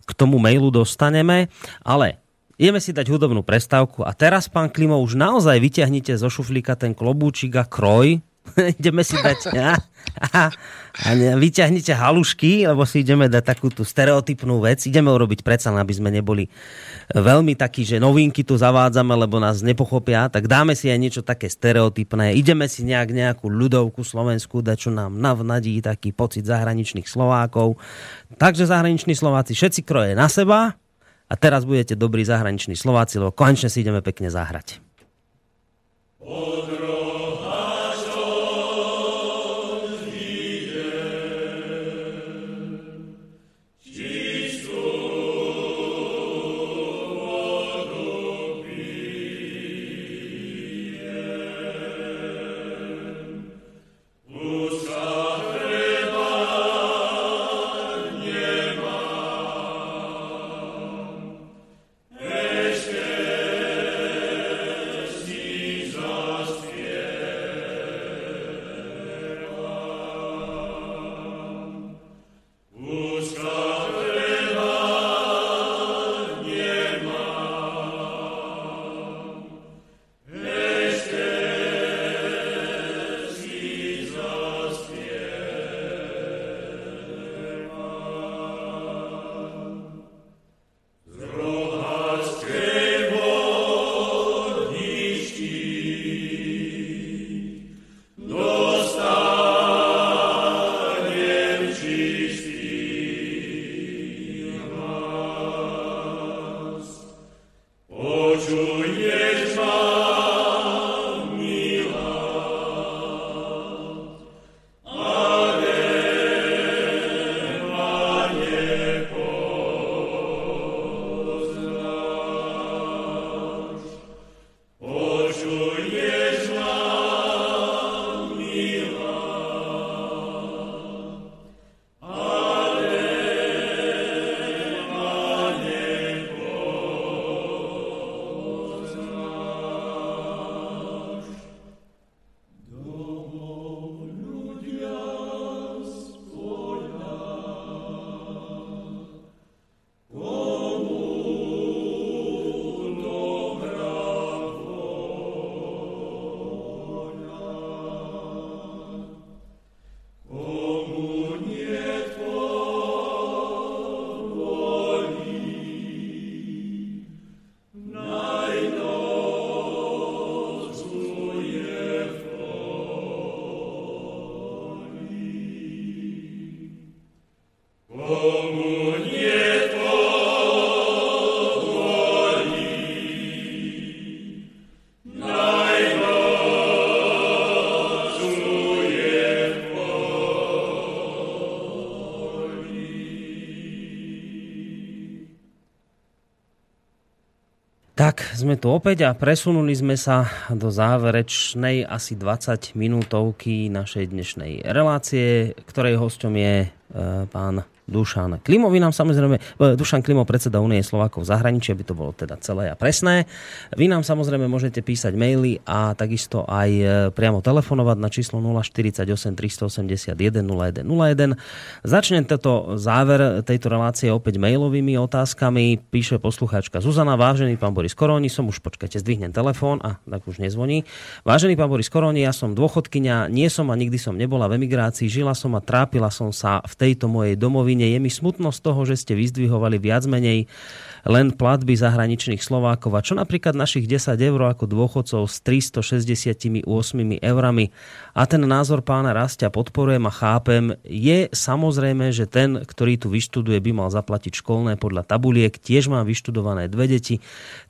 k tomu mailu dostaneme. Ale Ideme si dať hudobnú prestávku a teraz, pán Klimo, už naozaj vyťahnite zo šuflíka ten klobúčik a kroj. ideme si dať... A, a, a vyťahnite halušky, lebo si ideme dať takú tú stereotypnú vec. Ideme urobiť predsa, aby sme neboli veľmi takí, že novinky tu zavádzame, lebo nás nepochopia, tak dáme si aj niečo také stereotypné. Ideme si nejak nejakú ľudovku slovenskú dať, čo nám navnadí taký pocit zahraničných Slovákov. Takže zahraniční Slováci všetci kroje na seba, a teraz budete dobrí zahraniční Slováci, lebo konečne si ideme pekne zahrať. Odro. Sme tu opäť a presunuli sme sa do záverečnej asi 20 minútovky našej dnešnej relácie, ktorej hosťom je e, pán Dušan Klimo. Vy nám samozrejme, e, Dušan Klimo, predseda Unie Slovákov v zahraničí, aby to bolo teda celé a presné. Vy nám samozrejme môžete písať maily a takisto aj e, priamo telefonovať na číslo 048 381 0101. Začnem tento záver tejto relácie opäť mailovými otázkami. Píše poslucháčka Zuzana, vážený pán Boris Koroni, som už, počkajte, zdvihnem telefón a tak už nezvoní. Vážený pán Boris Koroni, ja som dôchodkynia, nie som a nikdy som nebola v emigrácii, žila som a trápila som sa v tejto mojej domovine Martine, je mi smutno z toho, že ste vyzdvihovali viac menej len platby zahraničných Slovákov. A čo napríklad našich 10 eur ako dôchodcov s 368 eurami? A ten názor pána Rastia podporujem a chápem. Je samozrejme, že ten, ktorý tu vyštuduje, by mal zaplatiť školné podľa tabuliek. Tiež mám vyštudované dve deti,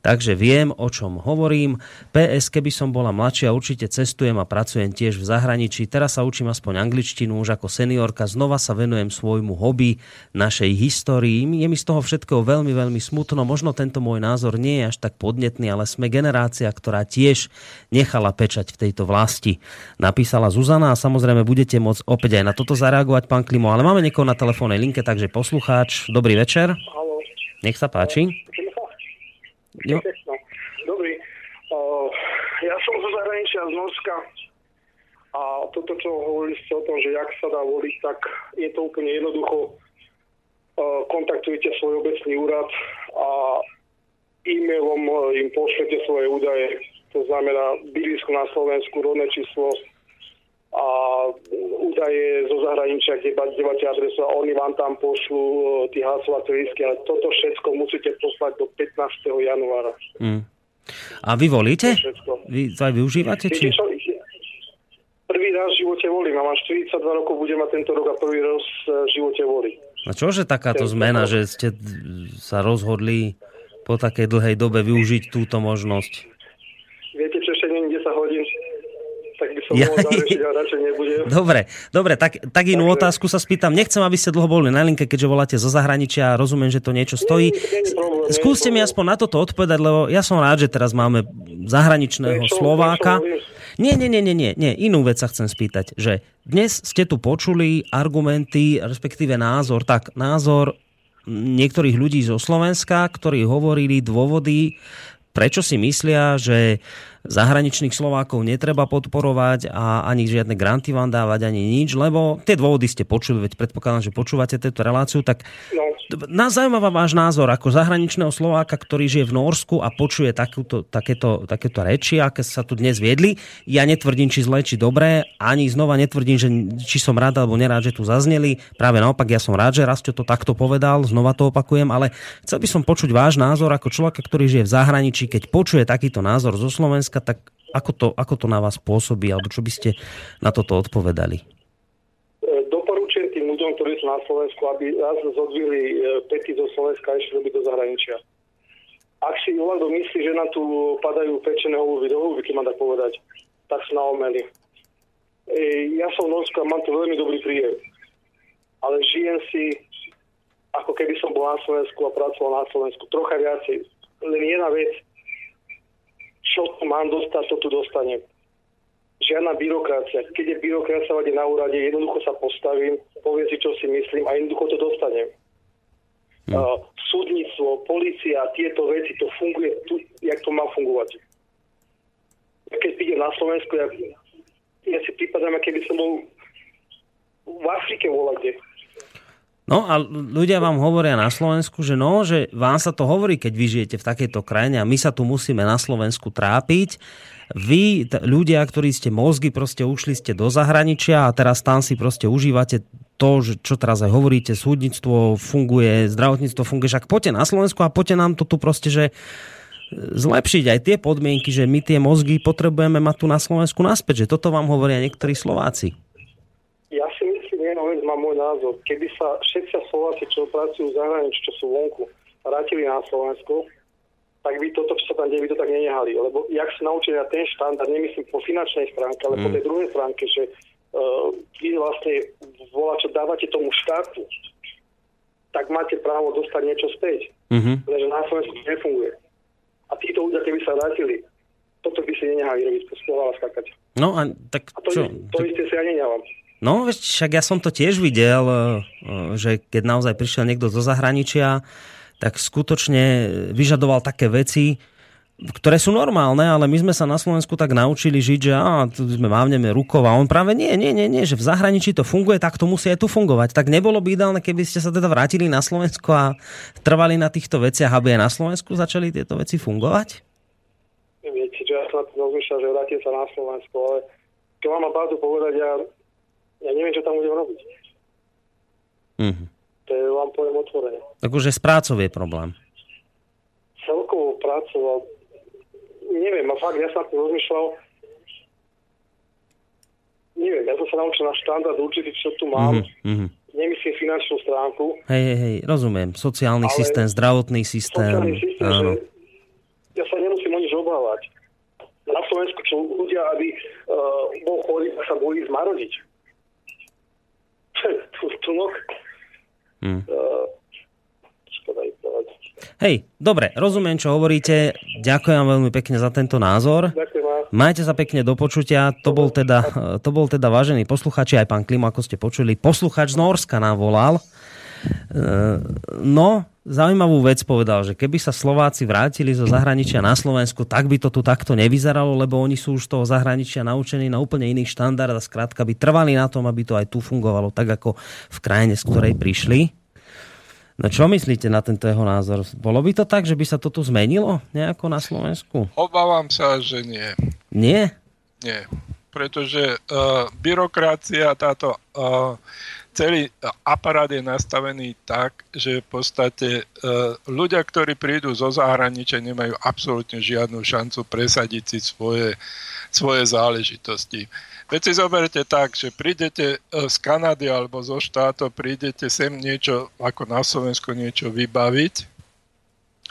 takže viem, o čom hovorím. PS, keby som bola mladšia, určite cestujem a pracujem tiež v zahraničí. Teraz sa učím aspoň angličtinu už ako seniorka. Znova sa venujem svojmu hobby, našej histórii. Je mi z toho všetkého veľmi, veľmi smutno, možno tento môj názor nie je až tak podnetný, ale sme generácia, ktorá tiež nechala pečať v tejto vlasti. Napísala Zuzana a samozrejme budete môcť opäť aj na toto zareagovať, pán Klimo, ale máme niekoho na telefónnej linke, takže poslucháč, dobrý večer. Halo. Nech sa páči. Jo. Dobrý. Ja som zo zahraničia z Norska a toto, čo hovorili ste o tom, že jak sa dá voliť, tak je to úplne jednoducho kontaktujete svoj obecný úrad a e-mailom im pošlete svoje údaje. To znamená bydlisko na Slovensku, rodné číslo a údaje zo zahraničia, kde, kde máte adresu a oni vám tam pošlú tie hlasovacie lístky. Ale toto všetko musíte poslať do 15. januára. Mm. A vy volíte? Vy to aj využívate? Či? Prvý raz v živote volím. A mám 42 rokov, budem mať tento rok a prvý raz v živote volím. A čože takáto zmena, že ste sa rozhodli po takej dlhej dobe využiť túto možnosť? Viete, čo ešte nie 10 hodín? Tak by som ja... mohol zarešiť a radšej nebudem. Dobre, dobre, tak, tak inú Takže... otázku sa spýtam. Nechcem, aby ste dlho boli na linke, keďže voláte zo zahraničia a rozumiem, že to niečo stojí. Skúste mi aspoň na toto odpovedať, lebo ja som rád, že teraz máme zahraničného Slováka. Nie, nie, nie, nie, nie, nie. Inú vec sa chcem spýtať, že dnes ste tu počuli argumenty, respektíve názor, tak názor niektorých ľudí zo Slovenska, ktorí hovorili dôvody, prečo si myslia, že zahraničných Slovákov netreba podporovať a ani žiadne granty vám dávať, ani nič, lebo tie dôvody ste počuli, veď predpokladám, že počúvate túto reláciu, tak no. nás zaujímavá váš názor ako zahraničného Slováka, ktorý žije v Norsku a počuje takúto, takéto, takéto reči, aké sa tu dnes viedli. Ja netvrdím, či zle, či dobré, ani znova netvrdím, že či som rád alebo nerád, že tu zazneli. Práve naopak, ja som rád, že raz to takto povedal, znova to opakujem, ale chcel by som počuť váš názor ako človeka, ktorý žije v zahraničí, keď počuje takýto názor zo Slovenska Slovenska, tak ako to, ako to na vás pôsobí, alebo čo by ste na toto odpovedali? E, doporučujem tým ľuďom, ktorí sú na Slovensku, aby raz zodvili e, pety zo Slovenska a išli robiť do zahraničia. Ak si Vlado myslí, že nám tu padajú pečené holuby do holuby, keď mám tak povedať, tak sú na omely. E, ja som v Norsku a mám tu veľmi dobrý príjem. Ale žijem si, ako keby som bol na Slovensku a pracoval na Slovensku. Trocha viacej. Len jedna vec, čo tu mám dostať, to tu dostanem. Žiadna byrokracia. Keď je byrokracia na úrade, jednoducho sa postavím, poviem si, čo si myslím a jednoducho to dostanem. Hmm. Uh, súdnictvo, policia, tieto veci, to funguje tu, jak to má fungovať. Keď prídem na Slovensku, ja, ja si prípadám, keby som bol v Afrike volať No a ľudia vám hovoria na Slovensku, že no, že vám sa to hovorí, keď vy žijete v takejto krajine a my sa tu musíme na Slovensku trápiť. Vy, t- ľudia, ktorí ste mozgy, proste ušli ste do zahraničia a teraz tam si proste užívate to, že, čo teraz aj hovoríte, súdnictvo funguje, zdravotníctvo funguje, však poďte na Slovensku a poďte nám to tu proste, že zlepšiť aj tie podmienky, že my tie mozgy potrebujeme mať tu na Slovensku naspäť, že toto vám hovoria niektorí Slováci. Ja si jednu vec má môj názor. Keby sa všetci Slováci, čo pracujú v zahraničí, čo sú vonku, vrátili na Slovensku, tak by toto, čo sa tam deje, by to tak nenehali. Lebo jak sa naučili na ten štandard, nemyslím po finančnej stránke, ale mm. po tej druhej stránke, že uh, vy vlastne volá, čo dávate tomu štátu, tak máte právo dostať niečo späť. Mm-hmm. Lenže na Slovensku to nefunguje. A títo ľudia, keby sa vrátili, toto by si nenehali robiť, po skakať. No a tak a to, čo? to isté si ja nenehávam. No, však ja som to tiež videl, e, že keď naozaj prišiel niekto zo zahraničia, tak skutočne vyžadoval také veci, ktoré sú normálne, ale my sme sa na Slovensku tak naučili žiť, že á, tu sme mávneme rukou a on práve nie, nie, nie, nie, že v zahraničí to funguje, tak to musí aj tu fungovať. Tak nebolo by ideálne, keby ste sa teda vrátili na Slovensko a trvali na týchto veciach, aby aj na Slovensku začali tieto veci fungovať? Viete, že ja som že vrátim sa na Slovensko, ale keď mám pravdu povedať, ja, ja neviem, čo tam budem robiť. Mhm. To je vám poviem otvorene. Tak už je s prácou je problém. Celkovou prácou neviem, a fakt, ja som tým rozmýšľal, neviem, ja som sa naučil na štandard určitý, čo tu mám, Mm-hmm. nemyslím finančnú stránku, Hej, hej, hej, rozumiem. Sociálny systém, zdravotný systém. sociálny systém, áno. že ja sa nemusím o nič obávať. Na Slovensku čo ľudia, aby uh, bol chorý, sa bojí zmarodiť. No, Hm. uh, ich povedať. Hej, dobre, rozumiem, čo hovoríte. Ďakujem veľmi pekne za tento názor. Ďakujem. Majte sa pekne do počutia. To bol teda, to bol teda vážený posluchač, aj pán Klimo, ako ste počuli. Posluchač z Norska nám volal. E, No, zaujímavú vec povedal, že keby sa Slováci vrátili zo zahraničia na Slovensku, tak by to tu takto nevyzeralo, lebo oni sú už toho zahraničia naučení na úplne iný štandard a skrátka by trvali na tom, aby to aj tu fungovalo tak, ako v krajine, z ktorej prišli. No čo myslíte na tento jeho názor? Bolo by to tak, že by sa to tu zmenilo nejako na Slovensku? Obávam sa, že nie. Nie? Nie. Pretože uh, byrokracia, táto uh, celý aparát je nastavený tak, že v podstate uh, ľudia, ktorí prídu zo zahraničia, nemajú absolútne žiadnu šancu presadiť si svoje, svoje záležitosti. Veď si zoberte tak, že prídete uh, z Kanady alebo zo štátov, prídete sem niečo, ako na Slovensku niečo vybaviť,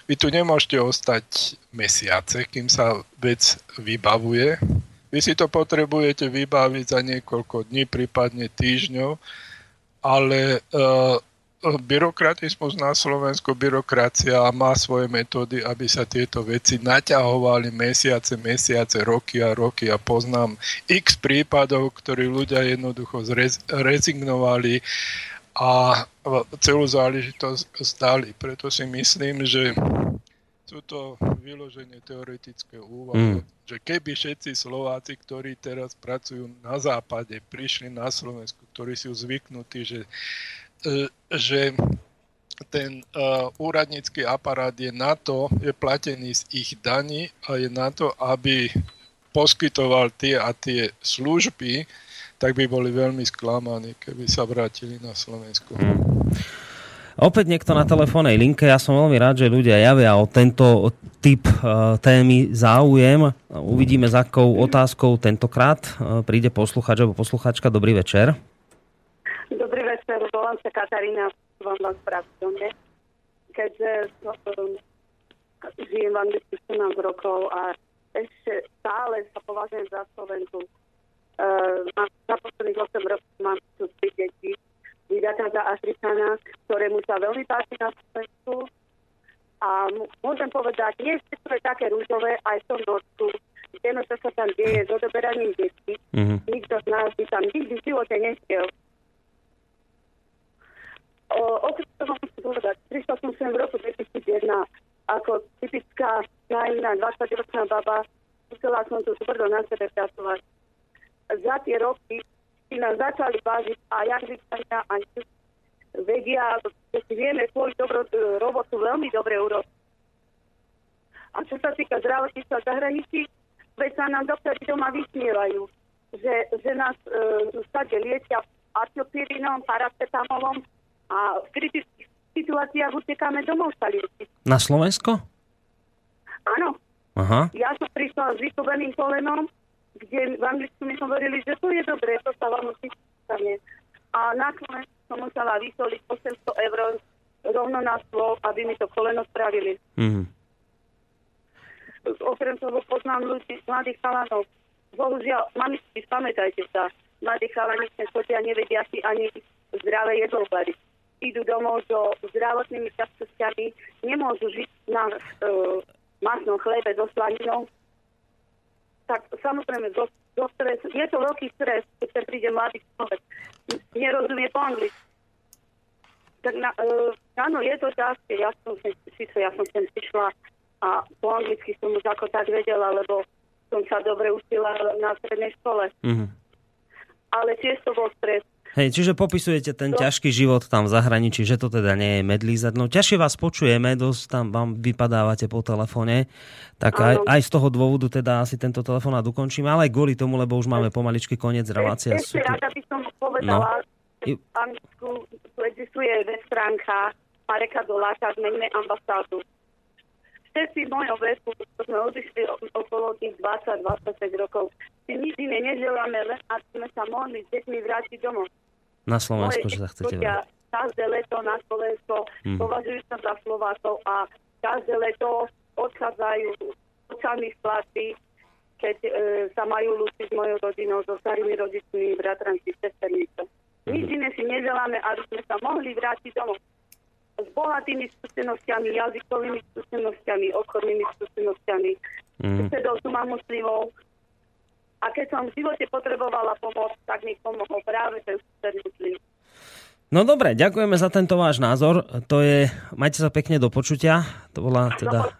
vy tu nemôžete ostať mesiace, kým sa vec vybavuje. Vy si to potrebujete vybaviť za niekoľko dní, prípadne týždňov, ale uh, byrokratizmus na Slovensku, byrokracia má svoje metódy, aby sa tieto veci naťahovali mesiace, mesiace, roky a roky a poznám x prípadov, ktorí ľudia jednoducho zrez, rezignovali a celú záležitosť zdali. Preto si myslím, že sú to vyloženie teoretické úvahy, mm. že keby všetci Slováci, ktorí teraz pracujú na západe, prišli na Slovensku, ktorí sú zvyknutí, že, e, že ten uh, úradnícky aparát je na to, je platený z ich daní a je na to, aby poskytoval tie a tie služby, tak by boli veľmi sklamaní, keby sa vrátili na Slovensku. Mm. Opäť niekto na telefónnej linke. Ja som veľmi rád, že ľudia javia o tento typ uh, témy záujem. Uvidíme, s akou otázkou tentokrát uh, príde posluchač alebo posluchačka. Dobrý večer. Dobrý večer, volám sa Katarína, vám vás pravdome. Keďže um, žijem v Anglicku 14 rokov a ešte stále sa považujem za Slovenku. Uh, za posledných 8 rokov mám tu 3 deti vydatá za Afrikana, ktorému sa veľmi páči na Slovensku. A môžem povedať, nie je také rúžové aj v tom Norsku. Vieme, čo sa tam deje s odoberaním detí. Mhm. Nikto z nás by tam nikdy v živote nešiel. O- Okrem toho musím povedať, prišla som sem v roku 2001 ako typická krajina, 20-ročná baba. Musela som tu tvrdo na sebe pracovať. Za tie roky nás začali vážiť a Angličania a že si vieme svoju dobro, robotu veľmi dobre urobiť. A čo sa týka zdravotníctva zahraničí, veď sa nám doktori doma vysmievajú, že, že nás e, stade liečia atiopirinom, paracetamolom a v kritických situáciách utekáme domov sa liečiť. Na Slovensko? Áno, Aha. ja som prišla s vykoveným kolenom, kde v Anglicku mi hovorili, že to je dobré, to sa vám určite stane. A na Slovensku som musela vysoliť 800 eur rovno na stôl, aby mi to koleno spravili. Mhm. Okrem toho poznám ľudí, mladých chalanov. Bohužiaľ, mamičky, spamätajte sa, mladí chalani chodia, nevedia si ani zdravé jedlo variť. Idú domov so zdravotnými ťažkosťami, nemôžu žiť na uh, masnom chlebe so slaninou, tak samozrejme zo do stresu. Je to veľký stres, keď sa príde mladý človek. Nerozumie po anglicky. Tak na, uh, áno, je to ťažké. Ja som, síce ja som sem prišla a po anglicky som už ako tak vedela, lebo som sa dobre učila na strednej škole. Mm-hmm. Ale tiež to bol stres. Hej, čiže popisujete ten no. ťažký život tam v zahraničí, že to teda nie je medlízať. No ťažšie vás počujeme, dosť tam vám vypadávate po telefóne, tak aj, aj, z toho dôvodu teda asi tento telefonát ukončíme, ale aj kvôli tomu, lebo už máme pomaličky koniec relácie. Ešte rada by som povedala, no. že v Anglicku existuje web stránka Mareka Doláka, zmeňme ambasádu. Všetci v mojom veku, sme odišli okolo tých 20-25 rokov, si nič iné neželáme, len aby sme sa mohli s deťmi vrátiť domov. Na Slovensku, že sa chcete vrátiť. Každé leto na Slovensko hmm. považujú sa za Slovákov a každé leto odchádzajú očami splasy, keď e, sa majú lúčiť s mojou rodinou, so starými rodičmi, bratranci, sesternice. Hmm. Nič iné si neželáme, aby sme sa mohli vrátiť domov s bohatými skúsenostiami, jazykovými skúsenostiami, obchodnými skúsenostiami. Mm. Susedov tu mám muslimov, a keď som v živote potrebovala pomoc, tak mi pomohol práve ten muslim. No dobre, ďakujeme za tento váš názor. To je, majte sa pekne do počutia. To bola teda...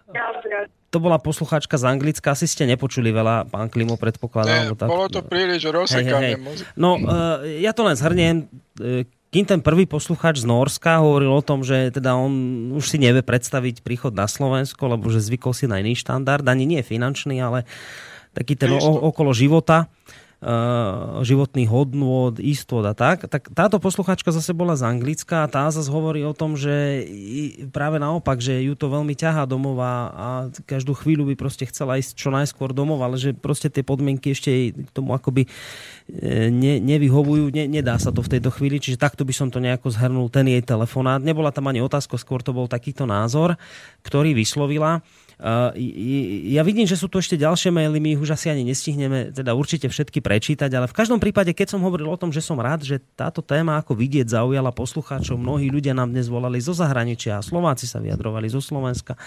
To bola poslucháčka z Anglicka, asi ste nepočuli veľa, pán Klimo, predpokladám. Ne, tak... bolo to príliš rozsekané. Hej, hej. No, uh, ja to len zhrniem. Uh, kým ten prvý poslucháč z Norska hovoril o tom, že teda on už si nevie predstaviť príchod na Slovensko, lebo že zvykol si na iný štandard, ani nie finančný, ale taký ten o, okolo života uh, životných hodnôt, istot a tak, tak táto posluchačka zase bola z Anglicka a tá zase hovorí o tom, že práve naopak, že ju to veľmi ťahá domov a každú chvíľu by proste chcela ísť čo najskôr domov, ale že proste tie podmienky ešte k tomu akoby e, ne, nevyhovujú, ne, nedá sa to v tejto chvíli, čiže takto by som to nejako zhrnul, ten jej telefonát. Nebola tam ani otázka, skôr to bol takýto názor, ktorý vyslovila. Uh, ja vidím, že sú tu ešte ďalšie maily, my ich už asi ani nestihneme teda určite všetky prečítať, ale v každom prípade, keď som hovoril o tom, že som rád, že táto téma ako vidieť zaujala poslucháčov, mnohí ľudia nám dnes volali zo zahraničia, Slováci sa vyjadrovali zo Slovenska.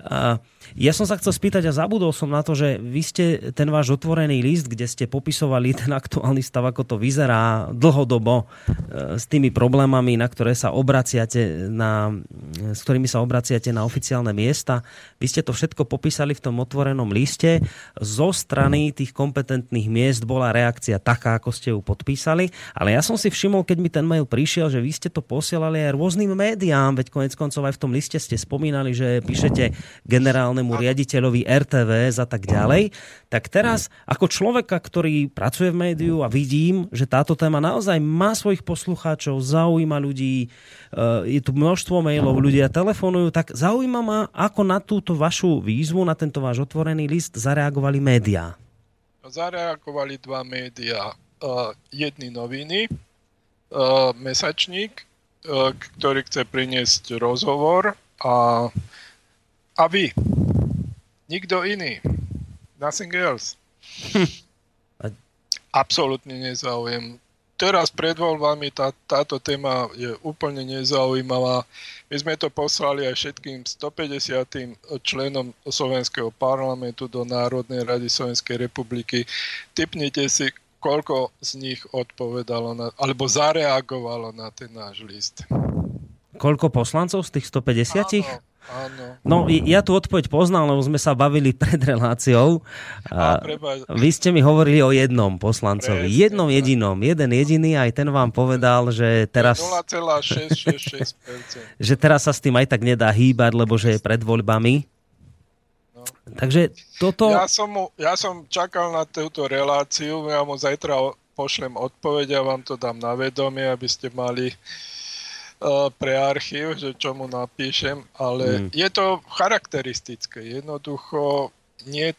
Uh, ja som sa chcel spýtať a zabudol som na to, že vy ste ten váš otvorený list, kde ste popisovali ten aktuálny stav, ako to vyzerá dlhodobo e, s tými problémami, na ktoré sa obraciate, na, s ktorými sa obraciate na oficiálne miesta. Vy ste to všetko popísali v tom otvorenom liste. Zo strany tých kompetentných miest bola reakcia taká, ako ste ju podpísali, ale ja som si všimol, keď mi ten mail prišiel, že vy ste to posielali aj rôznym médiám, veď konec koncov aj v tom liste ste spomínali, že píšete generálne generálnemu riaditeľovi RTV a tak ďalej, tak teraz ako človeka, ktorý pracuje v médiu a vidím, že táto téma naozaj má svojich poslucháčov, zaujíma ľudí, eh, je tu množstvo mailov, ľudia telefonujú, tak zaujíma ma, ako na túto vašu výzvu, na tento váš otvorený list zareagovali médiá. Zareagovali dva médiá. Uh, jedny noviny, uh, mesačník, ktorý chce priniesť rozhovor a, a vy, Nikto iný. Nothing else. Absolutne nezaujem. Teraz pred voľbami tá, táto téma je úplne nezaujímavá. My sme to poslali aj všetkým 150 členom Slovenského parlamentu do Národnej rady Slovenskej republiky. Typnite si, koľko z nich odpovedalo na, alebo zareagovalo na ten náš list. Koľko poslancov z tých 150? Áno, Áno. No, ja tu odpoveď poznal, lebo sme sa bavili pred reláciou. A vy ste mi hovorili o jednom poslancovi. Presne, jednom jedinom. Jeden jediný, aj ten vám povedal, že teraz... 0,666%. že teraz sa s tým aj tak nedá hýbať, lebo že je pred voľbami. No. Takže toto... Ja som, mu, ja som čakal na túto reláciu, ja mu zajtra pošlem odpoveď a vám to dám na vedomie, aby ste mali Eh, pre archív, že čo mu napíšem, ale mm. je to charakteristické. Jednoducho nie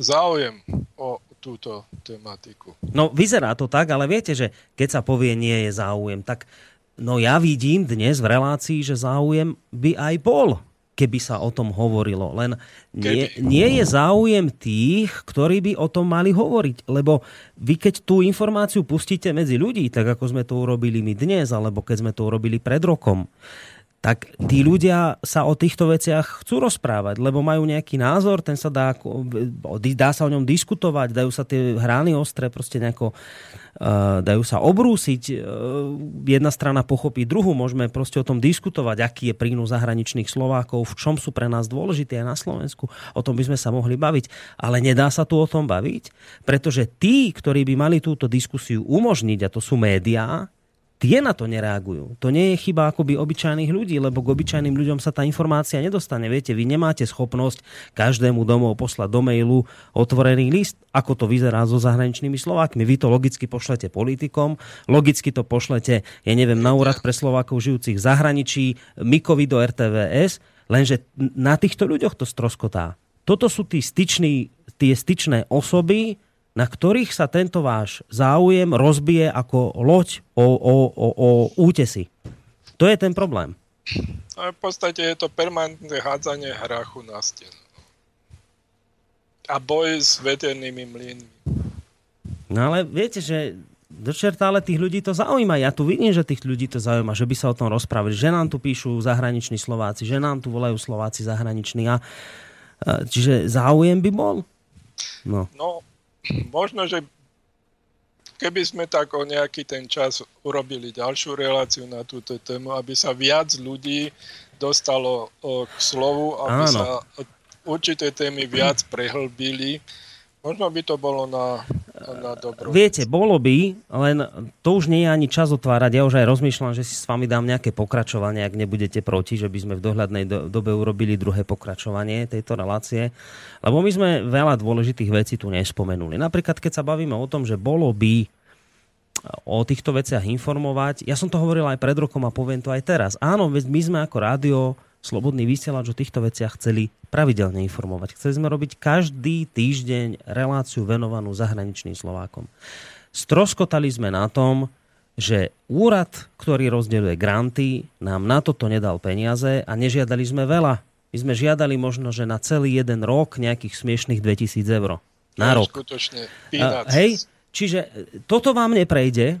záujem o túto tematiku. No vyzerá to tak, ale viete, že keď sa povie nie je záujem, tak no ja vidím dnes v relácii, že záujem by aj bol keby sa o tom hovorilo. Len nie, nie je záujem tých, ktorí by o tom mali hovoriť. Lebo vy keď tú informáciu pustíte medzi ľudí, tak ako sme to urobili my dnes, alebo keď sme to urobili pred rokom, tak tí ľudia sa o týchto veciach chcú rozprávať, lebo majú nejaký názor, ten sa dá, dá sa o ňom diskutovať, dajú sa tie hrány ostré proste nejako dajú sa obrúsiť. Uh, jedna strana pochopí druhú, môžeme proste o tom diskutovať, aký je prínos zahraničných Slovákov, v čom sú pre nás dôležité aj na Slovensku. O tom by sme sa mohli baviť. Ale nedá sa tu o tom baviť, pretože tí, ktorí by mali túto diskusiu umožniť, a to sú médiá, tie na to nereagujú. To nie je chyba akoby obyčajných ľudí, lebo k obyčajným ľuďom sa tá informácia nedostane. Viete, vy nemáte schopnosť každému domov poslať do mailu otvorený list, ako to vyzerá so zahraničnými Slovákmi. Vy to logicky pošlete politikom, logicky to pošlete, ja neviem, na úrad pre Slovákov žijúcich v zahraničí, Mikovi do RTVS, lenže na týchto ľuďoch to stroskotá. Toto sú tí styční, tie styčné osoby, na ktorých sa tento váš záujem rozbije ako loď o, o, o, o útesy. To je ten problém. A v podstate je to permanentné hádzanie hrachu na stenu. A boj s veternými mlynmi. No ale viete, že ale tých ľudí to zaujíma. Ja tu vidím, že tých ľudí to zaujíma, že by sa o tom rozprávali. Že nám tu píšu zahraniční Slováci, že nám tu volajú Slováci zahraniční. A, čiže záujem by bol? No. no, možno, že keby sme tak o nejaký ten čas urobili ďalšiu reláciu na túto tému, aby sa viac ľudí dostalo k slovu, aby Áno. sa určité témy viac prehlbili, Možno by to bolo na, na dobro. Viete, bolo by, len to už nie je ani čas otvárať. Ja už aj rozmýšľam, že si s vami dám nejaké pokračovanie, ak nebudete proti, že by sme v dohľadnej do, dobe urobili druhé pokračovanie tejto relácie. Lebo my sme veľa dôležitých vecí tu nespomenuli. Napríklad, keď sa bavíme o tom, že bolo by o týchto veciach informovať. Ja som to hovoril aj pred rokom a poviem to aj teraz. Áno, my sme ako rádio Slobodný vysielač o týchto veciach chceli pravidelne informovať. Chceli sme robiť každý týždeň reláciu venovanú zahraničným Slovákom. Stroskotali sme na tom, že úrad, ktorý rozdeľuje granty, nám na toto nedal peniaze a nežiadali sme veľa. My sme žiadali možno, že na celý jeden rok nejakých smiešných 2000 eur. Na rok. Skutočne. hej, čiže toto vám neprejde,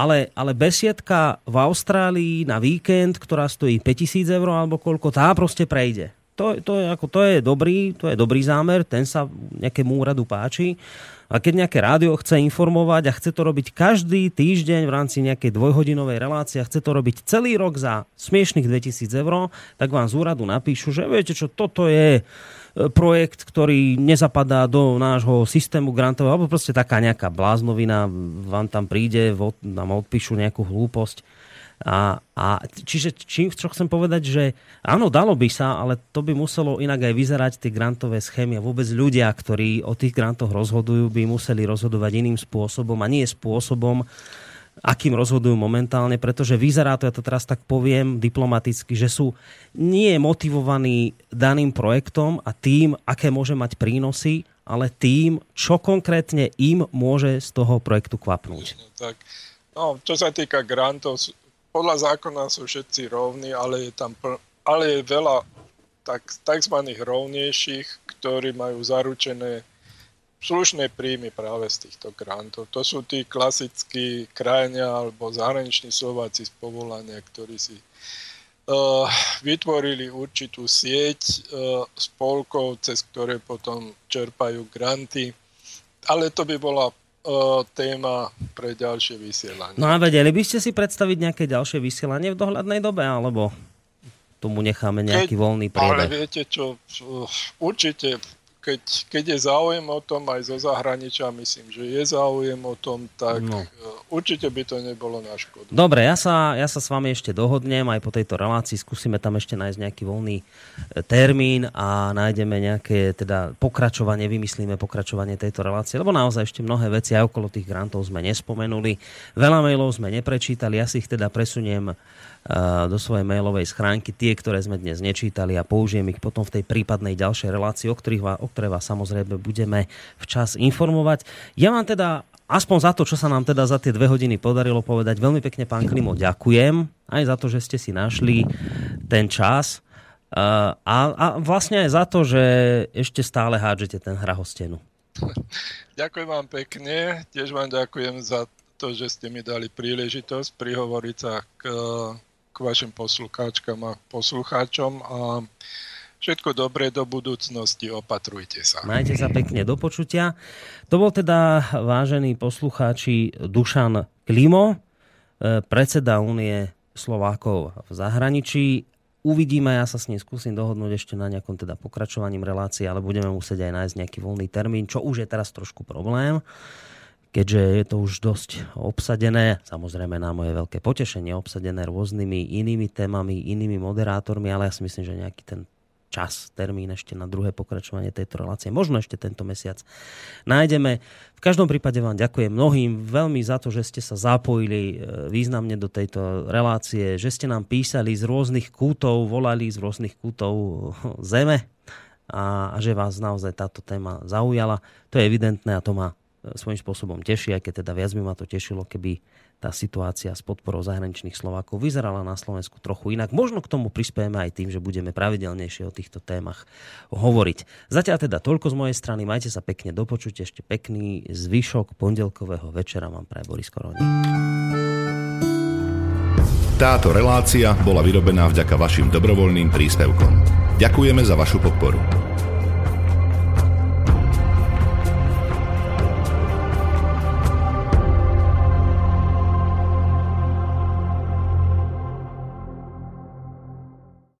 ale, ale besiedka v Austrálii na víkend, ktorá stojí 5000 eur alebo koľko, tá proste prejde. To, to, je, ako, to je dobrý, to je dobrý zámer, ten sa nejakému úradu páči. A keď nejaké rádio chce informovať a chce to robiť každý týždeň v rámci nejakej dvojhodinovej relácie a chce to robiť celý rok za smiešných 2000 eur, tak vám z úradu napíšu, že viete čo, toto je projekt, ktorý nezapadá do nášho systému grantového, alebo proste taká nejaká bláznovina vám tam príde, nám odpíšu nejakú hlúposť. A, a čiže čím, čo chcem povedať, že áno, dalo by sa, ale to by muselo inak aj vyzerať tie grantové schémy a vôbec ľudia, ktorí o tých grantoch rozhodujú, by museli rozhodovať iným spôsobom a nie spôsobom, akým rozhodujú momentálne, pretože vyzerá to, ja to teraz tak poviem diplomaticky, že sú nie motivovaní daným projektom a tým, aké môže mať prínosy, ale tým, čo konkrétne im môže z toho projektu kvapnúť. No, tak, no, čo sa týka grantov, podľa zákona sú všetci rovní, ale je tam pl- ale je veľa tak, tzv. rovnejších, ktorí majú zaručené slušné príjmy práve z týchto grantov. To sú tí klasickí krajania alebo zahraniční Slováci z povolania, ktorí si uh, vytvorili určitú sieť uh, spolkov, cez ktoré potom čerpajú granty. Ale to by bola téma pre ďalšie vysielanie. No a vedeli by ste si predstaviť nejaké ďalšie vysielanie v dohľadnej dobe, alebo tomu necháme nejaký Keď, voľný priebeh? Ale viete čo, určite keď, keď je záujem o tom aj zo zahraničia, myslím, že je záujem o tom, tak no. E, určite by to nebolo na škodu. Dobre, ja sa, ja sa s vami ešte dohodnem aj po tejto relácii, skúsime tam ešte nájsť nejaký voľný e, termín a nájdeme nejaké teda pokračovanie, vymyslíme pokračovanie tejto relácie, lebo naozaj ešte mnohé veci aj okolo tých grantov sme nespomenuli. Veľa mailov sme neprečítali, ja si ich teda presuniem do svojej mailovej schránky tie, ktoré sme dnes nečítali a použijem ich potom v tej prípadnej ďalšej relácii, o, ktorých o ktoré vás samozrejme budeme včas informovať. Ja vám teda aspoň za to, čo sa nám teda za tie dve hodiny podarilo povedať, veľmi pekne pán Klimo ďakujem aj za to, že ste si našli ten čas a, a vlastne aj za to, že ešte stále hádžete ten hrahostenu. Ďakujem vám pekne, tiež vám ďakujem za to, že ste mi dali príležitosť prihovoriť sa k k vašim poslucháčkam a poslucháčom a všetko dobré do budúcnosti, opatrujte sa. Majte sa pekne do počutia. To bol teda, vážení poslucháči, Dušan Klimo, e, predseda Únie Slovákov v zahraničí. Uvidíme, ja sa s ním skúsim dohodnúť ešte na nejakom teda pokračovaním relácie, ale budeme musieť aj nájsť nejaký voľný termín, čo už je teraz trošku problém keďže je to už dosť obsadené, samozrejme na moje veľké potešenie, obsadené rôznymi inými témami, inými moderátormi, ale ja si myslím, že nejaký ten čas, termín ešte na druhé pokračovanie tejto relácie. Možno ešte tento mesiac nájdeme. V každom prípade vám ďakujem mnohým veľmi za to, že ste sa zapojili e, významne do tejto relácie, že ste nám písali z rôznych kútov, volali z rôznych kútov zeme a, že vás naozaj táto téma zaujala. To je evidentné a to ma e, svojím spôsobom teší, aj keď teda viac by ma to tešilo, keby tá situácia s podporou zahraničných Slovákov vyzerala na Slovensku trochu inak. Možno k tomu prispieme aj tým, že budeme pravidelnejšie o týchto témach hovoriť. Zatiaľ teda toľko z mojej strany. Majte sa pekne do. Ešte pekný zvyšok pondelkového večera vám pre Boris Koroni. Táto relácia bola vyrobená vďaka vašim dobrovoľným príspevkom. Ďakujeme za vašu podporu.